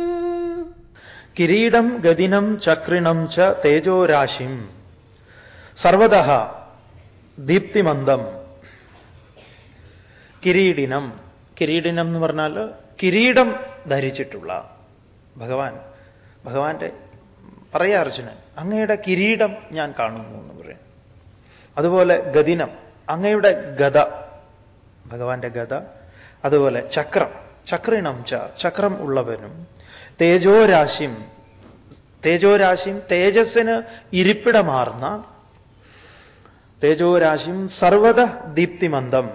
കിരീടം ഗതിനം ചക്രിണം ച തേജോരാശിം। സർവത ദീപ്തിമന്ദം। കിരീടിനം കിരീടിനം എന്ന് പറഞ്ഞാൽ കിരീടം ധരിച്ചിട്ടുള്ള ഭഗവാൻ. ഭഗവാന്റെ പറയാ അർജുനൻ അങ്ങയുടെ കിരീടം ഞാൻ കാണുന്നു എന്ന് പറയും. അതുപോലെ ഗതിനം അങ്ങയുടെ ഗത ഭഗവാന്റെ ഗത അതുപോലെ ചക്രം ചക്രിണം ച ചക്രം ഉള്ളവനും തേജോരാശിം തേജോരാശിം തേജസ്സിന് ഇരിപ്പിടമാർന്ന തേജോരാശിം സർവത ദീപ്തിമന്ദം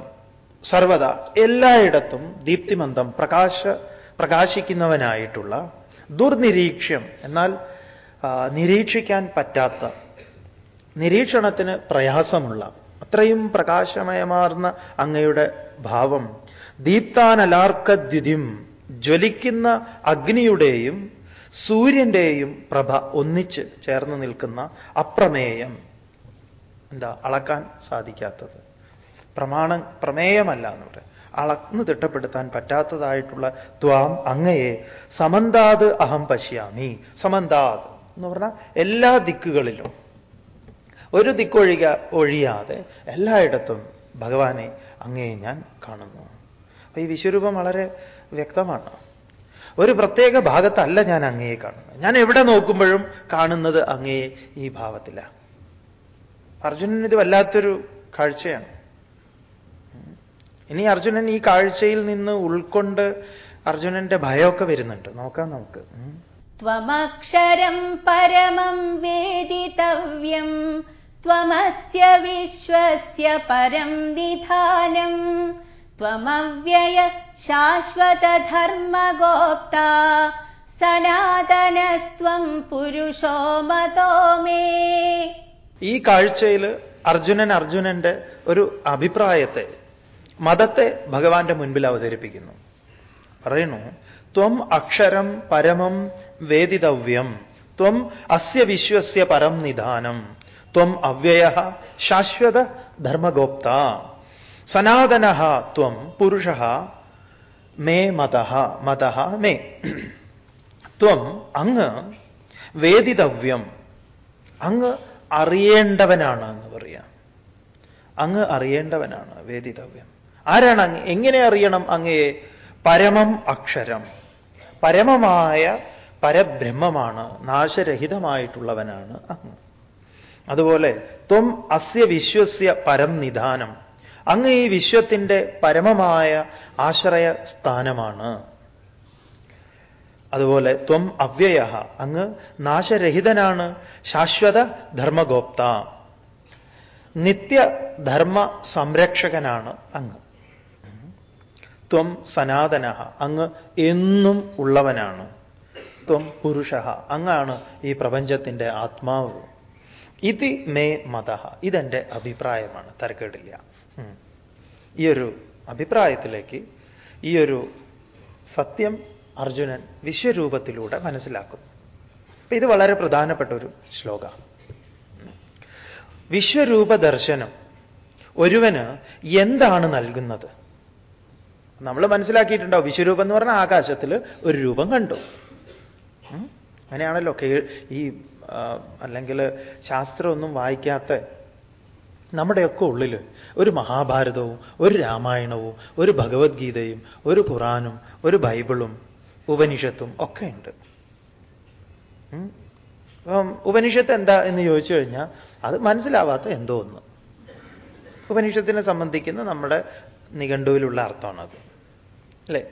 സർവത എല്ലായിടത്തും ദീപ്തിമന്ദം പ്രകാശ പ്രകാശിക്കുന്നവനായിട്ടുള്ള ദുർനിരീക്ഷ്യം. എന്നാൽ നിരീക്ഷിക്കാൻ പറ്റാത്ത നിരീക്ഷണത്തിന് പ്രയാസമുള്ള അത്രയും പ്രകാശമയമാർന്ന അങ്ങയുടെ ഭാവം ദീപ്താനലാർക്കദ്യുതിം ജ്വലിക്കുന്ന അഗ്നിയുടെയും സൂര്യന്റെയും പ്രഭ ഒന്നിച്ച് ചേർന്ന് നിൽക്കുന്ന അപ്രമേയം. എന്താ അളക്കാൻ സാധിക്കാത്തത്? പ്രമാണം പ്രമേയമല്ല എന്ന് പറയാം. അളന്ന് തിട്ടപ്പെടുത്താൻ പറ്റാത്തതായിട്ടുള്ള ത്വാം അങ്ങയെ സമന്താത് അഹം പശ്യാമി സമന്താത്. എന്ന് പറഞ്ഞാൽ എല്ലാ ദിക്കുകളിലും. ഒരു ദിക്കൊഴിക ഒഴിയാതെ എല്ലായിടത്തും ഭഗവാനെ അങ്ങേ ഞാൻ കാണുന്നു. അപ്പൊ ഈ വിശ്വരൂപം വളരെ വ്യക്തമാണ്. ഒരു പ്രത്യേക ഭാഗത്തല്ല ഞാൻ അങ്ങയെ കാണുന്നത്. ഞാൻ എവിടെ നോക്കുമ്പോഴും കാണുന്നത് അങ്ങയെ ഈ ഭാവത്തിലാണ് അർജുനൻ ഇത് വല്ലാത്തൊരു കാഴ്ചയാണ്. ഇനി അർജുനൻ ഈ കാഴ്ചയിൽ നിന്ന് ഉൾക്കൊണ്ട് അർജുനന്റെ ഭയമൊക്കെ വരുന്നുണ്ട്. നോക്കാം നമുക്ക്. ത്വമക്ഷരം പരമം വേദിതവ്യം ത്വമസ്യ വിശ്വസ്യ പരം നിധാനം ത്വമവ്യയ ശാശ്വതധർമ്മഗോപ്ത സനാതനസ്ത്വം പുരുഷോ മതോ മേ ഈ കാഴ്ചയിൽ അർജുനൻ അർജുനന്റെ ഒരു അഭിപ്രായത്തെ മതത്തെ ഭഗവാന്റെ മുൻപിൽ അവതരിപ്പിക്കുന്നു. പറയുന്നു ത്വം അക്ഷരം പരമം വേദിതവ്യം. ത്വം അസ്യ വിശ്വസ്യ പരം നിധാനം. ത്വം അവ്യയ ശാശ്വത ധർമ്മഗോപ്ത. സനാതന ത്വം പുരുഷ മേ മത മത മേ. ത്വം അങ്ങ് വേദിതവ്യം. അങ്ങ് അറിയേണ്ടവനാണ് എന്ന് പറയാം. അങ്ങ് അറിയേണ്ടവനാണ് വേദിതവ്യം. ആരാണ് അങ്ങ്? എങ്ങനെ അറിയണം അങ്ങയെ പരമം അക്ഷരം. പരമമായ പരബ്രഹ്മമാണ് നാശരഹിതമായിട്ടുള്ളവനാണ്. അങ്ങ് അതുപോലെ ത്വം അസ്യ വിശ്വസ്യ പരം നിധാനം. അങ്ങ് ഈ വിശ്വത്തിന്റെ പരമമായ ആശ്രയ സ്ഥാനമാണ് അതുപോലെ ത്വം അവ്യയ അങ്ങ് നാശരഹിതനാണ് ശാശ്വത ധർമ്മഗോപ്ത. നിത്യധർമ്മ സംരക്ഷകനാണ് അങ്ങ്. ത്വം സനാതന അങ്ങ് എന്നും ഉള്ളവനാണ്. ത്വം പുരുഷ. അങ്ങാണ് ഈ പ്രപഞ്ചത്തിന്റെ ആത്മാവ്. ഇത് മേ മത ഇതെന്റെ അഭിപ്രായമാണ്. തരക്കേടില്ല. ഈ ഒരു അഭിപ്രായത്തിലേക്ക് ഈ ഒരു സത്യം അർജുനൻ വിശ്വരൂപത്തിലൂടെ മനസ്സിലാക്കും അപ്പൊ ഇത് വളരെ പ്രധാനപ്പെട്ട ഒരു ശ്ലോക വിശ്വരൂപ ദർശനം ഒരുവന് എന്താണ് നൽകുന്നത്? നമ്മൾ മനസ്സിലാക്കിയിട്ടുണ്ടാവും. വിശ്വരൂപം എന്ന് പറഞ്ഞാൽ ആകാശത്തിൽ ഒരു രൂപം കണ്ടു. അങ്ങനെയാണല്ലോ ഈ അല്ലെങ്കിൽ ശാസ്ത്രമൊന്നും വായിക്കാത്ത നമ്മുടെയൊക്കെ ഉള്ളിൽ ഒരു മഹാഭാരതവും ഒരു രാമായണവും ഒരു ഭഗവത്ഗീതയും ഒരു ഖുറാനും ഒരു ബൈബിളും ഉപനിഷത്തും ഒക്കെ ഉണ്ട്. അപ്പം ഉപനിഷത്ത് എന്താ എന്ന് ചോദിച്ചു കഴിഞ്ഞാൽ അത് മനസ്സിലാവാത്ത എന്തോ ഒന്ന്. ഉപനിഷത്തിനെ സംബന്ധിക്കുന്ന നമ്മുടെ നിഘണ്ടുവിലുള്ള അർത്ഥമാണത്. അല്ലേ?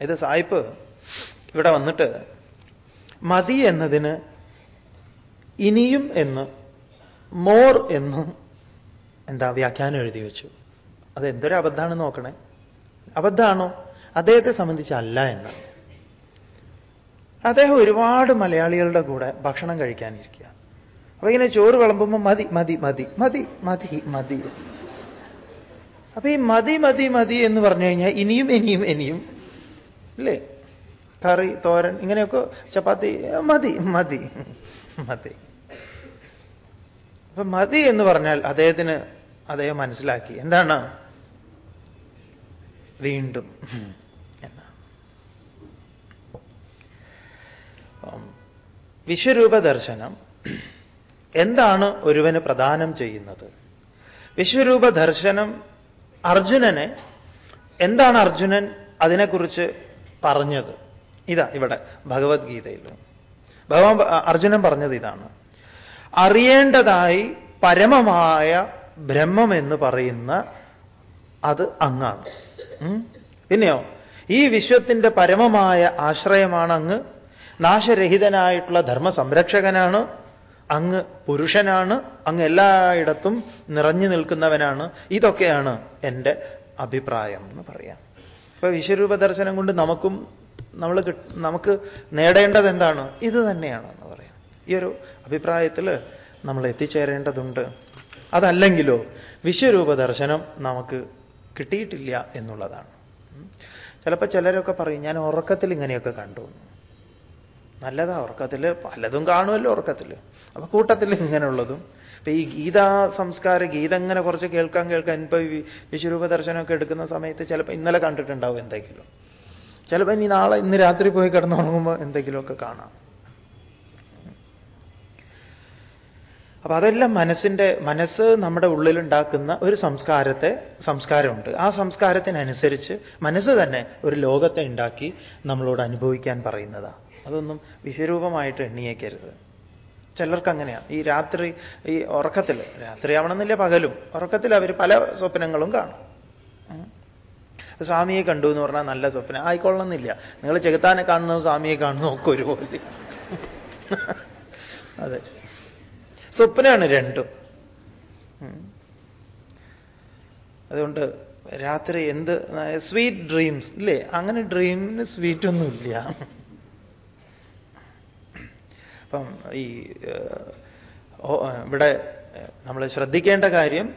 ഇത് സായിപ്പ് ഇവിടെ വന്നിട്ട് മതി എന്നതിന് ഇനിയും എന്ന് മോർ എന്ന് എന്താ വ്യാഖ്യാനം എഴുതി വെച്ചു. അത് എന്തൊരു അബദ്ധമാണ് നോക്കണേ. അബദ്ധമാണോ അദ്ദേഹത്തെ സംബന്ധിച്ചല്ല എന്നാണ് അദ്ദേഹം ഒരുപാട് മലയാളികളുടെ കൂടെ ഭക്ഷണം കഴിക്കാനിരിക്കുക. അപ്പൊ ഇങ്ങനെ ചോറ് വിളമ്പുമ്പോൾ മതി മതി മതി മതി മതി മതി. അപ്പൊ ഈ മതി മതി മതി എന്ന് പറഞ്ഞു കഴിഞ്ഞാൽ ഇനിയും ഇനിയും ഇനിയും അല്ലേ കറി തോരൻ ഇങ്ങനെയൊക്കെ ചപ്പാത്തി മതി മതി മതി. അപ്പൊ മതി എന്ന് പറഞ്ഞാൽ അദ്ദേഹത്തിന് അദ്ദേഹം മനസ്സിലാക്കി. എന്താണ്? വീണ്ടും. വിശ്വരൂപ ദർശനം എന്താണ് ഒരുവന് പ്രദാനം ചെയ്യുന്നത്? വിശ്വരൂപ ദർശനം അർജുനനെ എന്താണ് അർജുനൻ അതിനെക്കുറിച്ച് പറഞ്ഞത്? ഇതാ ഇവിടെ ഭഗവത്ഗീതയിലും. ഭഗവാൻ അർജുനൻ പറഞ്ഞത് ഇതാണ്. അറിയേണ്ടതായി പരമമായ ബ്രഹ്മം എന്ന് പറയുന്ന അത് അങ്ങാണ്. പിന്നെയോ ഈ വിശ്വത്തിന്റെ പരമമായ ആശ്രയമാണ് അങ്ങ്. നാശരഹിതനായിട്ടുള്ള ധർമ്മ സംരക്ഷകനാണ് അങ്ങ് പുരുഷനാണ്. അങ്ങ് എല്ലായിടത്തും നിറഞ്ഞു നിൽക്കുന്നവനാണ്. ഇതൊക്കെയാണ് എന്റെ അഭിപ്രായം എന്ന് പറയാം. ഇപ്പൊ വിശ്വരൂപ ദർശനം കൊണ്ട് നമുക്കും നമ്മൾ നമുക്ക് നേടേണ്ടത് എന്താണ് ഇത് തന്നെയാണെന്ന് പറയാം. ഈ ഒരു അഭിപ്രായത്തിൽ നമ്മൾ എത്തിച്ചേരേണ്ടതുണ്ട്. അതല്ലെങ്കിലോ വിശ്വരൂപ ദർശനം നമുക്ക് കിട്ടിയിട്ടില്ല എന്നുള്ളതാണ്. ചിലപ്പോൾ ചിലരൊക്കെ പറയും ഞാൻ ഉറക്കത്തിൽ ഇങ്ങനെയൊക്കെ കണ്ടു നല്ലതാ ഉറക്കത്തിൽ പലതും കാണുമല്ലോ ഉറക്കത്തിൽ അപ്പൊ കൂട്ടത്തിൽ ഇങ്ങനെയുള്ളതും. ഇപ്പൊ ഈ ഗീതാ സംസ്കാര ഗീത ഇങ്ങനെ കുറച്ച് കേൾക്കാൻ കേൾക്കാൻ ഇപ്പൊ വിശ്വരൂപ ദർശനമൊക്കെ എടുക്കുന്ന സമയത്ത് ചിലപ്പോൾ ഇന്നലെ കണ്ടിട്ടുണ്ടാവും എന്തെങ്കിലും. ചിലപ്പോൾ ഇനി നാളെ ഇന്ന് രാത്രി പോയി കിടന്നുറങ്ങുമ്പോൾ എന്തെങ്കിലുമൊക്കെ കാണാം. അപ്പൊ അതെല്ലാം മനസ്സിന്റെ മനസ്സ് നമ്മുടെ ഉള്ളിലുണ്ടാക്കുന്ന ഒരു സംസ്കാരത്തെ സംസ്കാരമുണ്ട്. ആ സംസ്കാരത്തിനനുസരിച്ച് മനസ്സ് തന്നെ ഒരു ലോകത്തെ ഉണ്ടാക്കി നമ്മളോട് അനുഭവിക്കാൻ പറയുന്നതാണ് അതൊന്നും വിശ്വരൂപമായിട്ട് എണ്ണിയേക്കരുത്. ചിലർക്ക് അങ്ങനെയാണ് ഈ രാത്രി ഈ ഉറക്കത്തിൽ രാത്രിയാവണമെന്നില്ല പകലും. ഉറക്കത്തിൽ അവർ പല സ്വപ്നങ്ങളും കാണും. സ്വാമിയെ കണ്ടു എന്ന് പറഞ്ഞാൽ നല്ല സ്വപ്നം. ആയിക്കൊള്ളണമെന്നില്ല. നിങ്ങൾ ചെകുത്താനെ കാണുന്നതും സ്വാമിയെ കാണുന്നതും ഒക്കെ ഒരുപോലെ. അതെ. സ്വപ്നമാണ് രണ്ടും. അതുകൊണ്ട് രാത്രി എന്ത് സ്വീറ്റ് ഡ്രീംസ് ഇല്ലേ? അങ്ങനെ ഡ്രീമിന് സ്വീറ്റ് ഒന്നുമില്ല അപ്പം ഈ ഇവിടെ നമ്മൾ ശ്രദ്ധിക്കേണ്ട കാര്യം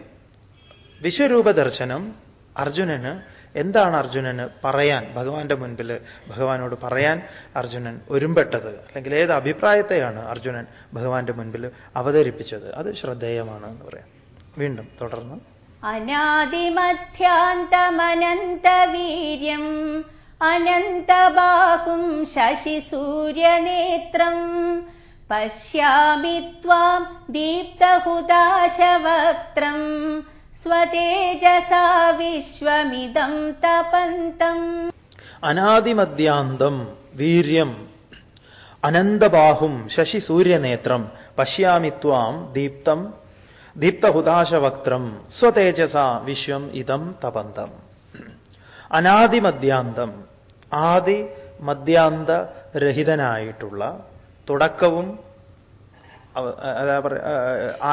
വിശ്വരൂപ ദർശനം അർജുനന് എന്താണ് അർജുനന് പറയാൻ? ഭഗവാന്റെ മുൻപിൽ ഭഗവാനോട് പറയാൻ അർജുനൻ ഒരുമ്പെട്ടത്. അല്ലെങ്കിൽ ഏത് അഭിപ്രായത്തെയാണ് അർജുനൻ ഭഗവാന്റെ മുൻപിൽ അവതരിപ്പിച്ചത്? അത് ശ്രദ്ധേയമാണ് എന്ന് പറയാം. വീണ്ടും തുടർന്ന്. അനാദിമധ്യാന്തമനന്തവീര്യം അനന്തബാഹും ശശിസൂര്യനേത്രം. പശ്യാമി ത്വാം ദീപ്തഹുദാശവക്ത്രം. സ്വതേജസാ വിശ്വമിതം തപന്തം അനാദിമദ്യാന്തം വീര്യം അനന്തബാഹും ശശി സൂര്യനേത്രം പശ്യാമി ത്വാം ദീപ്തം ദീപ്തഹുദാശവക്ത്രം സ്വതേജസ വിശ്വം ഇതം തപന്തം. അനാദിമദ്യാന്തം ആദി മദ്യാന്ത രഹിതനായിട്ടുള്ള തുടക്കവും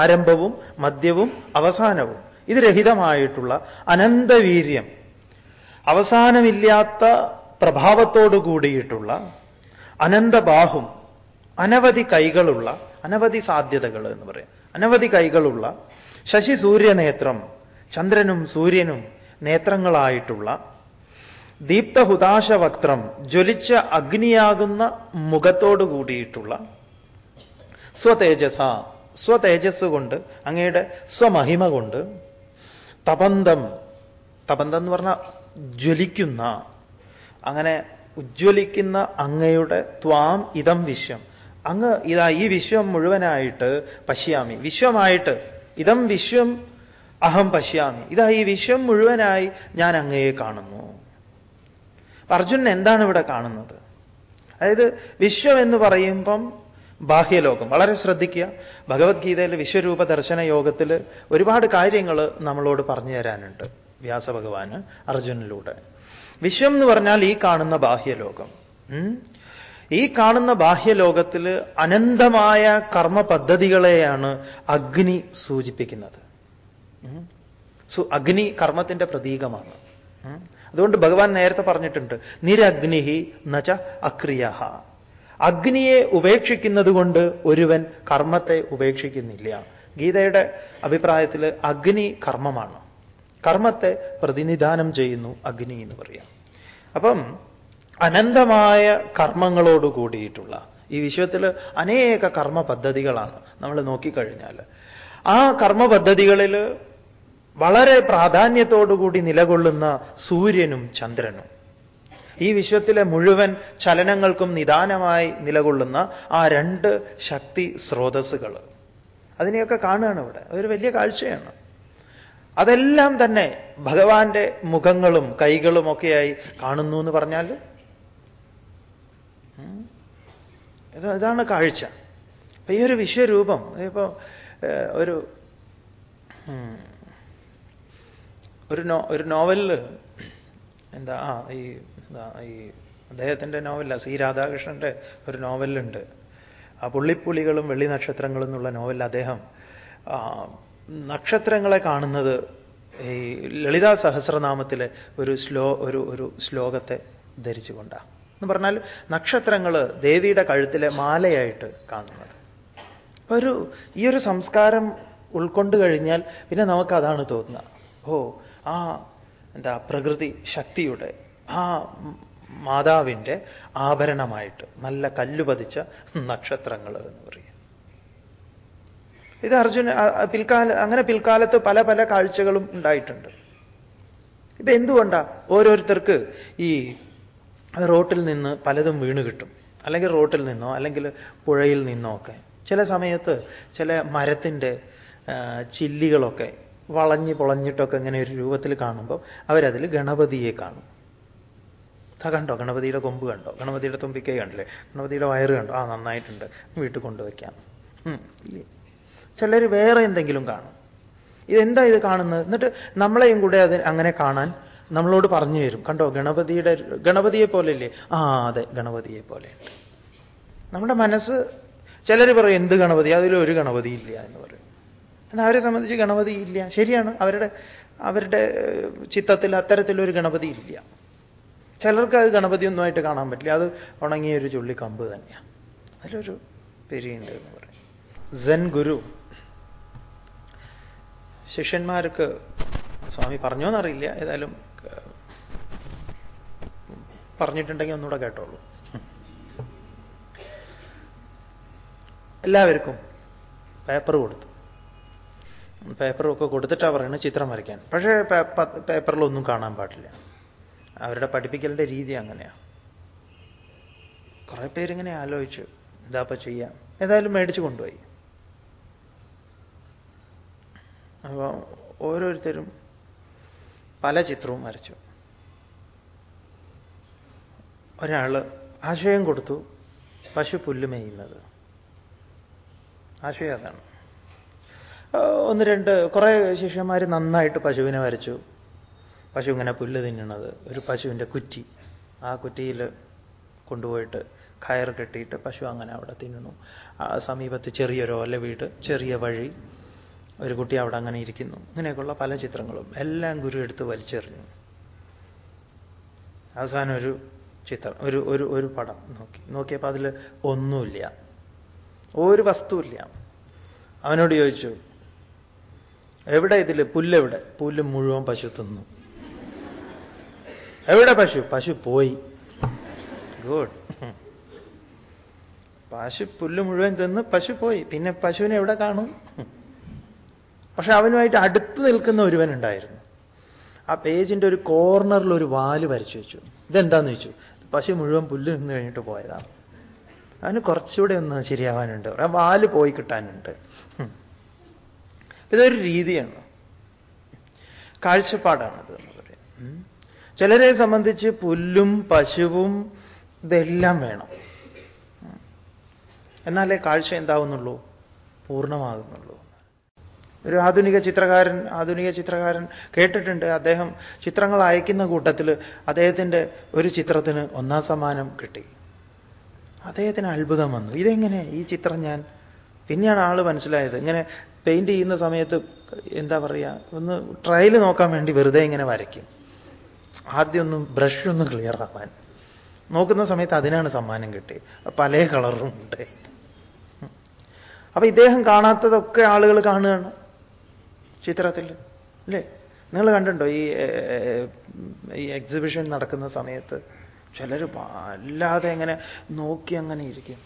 ആരംഭവും മധ്യവും അവസാനവും. ഇത് രഹിതമായിട്ടുള്ള അനന്തവീര്യം അവസാനമില്ലാത്ത പ്രഭാവത്തോടു കൂടിയിട്ടുള്ള അനന്തബാഹും അനവധി കൈകളുള്ള അനവധി സാധ്യതകൾ എന്ന് പറയാം. അനവധി കൈകളുള്ള ശശി സൂര്യനേത്രം ചന്ദ്രനും സൂര്യനും നേത്രങ്ങളായിട്ടുള്ള ദീപ്തഹുദാശവക്ത്രം ജ്വലിച്ച അഗ്നിയാകുന്ന മുഖത്തോടു കൂടിയിട്ടുള്ള സ്വതേജസ സ്വതേജസ് കൊണ്ട് അങ്ങയുടെ സ്വമഹിമ കൊണ്ട് തപന്തം. തപന്തം എന്ന് പറഞ്ഞാൽ ജ്വലിക്കുന്ന. അങ്ങനെ ഉജ്ജ്വലിക്കുന്ന അങ്ങയുടെ ത്വാം ഇതം വിശ്വം. അങ്ങ് ഇതാ ഈ വിശ്വം മുഴുവനായിട്ട് പശ്യാമി. വിശ്വമായിട്ട് ഇതം വിശ്വം അഹം പശ്യാമി. ഇതാ ഈ വിശ്വം മുഴുവനായി ഞാൻ അങ്ങയെ കാണുന്നു. അർജുനൻ എന്താണ് ഇവിടെ കാണുന്നത്? അതായത് വിശ്വം എന്ന് പറയുമ്പം ബാഹ്യലോകം. വളരെ ശ്രദ്ധിക്കുക. ഭഗവത്ഗീതയിൽ വിശ്വരൂപ ദർശന യോഗത്തിൽ ഒരുപാട് കാര്യങ്ങൾ നമ്മളോട് പറഞ്ഞു തരാനുണ്ട് വ്യാസഭഗവാന് അർജുനിലൂടെ വിശ്വം എന്ന് പറഞ്ഞാൽ ഈ കാണുന്ന ബാഹ്യലോകം. ഈ കാണുന്ന ബാഹ്യലോകത്തിൽ അനന്തമായ കർമ്മ പദ്ധതികളെയാണ് അഗ്നി സൂചിപ്പിക്കുന്നത്. അഗ്നി കർമ്മത്തിന്റെ പ്രതീകമാണ്. അതുകൊണ്ട് ഭഗവാൻ നേരത്തെ പറഞ്ഞിട്ടുണ്ട് നിരഗ്നിഹി നച അക്രിയ അഗ്നിയെ ഉപേക്ഷിക്കുന്നതുകൊണ്ട് ഒരുവൻ കർമ്മത്തെ ഉപേക്ഷിക്കുന്നില്ല. ഗീതയുടെ അഭിപ്രായത്തിൽ അഗ്നി കർമ്മമാണ്. കർമ്മത്തെ പ്രതിനിധാനം ചെയ്യുന്നു അഗ്നി എന്ന് പറയാം. അപ്പം അനന്തമായ കർമ്മങ്ങളോട് കൂടിയിട്ടുള്ള ഈ വിശ്വത്തിൽ അനേക കർമ്മ പദ്ധതികളാണ്. നമ്മൾ നോക്കിക്കഴിഞ്ഞാൽ ആ കർമ്മ പദ്ധതികളിൽ വളരെ പ്രാധാന്യത്തോടുകൂടി നിലകൊള്ളുന്ന സൂര്യനും ചന്ദ്രനും. ഈ വിശ്വത്തിലെ മുഴുവൻ ചലനങ്ങൾക്കും നിദാനമായി നിലകൊള്ളുന്ന ആ രണ്ട് ശക്തി സ്രോതസ്സുകൾ അതിനെയൊക്കെ കാണുകയാണ് ഇവിടെ. അതൊരു വലിയ കാഴ്ചയാണ്. അതെല്ലാം തന്നെ ഭഗവാന്റെ മുഖങ്ങളും കൈകളും ഒക്കെയായി കാണുന്നു എന്ന് പറഞ്ഞാൽ? ഇതാണ് കാഴ്ച. അപ്പൊ ഈ ഒരു വിശ്വരൂപം ഇപ്പോ ഒരു ഒരു നോ ഒരു നോവലിൽ എന്താ ആ ഈ ഈ അദ്ദേഹത്തിന്റെ നോവല സി രാധാകൃഷ്ണന്റെ ഒരു നോവലുണ്ട്. ആ പുള്ളിപ്പുലികളും വെള്ളി നക്ഷത്രങ്ങളും എന്നുള്ള നോവൽ അദ്ദേഹം നക്ഷത്രങ്ങളെ കാണുന്നത് ഈ ലളിതാ സഹസ്രനാമത്തിലെ ഒരു ശ്ലോ ഒരു ഒരു ശ്ലോകത്തെ ധരിച്ചുകൊണ്ടാണ് എന്ന് പറഞ്ഞാൽ നക്ഷത്രങ്ങൾ ദേവിയുടെ കഴുത്തിലെ മാലയായിട്ട് കാണുന്നത്. ഒരു ഈ ഒരു സംസ്കാരം ഉൾക്കൊണ്ട് കഴിഞ്ഞാൽ പിന്നെ നമുക്ക് അതാണ് തോന്നുക. ഓ ആ എന്താ പ്രകൃതി ശക്തിയുടെ ആ മാതാവിന്റെ ആഭരണമായിട്ട് നല്ല കല്ലുപതിച്ച നക്ഷത്രങ്ങൾ എന്ന് പറയും. ഇത് അർജുന പിൽക്കാല അങ്ങനെ പിൽക്കാലത്ത് പല പല കാഴ്ചകളും ഉണ്ടായിട്ടുണ്ട്. ഇപ്പൊ എന്തുകൊണ്ടാ ഓരോരുത്തർക്ക് ഈ റോട്ടിൽ നിന്ന് പലതും വീണ് കിട്ടും? അല്ലെങ്കിൽ റോട്ടിൽ നിന്നോ അല്ലെങ്കിൽ പുഴയിൽ നിന്നോ ഒക്കെ. ചില സമയത്ത് ചില മരത്തിന്റെ ചില്ലികളൊക്കെ വളഞ്ഞ് പൊളഞ്ഞിട്ടൊക്കെ ഇങ്ങനെ ഒരു രൂപത്തിൽ കാണുമ്പോൾ അവരതിൽ ഗണപതിയെ കാണും. ആ കണ്ടോ? ഗണപതിയുടെ കൊമ്പ് കണ്ടോ? ഗണപതിയുടെ തുമ്പിക്കൈ കണ്ടില്ലേ? ഗണപതിയുടെ വയറ് കണ്ടോ? ആ നന്നായിട്ടുണ്ട്. വീട്ടിൽ കൊണ്ടുവയ്ക്കാം. ചിലർ വേറെ എന്തെങ്കിലും കാണും. ഇതെന്താ ഇത് കാണുന്നത്? എന്നിട്ട് നമ്മളെയും കൂടെ അത് അങ്ങനെ കാണാൻ നമ്മളോട് പറഞ്ഞു തരും. കണ്ടോ? ഗണപതിയുടെ ഗണപതിയെ പോലെയല്ലേ? ആ അതെ ഗണപതിയെ പോലെയുണ്ട് നമ്മുടെ മനസ്സ് ചിലർ പറയും എന്ത് ഗണപതി? അതിലൊരു ഗണപതി ഇല്ല എന്ന് പറയും. എന്നാൽ അവരെ സംബന്ധിച്ച് ഗണപതി ഇല്ല. ശരിയാണ്. അവരുടെ അവരുടെ ചിത്തത്തിൽ അത്തരത്തിലൊരു ഗണപതി ഇല്ല. ചിലർക്ക് അത് ഗണപതി ഒന്നുമായിട്ട് കാണാൻ പറ്റില്ല. അത് ഉണങ്ങിയ ഒരു ചുള്ളി കമ്പ് തന്നെയാണ് അതിലൊരു പെരിയുണ്ട് എന്ന് പറയും. സെൻ ഗുരു ശിഷ്യന്മാർക്ക് സ്വാമി പറഞ്ഞോന്നറിയില്ല. ഏതായാലും പറഞ്ഞിട്ടുണ്ടെങ്കിൽ ഒന്നുകൂടെ കേട്ടോളൂ. എല്ലാവർക്കും പേപ്പർ കൊടുത്തു. പേപ്പറൊക്കെ കൊടുത്തിട്ടാണ് പറയുന്നത് ചിത്രം വരയ്ക്കാൻ. പക്ഷേ പേപ്പറിലൊന്നും കാണാൻ പാടില്ല. അവരുടെ പഠിപ്പിക്കലിന്റെ രീതി അങ്ങനെയാണ് കുറെ പേരിങ്ങനെ ആലോചിച്ചു എന്താപ്പ ചെയ്യാം. ഏതായാലും മേടിച്ചു കൊണ്ടുപോയി. അപ്പോൾ ഓരോരുത്തരും പല ചിത്രവും വരച്ചു. ഒരാൾ ആശയം കൊടുത്തു പശു പുല്ല് മേയുന്നത്. ആശയം അതാണ്. ഒന്ന് രണ്ട് കുറേ ശിഷ്യന്മാർ നന്നായിട്ട് പശുവിനെ വരച്ചു. പശു ഇങ്ങനെ പുല്ല് തിന്നണത്. ഒരു പശുവിന്റെ കുറ്റി. ആ കുറ്റിയിൽ കൊണ്ടുപോയിട്ട് കയർ കെട്ടിയിട്ട് പശു അങ്ങനെ അവിടെ തിന്നുന്നു. സമീപത്ത് ചെറിയൊരു ഓല വീട് ചെറിയ വഴി. ഒരു കുട്ടി അവിടെ അങ്ങനെ ഇരിക്കുന്നു. ഇങ്ങനെയൊക്കെയുള്ള പല ചിത്രങ്ങളും. എല്ലാം ഗുരു എടുത്ത് വലിച്ചെറിഞ്ഞു. അവസാനം ഒരു ചിത്രം ഒരു ഒരു ഒരു പടം നോക്കി. നോക്കിയപ്പോൾ അതിൽ ഒന്നുമില്ല. ഒരു വസ്തുവില്ല. അവനോട് ചോദിച്ചു എവിടെ ഇതിൽ പുല്ലെവിടെ? പുല്ല് മുഴുവൻ പശു തിന്നു. എവിടെ പശു? പശു പോയി. ഗുഡ്. പശു പുല്ല് മുഴുവൻ തിന്ന് പശു പോയി. പിന്നെ പശുവിനെ എവിടെ കാണും? പക്ഷെ അവനുമായിട്ട് അടുത്ത് നിൽക്കുന്ന ഒരുവൻ ഉണ്ടായിരുന്നു ആ പേജിന്റെ ഒരു കോർണറിൽ ഒരു വാൽ വരച്ചു വെച്ചു. ഇതെന്താന്ന് വെച്ചു പശു മുഴുവൻ പുല്ല് നിന്ന് കഴിഞ്ഞിട്ട് പോയതാണ് അവന് കുറച്ചുകൂടെ ഒന്ന് ശരിയാവാനുണ്ട്. ആ വാൽ പോയി കിട്ടാനുണ്ട്. ഇതൊരു രീതിയാണ്. കാഴ്ചപ്പാടാണത് എന്ന് പറയാം. ചിലരെ സംബന്ധിച്ച് പുല്ലും പശുവും ഇതെല്ലാം വേണം. എന്നാലേ കാഴ്ച എന്താവുന്നുള്ളൂ? പൂർണമാകുന്നുള്ളൂ. ഒരു ആധുനിക ചിത്രകാരൻ ആധുനിക ചിത്രകാരൻ കേട്ടിട്ടുണ്ട്. അദ്ദേഹം ചിത്രങ്ങൾ അയക്കുന്ന കൂട്ടത്തിൽ അദ്ദേഹത്തിന്റെ ഒരു ചിത്രത്തിന് ഒന്നാം സമ്മാനം കിട്ടി. അദ്ദേഹത്തിന് അത്ഭുതം വന്നു. ഇതെങ്ങനെ ഈ ചിത്രം ഞാൻ പിന്നെയാണ് ആൾ മനസ്സിലായത്. ഇങ്ങനെ പെയിന്റ് ചെയ്യുന്ന സമയത്ത് എന്താ പറയുക ഒന്ന് ട്രയൽ നോക്കാൻ വേണ്ടി വെറുതെ ഇങ്ങനെ വരയ്ക്കും. ആദ്യം ബ്രഷൊന്നും ബ്രഷ് ഒന്ന് ക്ലിയർ ആവാൻ നോക്കുന്ന സമയത്ത് അതിനാണ് സമ്മാനം കിട്ടി പല കളറും ഉണ്ട്. അപ്പൊ ഇദ്ദേഹം കാണാത്തതൊക്കെ ആളുകൾ കാണുകയാണ് ചിത്രത്തിൽ അല്ലേ? നിങ്ങൾ കണ്ടിട്ടുണ്ടോ ഈ ഈ എക്സിബിഷൻ നടക്കുന്ന സമയത്ത് ചിലർ അല്ലാതെ എങ്ങനെ നോക്കി അങ്ങനെ ഇരിക്കും.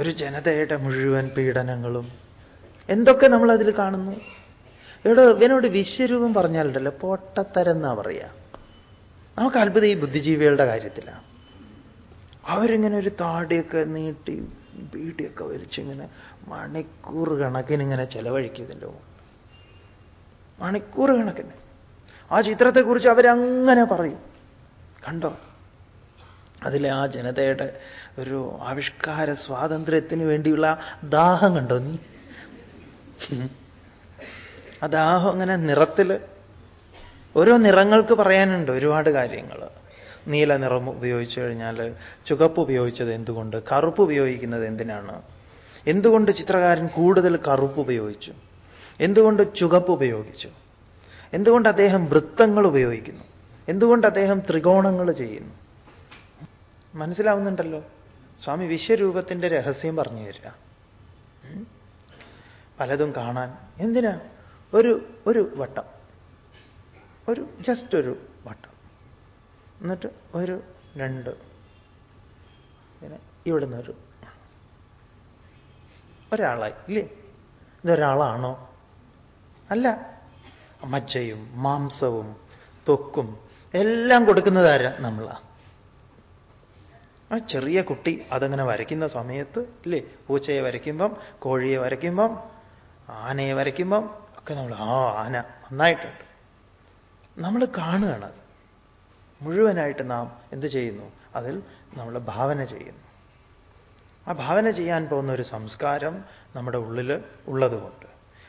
ഒരു ജനതയുടെ മുഴുവൻ പീഡനങ്ങളും എന്തൊക്കെ നമ്മൾ അതിൽ കാണുന്നു? ഇവിടെ ഇവനോട് വിശ്വരൂപം പറഞ്ഞാലുണ്ടല്ലോ പൊട്ടത്തരെന്നാ പറയുക നമുക്ക് അത്ഭുതം ഈ ബുദ്ധിജീവികളുടെ കാര്യത്തിലാണ് അവരിങ്ങനെ ഒരു താടിയൊക്കെ നീട്ടി ബീഡിയൊക്കെ വലിച്ചിങ്ങനെ മണിക്കൂർ കണക്കിന് ഇങ്ങനെ ചെലവഴിക്കുന്നതിന്റെ മണിക്കൂർ കണക്കിന്. ആ ചിത്രത്തെക്കുറിച്ച് അവരങ്ങനെ പറയും. കണ്ടോ? അതിലെ ആ ജനതയുടെ ഒരു ആവിഷ്കാര സ്വാതന്ത്ര്യത്തിന് വേണ്ടിയുള്ള ദാഹം കണ്ടോ നീ? ആ അങ്ങനെ നിറത്തിൽ ഓരോ നിറങ്ങൾക്ക് പറയാനുണ്ട് ഒരുപാട് കാര്യങ്ങൾ. നീല നിറം ഉപയോഗിച്ചു കഴിഞ്ഞാൽ ചുവപ്പ് ഉപയോഗിച്ചത് എന്തുകൊണ്ട്? കറുപ്പ് ഉപയോഗിക്കുന്നത് എന്തിനാണ്? എന്തുകൊണ്ട് ചിത്രകാരൻ കൂടുതൽ കറുപ്പ് ഉപയോഗിച്ചു? എന്തുകൊണ്ട് ചുവപ്പ് ഉപയോഗിച്ചു? എന്തുകൊണ്ട് അദ്ദേഹം വൃത്തങ്ങൾ ഉപയോഗിക്കുന്നു? എന്തുകൊണ്ട് അദ്ദേഹം ത്രികോണങ്ങൾ ചെയ്യുന്നു? മനസ്സിലാവുന്നുണ്ടല്ലോ? സ്വാമി വിശ്വരൂപത്തിന്റെ രഹസ്യം പറഞ്ഞു തരിക. പലതും കാണാൻ. എന്തിനാ? ഒരു ഒരു വട്ടം. ഒരു ജസ്റ്റ് ഒരു വട്ടം. എന്നിട്ട് ഒരു രണ്ട്. പിന്നെ ഇവിടുന്ന് ഒരു. ഒരാളായി ഇല്ലേ? ഇതൊരാളാണോ? അല്ല. മജ്ജയും മാംസവും തൊക്കും എല്ലാം കൊടുക്കുന്നതാരാ നമ്മളാ. ആ ചെറിയ കുട്ടി അതങ്ങനെ വരയ്ക്കുന്ന സമയത്ത് ഇല്ലേ? പൂച്ചയെ വരയ്ക്കുമ്പം കോഴിയെ വരയ്ക്കുമ്പം ആനയെ വരയ്ക്കുമ്പം ഒക്കെ നമ്മൾ ആ ആന നന്നായിട്ടുണ്ട്. നമ്മൾ കാണുകയാണ് മുഴുവനായിട്ട് നാം എന്ത് ചെയ്യുന്നു? അതിൽ നമ്മൾ ഭാവന ചെയ്യുന്നു. ആ ഭാവന ചെയ്യാൻ പോകുന്ന ഒരു സംസ്കാരം നമ്മുടെ ഉള്ളിൽ ഉള്ളതുകൊണ്ട്.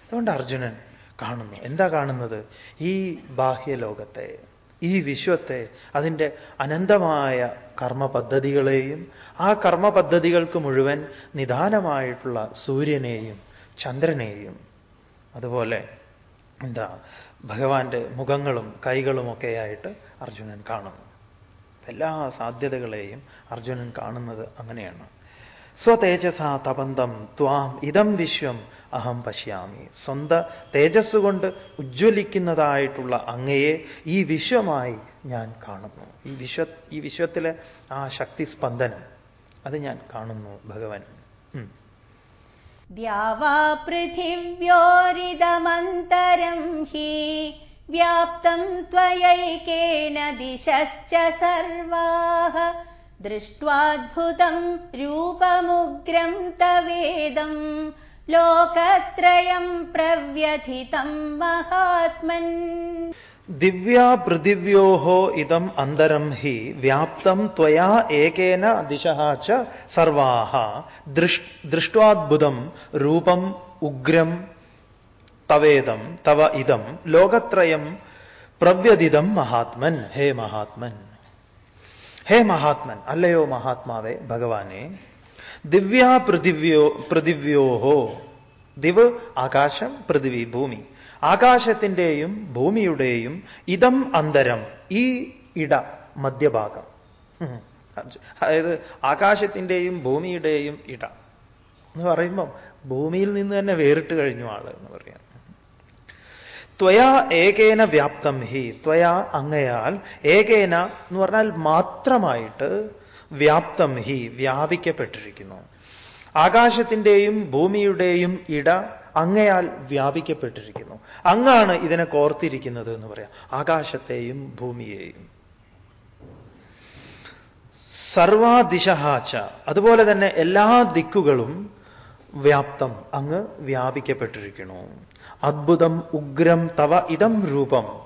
അതുകൊണ്ട് അർജുനൻ കാണുന്നു. എന്താ കാണുന്നത്? ഈ ബാഹ്യലോകത്തെ ഈ വിശ്വത്തെ അതിന്റെ അനന്തമായ കർമ്മ പദ്ധതികളെയും ആ കർമ്മ പദ്ധതികൾക്ക് മുഴുവൻ നിദാനമായിട്ടുള്ള സൂര്യനെയും ചന്ദ്രനെയും അതുപോലെ എന്താ ഭഗവാന്റെ മുഖങ്ങളും കൈകളുമൊക്കെയായിട്ട് അർജുനൻ കാണുന്നു. എല്ലാ സാധ്യതകളെയും അർജുനൻ കാണുന്നത് അങ്ങനെയാണ്. സ്വതേജസ തപന്തം ത്വാം ഇതം വിശ്വം അഹം പശ്യാമി. സ്വന്ത തേജസ് കൊണ്ട് ഉജ്ജ്വലിക്കുന്നതായിട്ടുള്ള അങ്ങയെ ഈ വിശ്വമായി ഞാൻ കാണുന്നു. ഈ വിശ്വ ഈ വിശ്വത്തിലെ ആ ശക്തി സ്പന്ദനം അത് ഞാൻ കാണുന്നു ഭഗവാൻ. द्यावा पृथिव्योरिदमन्तरं हि व्याप्तं त्वयैकेन दिशश्च सर्वाः दृष्ट्वाद्भुतं रूपमुग्रं तवेदं लोकत्रयं प्रव्यथितं महात्मन् ദിവ്യാ പൃഥിവ്യോഹോ ഇതം അന്തരം ഹി വ്യാപ്തം ത്വയാ ഏകേന ദിശ ച സർവാഹ. ദൃഷ്ട്വാദ്ഭുതം രൂപം ഉഗ്രം തവേദം തവ ഇതം ലോകത്രയം പ്രവ്യതിതം മഹാത്മൻ ഹേ മഹാത്മൻ. ഹേ മഹാത്മൻ അല്ലയോ മഹാത്മാവേ ഭഗവാനെ. ദിവ്യാ പൃഥിവ്യോ പൃഥിവ്യോഹോ ദിവ് ആകാശം പൃഥിവി ഭൂമി. ആകാശത്തിന്റെയും ഭൂമിയുടെയും ഇതം അന്തരം ഈ ഇട മധ്യഭാഗം. അതായത് ആകാശത്തിന്റെയും ഭൂമിയുടെയും ഇട. എന്ന് പറയുമ്പം ഭൂമിയിൽ നിന്ന് തന്നെ വേറിട്ട് കഴിഞ്ഞു ആൾ എന്ന് പറയാം. ത്വയാ ഏകേന വ്യാപ്തം ഹി. ത്വയാ അങ്ങയാൽ ഏകേന എന്ന് പറഞ്ഞാൽ മാത്രമായിട്ട് വ്യാപ്തം ഹി വ്യാപിക്കപ്പെട്ടിരിക്കുന്നു. ആകാശത്തിന്റെയും ഭൂമിയുടെയും ഇട അങ്ങയാൽ വ്യാപിക്കപ്പെട്ടിരിക്കുന്നു. അങ്ങാണ് ഇതിനെ കോർത്തിരിക്കുന്നത് എന്ന് പറയാം. ആകാശത്തെയും ഭൂമിയെയും. സർവാദിശഹാച്ച അതുപോലെ തന്നെ എല്ലാ ദിക്കുകളും വ്യാപ്തം അങ്ങ് വ്യാപിക്കപ്പെട്ടിരിക്കുന്നു. അദ്ഭുതം ഉഗ്രം തവ ഇതം രൂപം.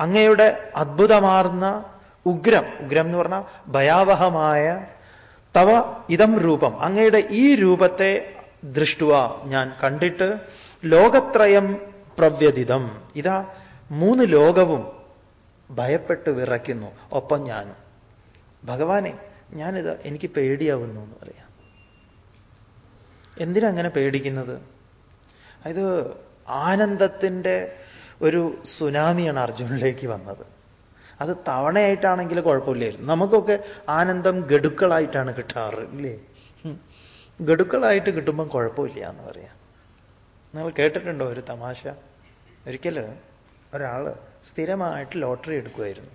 അങ്ങയുടെ അദ്ഭുതമാർന്ന ഉഗ്രം ഉഗ്രം എന്ന് പറഞ്ഞാൽ ഭയാവഹമായ തവ ഇതം രൂപം. അങ്ങയുടെ ഈ രൂപത്തെ ദൃഷ്ടുവ ഞാൻ കണ്ടിട്ട് ലോകത്രയം പ്രവ്യതിതം. ഇതാ മൂന്ന് ലോകവും ഭയപ്പെട്ട് വിറയ്ക്കുന്നു. ഒപ്പം ഞാനും. ഭഗവാനെ ഞാനിത് എനിക്ക് പേടിയാവുന്നു എന്ന് പറയാം. എന്തിനങ്ങനെ പേടിക്കുന്നത്? അത് ആനന്ദത്തിന്റെ ഒരു സുനാമിയാണ് അർജുനിലേക്ക് വന്നത്. അത് തവണയായിട്ടാണെങ്കിൽ കുഴപ്പമില്ലായിരുന്നു. നമുക്കൊക്കെ ആനന്ദം ഗഡുക്കളായിട്ടാണ് കിട്ടാറ് ഇല്ലേ? ഗഡുക്കളായിട്ട് കിട്ടുമ്പം കുഴപ്പമില്ല എന്ന് പറയാം. നിങ്ങൾ കേട്ടിട്ടുണ്ടോ ഒരു തമാശ? ഒരിക്കൽ ഒരാൾ സ്ഥിരമായിട്ട് ലോട്ടറി എടുക്കുമായിരുന്നു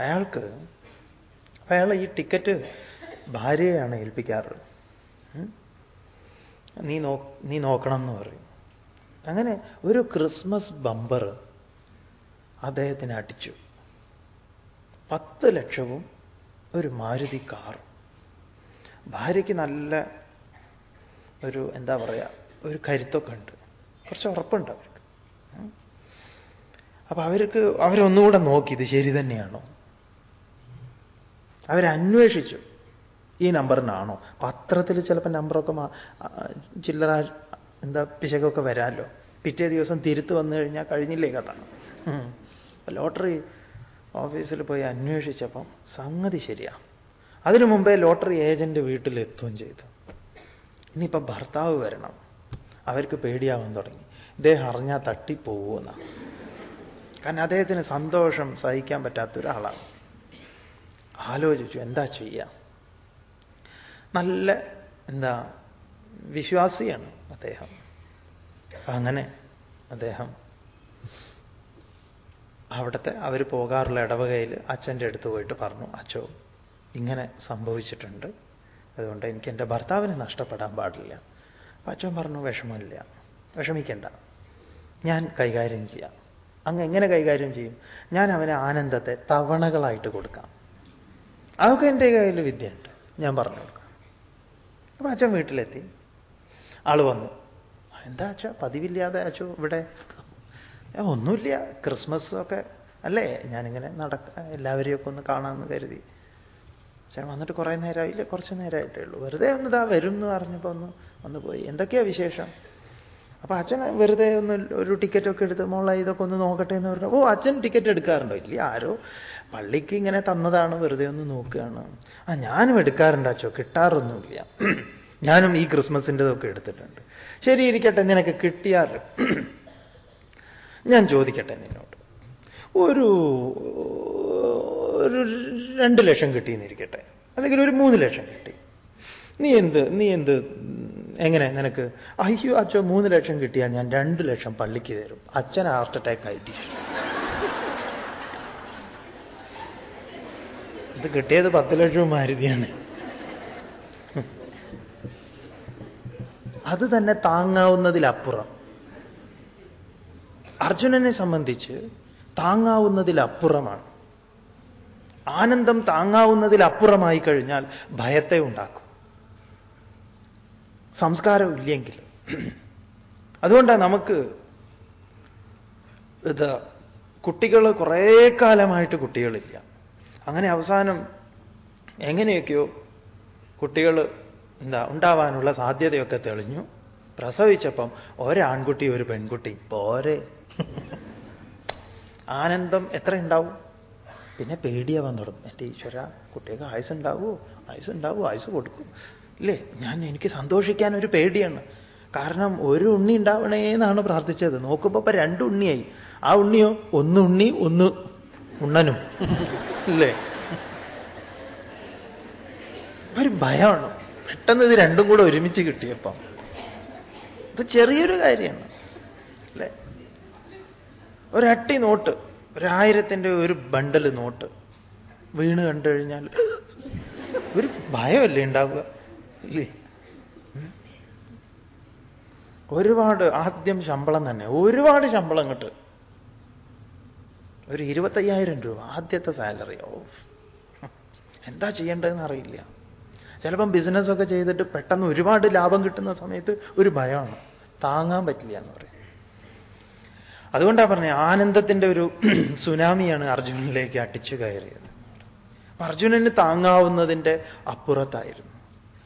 അയാൾക്ക് അയാൾ ഈ ടിക്കറ്റ് ഭാര്യയാണ് ഏൽപ്പിക്കാറ് നീ നോ നീ നോക്കണം എന്ന് പറയും. അങ്ങനെ ഒരു ക്രിസ്മസ് ബമ്പർ അദ്ദേഹത്തിന് അടിച്ചു. പത്ത് ലക്ഷവും ഒരു മാരുതി കാർ ഭാര്യയ്ക്ക് നല്ല ഒരു എന്താ പറയുക ഒരു കരുത്തൊക്കെ ഉണ്ട്. കുറച്ച് ഉറപ്പുണ്ട് അവർക്ക്. അപ്പൊ അവർക്ക് അവരൊന്നുകൂടെ നോക്കി ഇത് ശരി തന്നെയാണോ? അവരന്വേഷിച്ചു ഈ നമ്പറിനാണോ? പത്രത്തിൽ ചിലപ്പോൾ നമ്പറൊക്കെ ചില്ലറ എന്താ പിശകൊക്കെ വരാമല്ലോ പിറ്റേ ദിവസം തിരുത്ത് വന്നു കഴിഞ്ഞാൽ കഴിഞ്ഞില്ലേ കഥ? ലോട്ടറി ഓഫീസിൽ പോയി അന്വേഷിച്ചപ്പം സംഗതി ശരിയാ. അതിനു മുമ്പേ ലോട്ടറി ഏജന്റ് വീട്ടിലെത്തുകയും ചെയ്തു. ഇനിയിപ്പോ ഭർത്താവ് വരണം. അവർക്ക് പേടിയാവാൻ തുടങ്ങി. ഇദ്ദേഹം അറിഞ്ഞാൽ തട്ടിപ്പോവുമെന്ന. കാരണം അദ്ദേഹത്തിന് സന്തോഷം സഹിക്കാൻ പറ്റാത്ത ഒരാളാണ്. ആലോചിച്ചു എന്താ ചെയ്യാം? നല്ല എന്താ വിശ്വാസിയാണ് അദ്ദേഹം. അങ്ങനെ അദ്ദേഹം അവിടുത്തെ അവർ പോകാറുള്ള ഇടവകയിൽ അച്ഛന്റെ അടുത്ത് പോയിട്ട് പറഞ്ഞു അച്ഛോ ഇങ്ങനെ സംഭവിച്ചിട്ടുണ്ട്. അതുകൊണ്ട് എനിക്ക് എന്റെ ഭർത്താവിനെ നഷ്ടപ്പെടാൻ പാടില്ല. അപ്പം അച്ഛൻ പറഞ്ഞു വിഷമമില്ല. വിഷമിക്കണ്ട. ഞാൻ കൈകാര്യം ചെയ്യാം. അങ്ങ് എങ്ങനെ കൈകാര്യം ചെയ്യും? ഞാൻ അവനെ ആനന്ദത്തെ തവണകളായിട്ട് കൊടുക്കാം. അതൊക്കെ എന്റെ കയ്യിൽ വിദ്യയുണ്ട്. ഞാൻ പറഞ്ഞു കൊടുക്കാം. അപ്പൊ അച്ഛൻ വീട്ടിലെത്തി. ആൾ വന്നു. എന്താ അച്ഛ? പതിവില്ലാതെ അച്ഛോ ഇവിടെ? ഒന്നുമില്ല. ക്രിസ്മസ് ഒക്കെ അല്ലേ? ഞാനിങ്ങനെ നടക്ക എല്ലാവരെയൊക്കെ ഒന്ന് കാണാമെന്ന് കരുതി. അച്ഛൻ വന്നിട്ട് കുറേ നേരമായില്ല? കുറച്ച് നേരമായിട്ടേ ഉള്ളൂ. വെറുതെ ഒന്ന് ഇതാ വരും എന്ന് പറഞ്ഞപ്പോൾ ഒന്ന് ഒന്ന് പോയി. എന്തൊക്കെയാ വിശേഷം? അപ്പൊ അച്ഛൻ വെറുതെ ഒന്ന് ഒരു ടിക്കറ്റ് ഒക്കെ എടുത്ത് മോളെ ഇതൊക്കെ ഒന്ന് നോക്കട്ടെ എന്ന് പറഞ്ഞു. ഓ അച്ഛൻ ടിക്കറ്റ് എടുക്കാറുണ്ടോ? ഇല്ല ആരോ പള്ളിക്ക് ഇങ്ങനെ തന്നതാണ് വെറുതെ ഒന്ന് നോക്കുകയാണ്. ആ ഞാനും എടുക്കാറുണ്ട് അച്ഛോ. കിട്ടാറൊന്നുമില്ല. ഞാനും ഈ ക്രിസ്മസിന്റെതൊക്കെ എടുത്തിട്ടുണ്ട്. ശരി ഇരിക്കട്ടെ. നിനക്ക് കിട്ടിയാൽ ഞാൻ ചോദിക്കട്ടെ നിന്നോട്. ഒരു ഒരു രണ്ട് ലക്ഷം കിട്ടിയെന്നിരിക്കട്ടെ അല്ലെങ്കിൽ ഒരു മൂന്ന് ലക്ഷം കിട്ടി. നീ എന്ത് നീ എന്ത് എങ്ങനെ നിനക്ക്? അയ്യോ അച്ഛൻ മൂന്ന് ലക്ഷം കിട്ടിയാൽ ഞാൻ രണ്ട് ലക്ഷം പള്ളിക്ക് തരും. അച്ഛൻ ഹാർട്ട് അറ്റാക്ക് ആയിട്ട്. ഇത് കിട്ടിയത് പത്ത് ലക്ഷവും മാരുതിയാണ്. അത് തന്നെ താങ്ങാവുന്നതിലപ്പുറം. അർജുനനെ സംബന്ധിച്ച് താങ്ങാവുന്നതിലപ്പുറമാണ്. ആനന്ദം താങ്ങാവുന്നതിലപ്പുറമായി കഴിഞ്ഞാൽ ഭയത്തെ ഉണ്ടാക്കും. സംസ്കാരം ഇല്ലെങ്കിൽ അതുകൊണ്ടാണ് നമുക്ക് ഇത് കുട്ടികൾ കുറേ കാലമായിട്ട് കുട്ടികളില്ല. അങ്ങനെ അവസാനം എങ്ങനെയൊക്കെയോ കുട്ടികൾ എന്താ ഉണ്ടാവാനുള്ള സാധ്യതയൊക്കെ തെളിഞ്ഞു. പ്രസവിച്ചപ്പം ഒരാൺകുട്ടി ഒരു പെൺകുട്ടി. പോരെ. ആനന്ദം എത്ര ഉണ്ടാവും? പിന്നെ പേടിയാവാൻ തുടങ്ങും. എന്റെ ഈശ്വര കുട്ടികൾക്ക് ആയുസ് ഉണ്ടാവുമോ ആയുസ് ഉണ്ടാവുമോ ആയുസ് കൊടുക്കും. ഇല്ലേ? ഞാൻ എനിക്ക് സന്തോഷിക്കാൻ ഒരു പേടിയാണ്. കാരണം ഒരു ഉണ്ണി ഉണ്ടാവണേ എന്നാണ് പ്രാർത്ഥിച്ചത്. നോക്കുമ്പോൾ ഇപ്പൊ രണ്ട് ഉണ്ണിയായി. ആ ഉണ്ണിയോ? ഒന്ന് ഉണ്ണി ഒന്ന് ഉണ്ണനും. ഇല്ലേ? ഒരു ഭയമാണ്. പെട്ടെന്ന് ഇത് രണ്ടും കൂടെ ഒരുമിച്ച് കിട്ടിയപ്പം. ഇത് ചെറിയൊരു കാര്യമാണ്. അല്ലേ ഒരട്ടി നോട്ട്. ഒരായിരത്തിന്റെ ഒരു ബണ്ടൽ നോട്ട് വീണ് കണ്ടു കഴിഞ്ഞാൽ ഒരു ഭയമല്ലേ ഉണ്ടാവുക? ഇല്ലേ? ഒരുപാട് ആദ്യം ശമ്പളം തന്നെ. ഒരുപാട് ശമ്പളം കിട്ട് ഒരു ഇരുപത്തയ്യായിരം രൂപ ആദ്യത്തെ സാലറി. ഓ എന്താ ചെയ്യേണ്ടതെന്ന് അറിയില്ല. ചിലപ്പം ബിസിനസ്സൊക്കെ ചെയ്തിട്ട് പെട്ടെന്ന് ഒരുപാട് ലാഭം കിട്ടുന്ന സമയത്ത് ഒരു ഭയമാണ്. താങ്ങാൻ പറ്റില്ല എന്ന് പറയും. അതുകൊണ്ടാണ് പറഞ്ഞത് ആനന്ദത്തിന്റെ ഒരു സുനാമിയാണ് അർജുനനിലേക്ക് അടിച്ചു കയറിയത്. അർജുനന് താങ്ങാവുന്നതിന്റെ അപ്പുറത്തായിരുന്നു.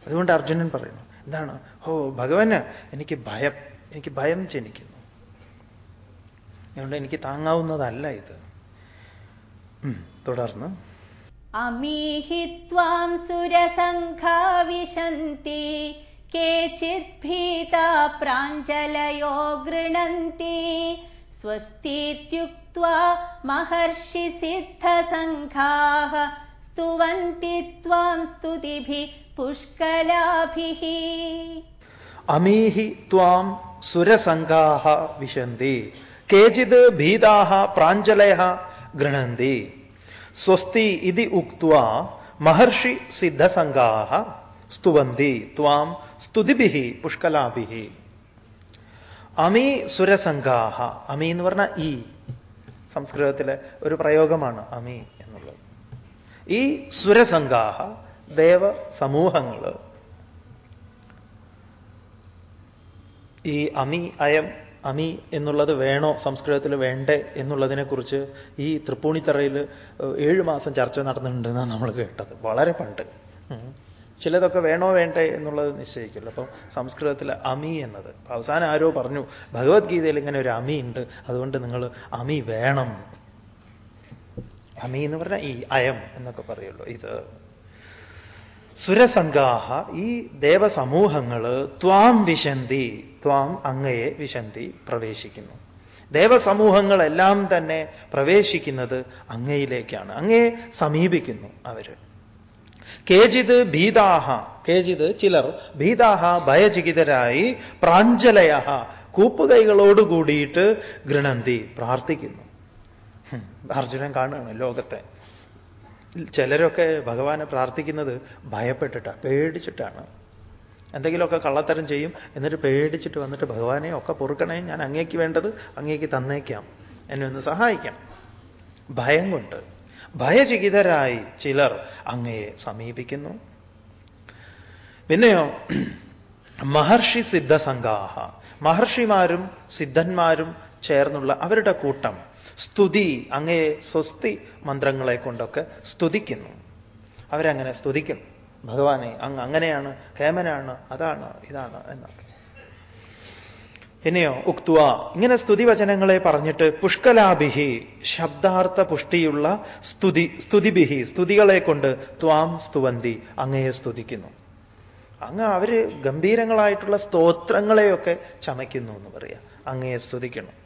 അതുകൊണ്ട് അർജുനൻ പറയുന്നു എന്താണ്? ഓ ഭഗവന് എനിക്ക് ഭയം എനിക്ക് ഭയം ജനിക്കുന്നു. അതുകൊണ്ട് എനിക്ക് താങ്ങാവുന്നതല്ല ഇത്. തുടർന്ന്. അമീഹി ത്വാം സുരസംഘാ വിശന്തി കേചിത് ഭീതാ പ്രാഞ്ജലയോ ഗൃണന്തി. സ്വസ്തീത്യുക്ത്വാ മഹർഷി സിദ്ധസംഘാः സ്തുവന്തി ത്വാം पुष्कलाभिः। പുഷ്കലാഭിः അമീഹി ത്വാം विशन्ति വിശന്തി കേചിത് प्राञ्जलयः गृह्णन्ति। ഇതി ഉക്ത്വ മഹർഷി സിദ്ധസംഘാः സ്തുവന്തി ത്വാം സ്തുതിഭി പുഷ്കലാഭിः അമി സുരസംഘാഹ. അമി എന്ന് പറഞ്ഞാൽ ഈ. സംസ്കൃതത്തിലെ ഒരു പ്രയോഗമാണ് അമി എന്നുള്ളത്. ഈ സുരസംഘാഹ ദേവ സമൂഹങ്ങൾ ഈ അമി അയം അമി എന്നുള്ളത് വേണോ സംസ്കൃതത്തിൽ വേണ്ടേ എന്നുള്ളതിനെക്കുറിച്ച് ഈ തൃപ്പൂണിത്തറയിൽ ഏഴ് മാസം ചർച്ച നടന്നിട്ടുണ്ടെന്നാണ് നമ്മൾ കേട്ടത്. വളരെ പണ്ട്. ചിലതൊക്കെ വേണോ വേണ്ടേ എന്നുള്ളത് നിശ്ചയിക്കില്ല അപ്പം സംസ്കൃതത്തിൽ അമി എന്നത്. അവസാനം ആരോ പറഞ്ഞു ഭഗവത്ഗീതയിൽ ഇങ്ങനെ ഒരു അമി ഉണ്ട് അതുകൊണ്ട് നിങ്ങൾ അമി വേണം. അമി എന്ന് പറഞ്ഞാൽ ഈ അയം എന്നൊക്കെ പറയുള്ളൂ ഇത്. സുരസംഗാഹ ഈ ദേവസമൂഹങ്ങൾ ത്വാം വിശന്തി ത്വാം അങ്ങയെ വിശന്തി പ്രവേശിക്കുന്നു. ദേവസമൂഹങ്ങളെല്ലാം തന്നെ പ്രവേശിക്കുന്നത് അങ്ങയിലേക്കാണ്. അങ്ങയെ സമീപിക്കുന്നു അവർ. കേജിത് ഭീതാഹ കേജിത് ചിലർ ഭീതാഹ ഭയചികിതരായി പ്രാഞ്ജലയ കൂപ്പുകൈകളോടുകൂടിയിട്ട് ഗൃണന്തി പ്രാർത്ഥിക്കുന്നു. അർജുനൻ കാണുകയാണ് ലോകത്തെ. ചിലരൊക്കെ ഭഗവാനെ പ്രാർത്ഥിക്കുന്നത് ഭയപ്പെട്ടിട്ടാണ് പേടിച്ചിട്ടാണ്. എന്തെങ്കിലുമൊക്കെ കള്ളത്തരം ചെയ്യും എന്നിട്ട് പേടിച്ചിട്ട് വന്നിട്ട് ഭഗവാനെ ഒക്കെ പൊറുക്കണേ ഞാൻ അങ്ങേക്ക് വേണ്ടത് അങ്ങേക്ക് തന്നേക്കാം എന്നെ ഒന്ന് സഹായിക്കണം. ഭയം കൊണ്ട്. ഭയചകിതരായി ചിലർ അങ്ങയെ സമീപിക്കുന്നു. പിന്നെയോ മഹർഷി സിദ്ധസംഘാഹ മഹർഷിമാരും സിദ്ധന്മാരും ചേർന്നുള്ള അവരുടെ കൂട്ടം സ്തുതി അങ്ങയെ സ്വസ്തി മന്ത്രങ്ങളെ കൊണ്ടൊക്കെ സ്തുതിക്കുന്നു. അവരങ്ങനെ സ്തുതിക്കും. ഭഗവാനെ അങ്ങ് അങ്ങനെയാണ് കേമനാണ് അതാണ് ഇതാണ് എന്നൊക്കെ. പിന്നെയോ ഉക്തുവ ഇങ്ങനെ സ്തുതി വചനങ്ങളെ പറഞ്ഞിട്ട് പുഷ്കലാഭിഹി ശബ്ദാർത്ഥ പുഷ്ടിയുള്ള സ്തുതി സ്തുതിബിഹി സ്തുതികളെ കൊണ്ട് ത്വാം സ്തുവന്തി അങ്ങയെ സ്തുതിക്കുന്നു. അങ്ങ് അവർ ഗംഭീരങ്ങളായിട്ടുള്ള സ്തോത്രങ്ങളെയൊക്കെ ചമയ്ക്കുന്നു എന്ന് പറയാ. അങ്ങയെ സ്തുതിക്കണം.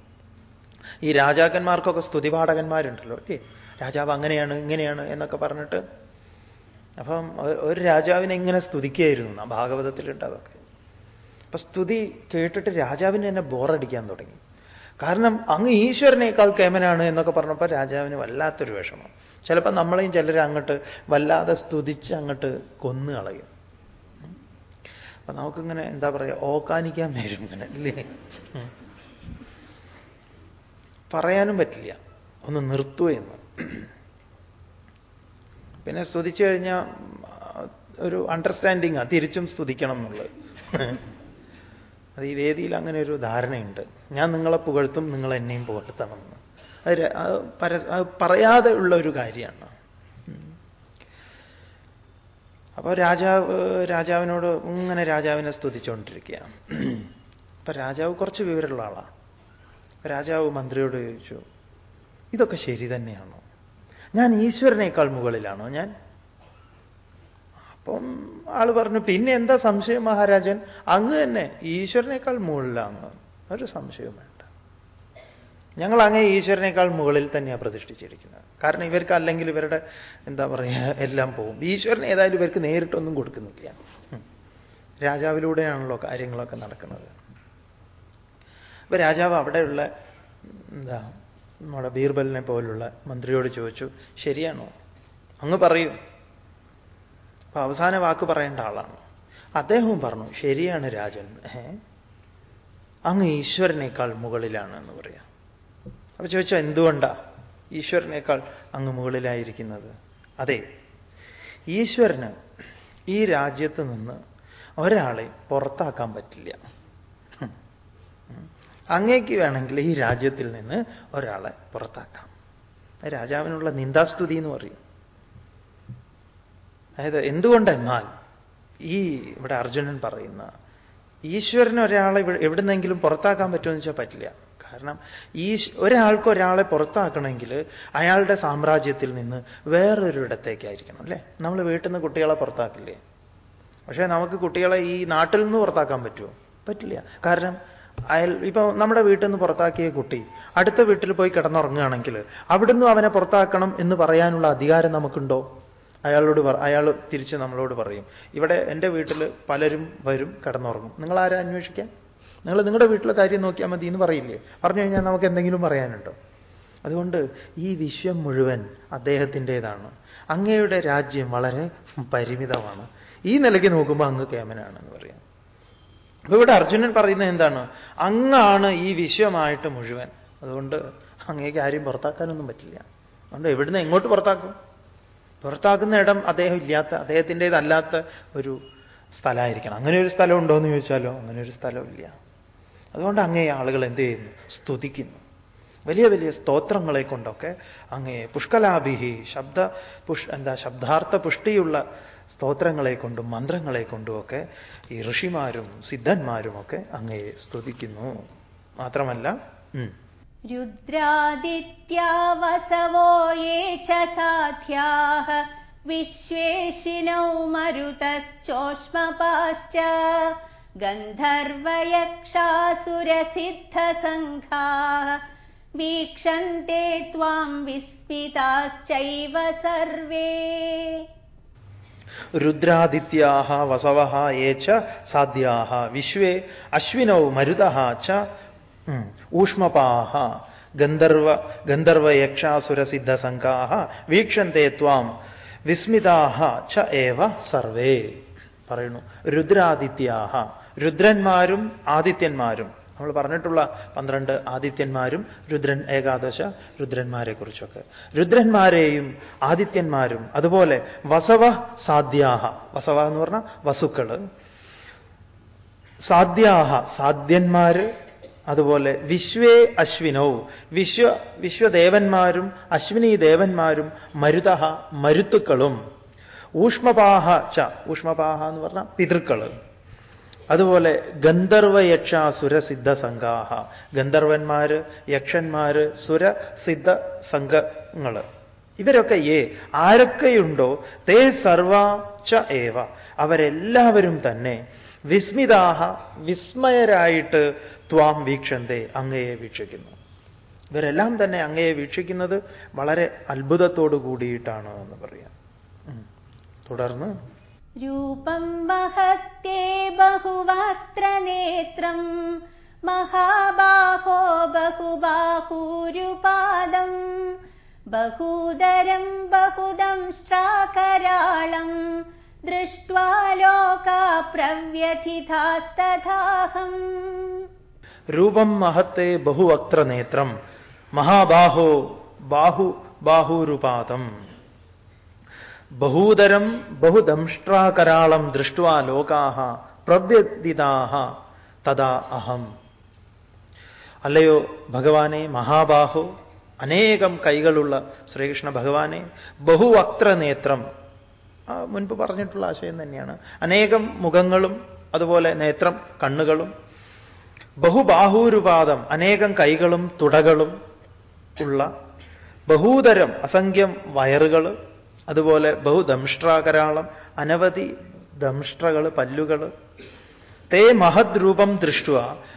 ഈ രാജാക്കന്മാർക്കൊക്കെ സ്തുതിപാഠകന്മാരുണ്ടല്ലോ അല്ലേ? രാജാവ് അങ്ങനെയാണ് ഇങ്ങനെയാണ് എന്നൊക്കെ പറഞ്ഞിട്ട്. അപ്പം ഒരു രാജാവിനെ ഇങ്ങനെ സ്തുതിക്കുകയായിരുന്നു ഭാഗവതത്തിലുണ്ട് അതൊക്കെ. അപ്പൊ സ്തുതി കേട്ടിട്ട് രാജാവിന് തന്നെ ബോറടിക്കാൻ തുടങ്ങി. കാരണം അങ്ങ് ഈശ്വരനേക്കാൾ കേമനാണ് എന്നൊക്കെ പറഞ്ഞപ്പോൾ രാജാവിന് വല്ലാത്തൊരു വിഷമം. ചിലപ്പോൾ നമ്മളെയും ചിലർ അങ്ങോട്ട് വല്ലാതെ സ്തുതിച്ച് അങ്ങോട്ട് കൊന്നു കളയും. അപ്പൊ നമുക്കിങ്ങനെ എന്താ പറയുക ഓക്കാനിക്കാൻ വരും ഇങ്ങനെ അല്ലേ പറയാനും പറ്റില്ല. ഒന്ന് നിർത്തുക എന്ന്. പിന്നെ സ്തുതിച്ചു കഴിഞ്ഞാൽ ഒരു അണ്ടർസ്റ്റാൻഡിങ്ങാ തിരിച്ചും സ്തുതിക്കണം എന്നുള്ളത്. അത് ഈ വേദിയിൽ അങ്ങനെ ഒരു ധാരണയുണ്ട്. ഞാൻ നിങ്ങളെ പുകഴ്ത്തും നിങ്ങൾ എന്നെയും പുകഴ്ത്തണമെന്ന് അത് പര- പറയാതെ ഉള്ള ഒരു കാര്യമാണ്. അപ്പോൾ രാജാവ് രാജാവിനോട് ഇങ്ങനെ രാജാവിനെ സ്തുതിച്ചുകൊണ്ടിരിക്കുകയാണ് അപ്പൊ രാജാവ് കുറച്ച് വിവരമുള്ള ആളാണ്. രാജാവ് മന്ത്രിയോട് ചോദിച്ചു ഇതൊക്കെ ശരി തന്നെയാണോ? ഞാൻ ഈശ്വരനേക്കാൾ മുകളിലാണോ? ഞാൻ അപ്പം ആൾ പറഞ്ഞു പിന്നെ എന്താ സംശയം മഹാരാജൻ? അങ്ങ് തന്നെ ഈശ്വരനേക്കാൾ മുകളിലാണ് ഒരു സംശയം വേണ്ട. ഞങ്ങൾ അങ്ങേ ഈശ്വരനേക്കാൾ മുകളിൽ തന്നെയാണ് പ്രതിഷ്ഠിച്ചിരിക്കുന്നത്. കാരണം ഇവർക്ക് അല്ലെങ്കിൽ ഇവരുടെ എന്താ പറയുക എല്ലാം പോവും ഈശ്വരൻ ഏതായാലും ഇവർക്ക് നേരിട്ടൊന്നും കൊടുക്കുന്നില്ല. രാജാവിലൂടെയാണല്ലോ കാര്യങ്ങളൊക്കെ നടക്കുന്നത്. അപ്പൊ രാജാവ് അവിടെയുള്ള എന്താ നമ്മുടെ ബീർബലിനെ പോലുള്ള മന്ത്രിയോട് ചോദിച്ചു ശരിയാണോ? അങ്ങ് പറയൂ. അപ്പൊ അവസാന വാക്ക് പറയേണ്ട ആളാണ്. അദ്ദേഹവും പറഞ്ഞു ശരിയാണ് രാജൻ. അങ്ങ് ഈശ്വരനേക്കാൾ മുകളിലാണ് എന്ന് പറയാം. അപ്പൊ ചോദിച്ചോ എന്തുകൊണ്ടാ ഈശ്വരനേക്കാൾ അങ്ങ് മുകളിലായിരിക്കുന്നത്? അതെ ഈശ്വരന് ഈ രാജ്യത്ത് നിന്ന് ഒരാളെ പുറത്താക്കാൻ പറ്റില്ല. അങ്ങേക്ക് വേണമെങ്കിൽ ഈ രാജ്യത്തിൽ നിന്ന് ഒരാളെ പുറത്താക്കാം. രാജാവിനുള്ള നിന്ദാസ്തുതി എന്ന് പറയും. അതായത് എന്തുകൊണ്ടെന്നാൽ ഈ ഇവിടെ അർജുനൻ പറയുന്ന ഈശ്വരന് ഒരാളെ എവിടുന്നെങ്കിലും പുറത്താക്കാൻ പറ്റുമെന്ന് വെച്ചാൽ പറ്റില്ല. കാരണം ഈ ഒരാൾക്ക് ഒരാളെ പുറത്താക്കണമെങ്കിൽ അയാളുടെ സാമ്രാജ്യത്തിൽ നിന്ന് വേറൊരിടത്തേക്കായിരിക്കണം അല്ലേ? നമ്മൾ വീട്ടിൽ നിന്ന് കുട്ടികളെ പുറത്താക്കില്ലേ? പക്ഷേ നമുക്ക് കുട്ടികളെ ഈ നാട്ടിൽ നിന്ന് പുറത്താക്കാൻ പറ്റുമോ? പറ്റില്ല. കാരണം അയാൾ ഇപ്പൊ നമ്മുടെ വീട്ടിൽ നിന്ന് പുറത്താക്കിയ കുട്ടി അടുത്ത വീട്ടിൽ പോയി കിടന്നുറങ്ങുകയാണെങ്കിൽ അവിടുന്ന് അവനെ പുറത്താക്കണം എന്ന് പറയാനുള്ള അധികാരം നമുക്കുണ്ടോ? അയാളോട് അയാൾ തിരിച്ച് നമ്മളോട് പറയും. ഇവിടെ എന്റെ വീട്ടിൽ പലരും വരും കിടന്നുറങ്ങും. നിങ്ങൾ ആരാ അന്വേഷിക്കാൻ? നിങ്ങൾ നിങ്ങളുടെ വീട്ടിലെ കാര്യം നോക്കിയാൽ മതി എന്ന് പറയില്ലേ? പറഞ്ഞു കഴിഞ്ഞാൽ നമുക്ക് എന്തെങ്കിലും പറയാനുണ്ടോ? അതുകൊണ്ട് ഈ വിശ്വം മുഴുവൻ അദ്ദേഹത്തിന്റേതാണ്. അങ്ങയുടെ രാജ്യം വളരെ പരിമിതമാണ്. ഈ നിലയ്ക്ക് നോക്കുമ്പോൾ അങ്ങ് കേമനാണെന്ന് പറയാം. അപ്പൊ ഇവിടെ അർജുനൻ പറയുന്നത് എന്താണ്? അങ്ങാണ് ഈ വിശ്വമായിട്ട് മുഴുവൻ. അതുകൊണ്ട് അങ്ങേക്ക് ആരെയും പുറത്താക്കാനൊന്നും പറ്റില്ല. അതുകൊണ്ട് എവിടുന്ന് എങ്ങോട്ട് പുറത്താക്കും? പുറത്താക്കുന്ന ഇടം അദ്ദേഹം ഇല്ലാത്ത അദ്ദേഹത്തിന്റെതല്ലാത്ത ഒരു സ്ഥലമായിരിക്കണം. അങ്ങനെ ഒരു സ്ഥലം ഉണ്ടോ എന്ന് ചോദിച്ചാലോ അങ്ങനെ ഒരു സ്ഥലമില്ല. അതുകൊണ്ട് അങ്ങേ ആളുകൾ എന്ത് ചെയ്യുന്നു? സ്തുതിക്കുന്നു. വലിയ വലിയ സ്തോത്രങ്ങളെ കൊണ്ടൊക്കെ അങ്ങേ പുഷ്കലാഭിഹി ശബ്ദ പുഷ് എന്താ ശബ്ദാർത്ഥ പുഷ്ടിയുള്ള സ്തോത്രങ്ങളെ കൊണ്ടും മന്ത്രങ്ങളെ കൊണ്ടുമൊക്കെ ഈ ഋഷിമാരും സിദ്ധന്മാരുമൊക്കെ അങ്ങയെ സ്തുതിക്കുന്നു. മാത്രമല്ല. रुद्रादित्या वसवो ये च साध्याः विश्वेशिनौ मरुतश्चोष्मपाश्च गन्धर्वयक्षासुरसिद्धसङ्घाः वीक्षन्ते त्वाम् विस्मिताश्चैव सर्वे रुद्रादित्याः वसवः ये च साध्याः विश्वे अश्विनौ मरुतः च ഊഷ്മപാഹ ഗന്ധർവ ഗന്ധർവ ഗന്ധർവയക്ഷാസുരസിദ്ധസംഘാഹ വീക്ഷന്തെ ത്വാം വിസ്മിതാഹ ച ഏവ സർവേ. പറയുന്നു രുദ്രാദിത്യാഹ. രുദ്രന്മാരും ആദിത്യന്മാരും. നമ്മൾ പറഞ്ഞിട്ടുള്ള പന്ത്രണ്ട് ആദിത്യന്മാരും രുദ്രൻ ഏകാദശ രുദ്രന്മാരെ കുറിച്ചൊക്കെ രുദ്രന്മാരെയും ആദിത്യന്മാരും അതുപോലെ വസവ സാധ്യാഹ. വസവ എന്ന് പറഞ്ഞാൽ വസുക്കൾ. സാധ്യാഹ സാധ്യന്മാര് അതുപോലെ വിശ്വേ അശ്വിനോ. വിശ്വ വിശ്വദേവന്മാരും അശ്വിനി ദേവന്മാരും മരുത മരുത്തുക്കളും. ഊഷ്മപാഹ ച ഊഷ്മപാഹ എന്ന് പറഞ്ഞാൽ പിതൃക്കൾ അതുപോലെ ഗന്ധർവ യക്ഷ സുരസിദ്ധ സംഘാഹ. ഗന്ധർവന്മാര് യക്ഷന്മാര് സുരസിദ്ധ സംഘങ്ങൾ ഇവരൊക്കെ ഏ ആരൊക്കെയുണ്ടോ തേ സർവ ച ഏവ. അവരെല്ലാവരും തന്നെ വിസ്മിതാഹ വിസ്മയരായിട്ട് ത്വാം വീക്ഷന്തേ അങ്ങയെ വീക്ഷിക്കുന്നു. ഇവരെല്ലാം തന്നെ അങ്ങയെ വീക്ഷിക്കുന്നത് വളരെ അത്ഭുതത്തോടു കൂടിയിട്ടാണ് എന്ന് പറയാം. തുടർന്ന്. രൂപം വഹത്യേ ബഹുവാത്ര നേത്രം മഹാബാഹോ ബഹുബാഹൂരുപാദം ബഹുദരം ബഹുദം ശ്രാകരാളം ദൃഷ്ട്വാ പ്രവ്യഥിതാസ്തഥാഹം രൂപം മഹത്തെ ബഹുവക്ത്ര നേത്രം. മഹാബാഹോ ബാഹു ബാഹുരുപാതം. ബഹൂതരം ബഹുദംഷ്ട്രാകരാളം ദൃഷ്ട്വാ ലോകാഹ പ്രവ്യതിതാഹ തഥാ അഹം. അല്ലയോ ഭഗവാനെ മഹാബാഹോ അനേകം കൈകളുള്ള ശ്രീകൃഷ്ണ ഭഗവാനെ ബഹുവക്ത്ര നേത്രം. മുൻപ് പറഞ്ഞിട്ടുള്ള ആശയം തന്നെയാണ്. അനേകം മുഖങ്ങളും അതുപോലെ നേത്രം കണ്ണുകളും ബഹുബാഹൂരുപാദം അനേകം കൈകളും തുടകളും ഉള്ള ബഹൂതരം അസംഖ്യം വയറുകൾ അതുപോലെ ബഹുദംഷ്ട്രാകരാളം അനവധി ദംഷ്ട്രകൾ പല്ലുകൾ. തേ മഹദ് രൂപം ദൃഷ്ട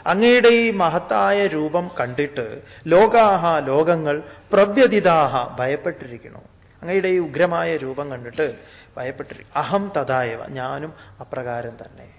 അങ്ങയുടെ ഈ മഹത്തായ രൂപം കണ്ടിട്ട് ലോകാഹ ലോകങ്ങൾ പ്രവ്യതിതാഹ ഭയപ്പെട്ടിരിക്കണോ അങ്ങയുടെ ഈ ഉഗ്രമായ രൂപം കണ്ടിട്ട് ഭയപ്പെട്ടിരിക്കും അഹം തഥായവ ഞാനും അപ്രകാരം തന്നെ.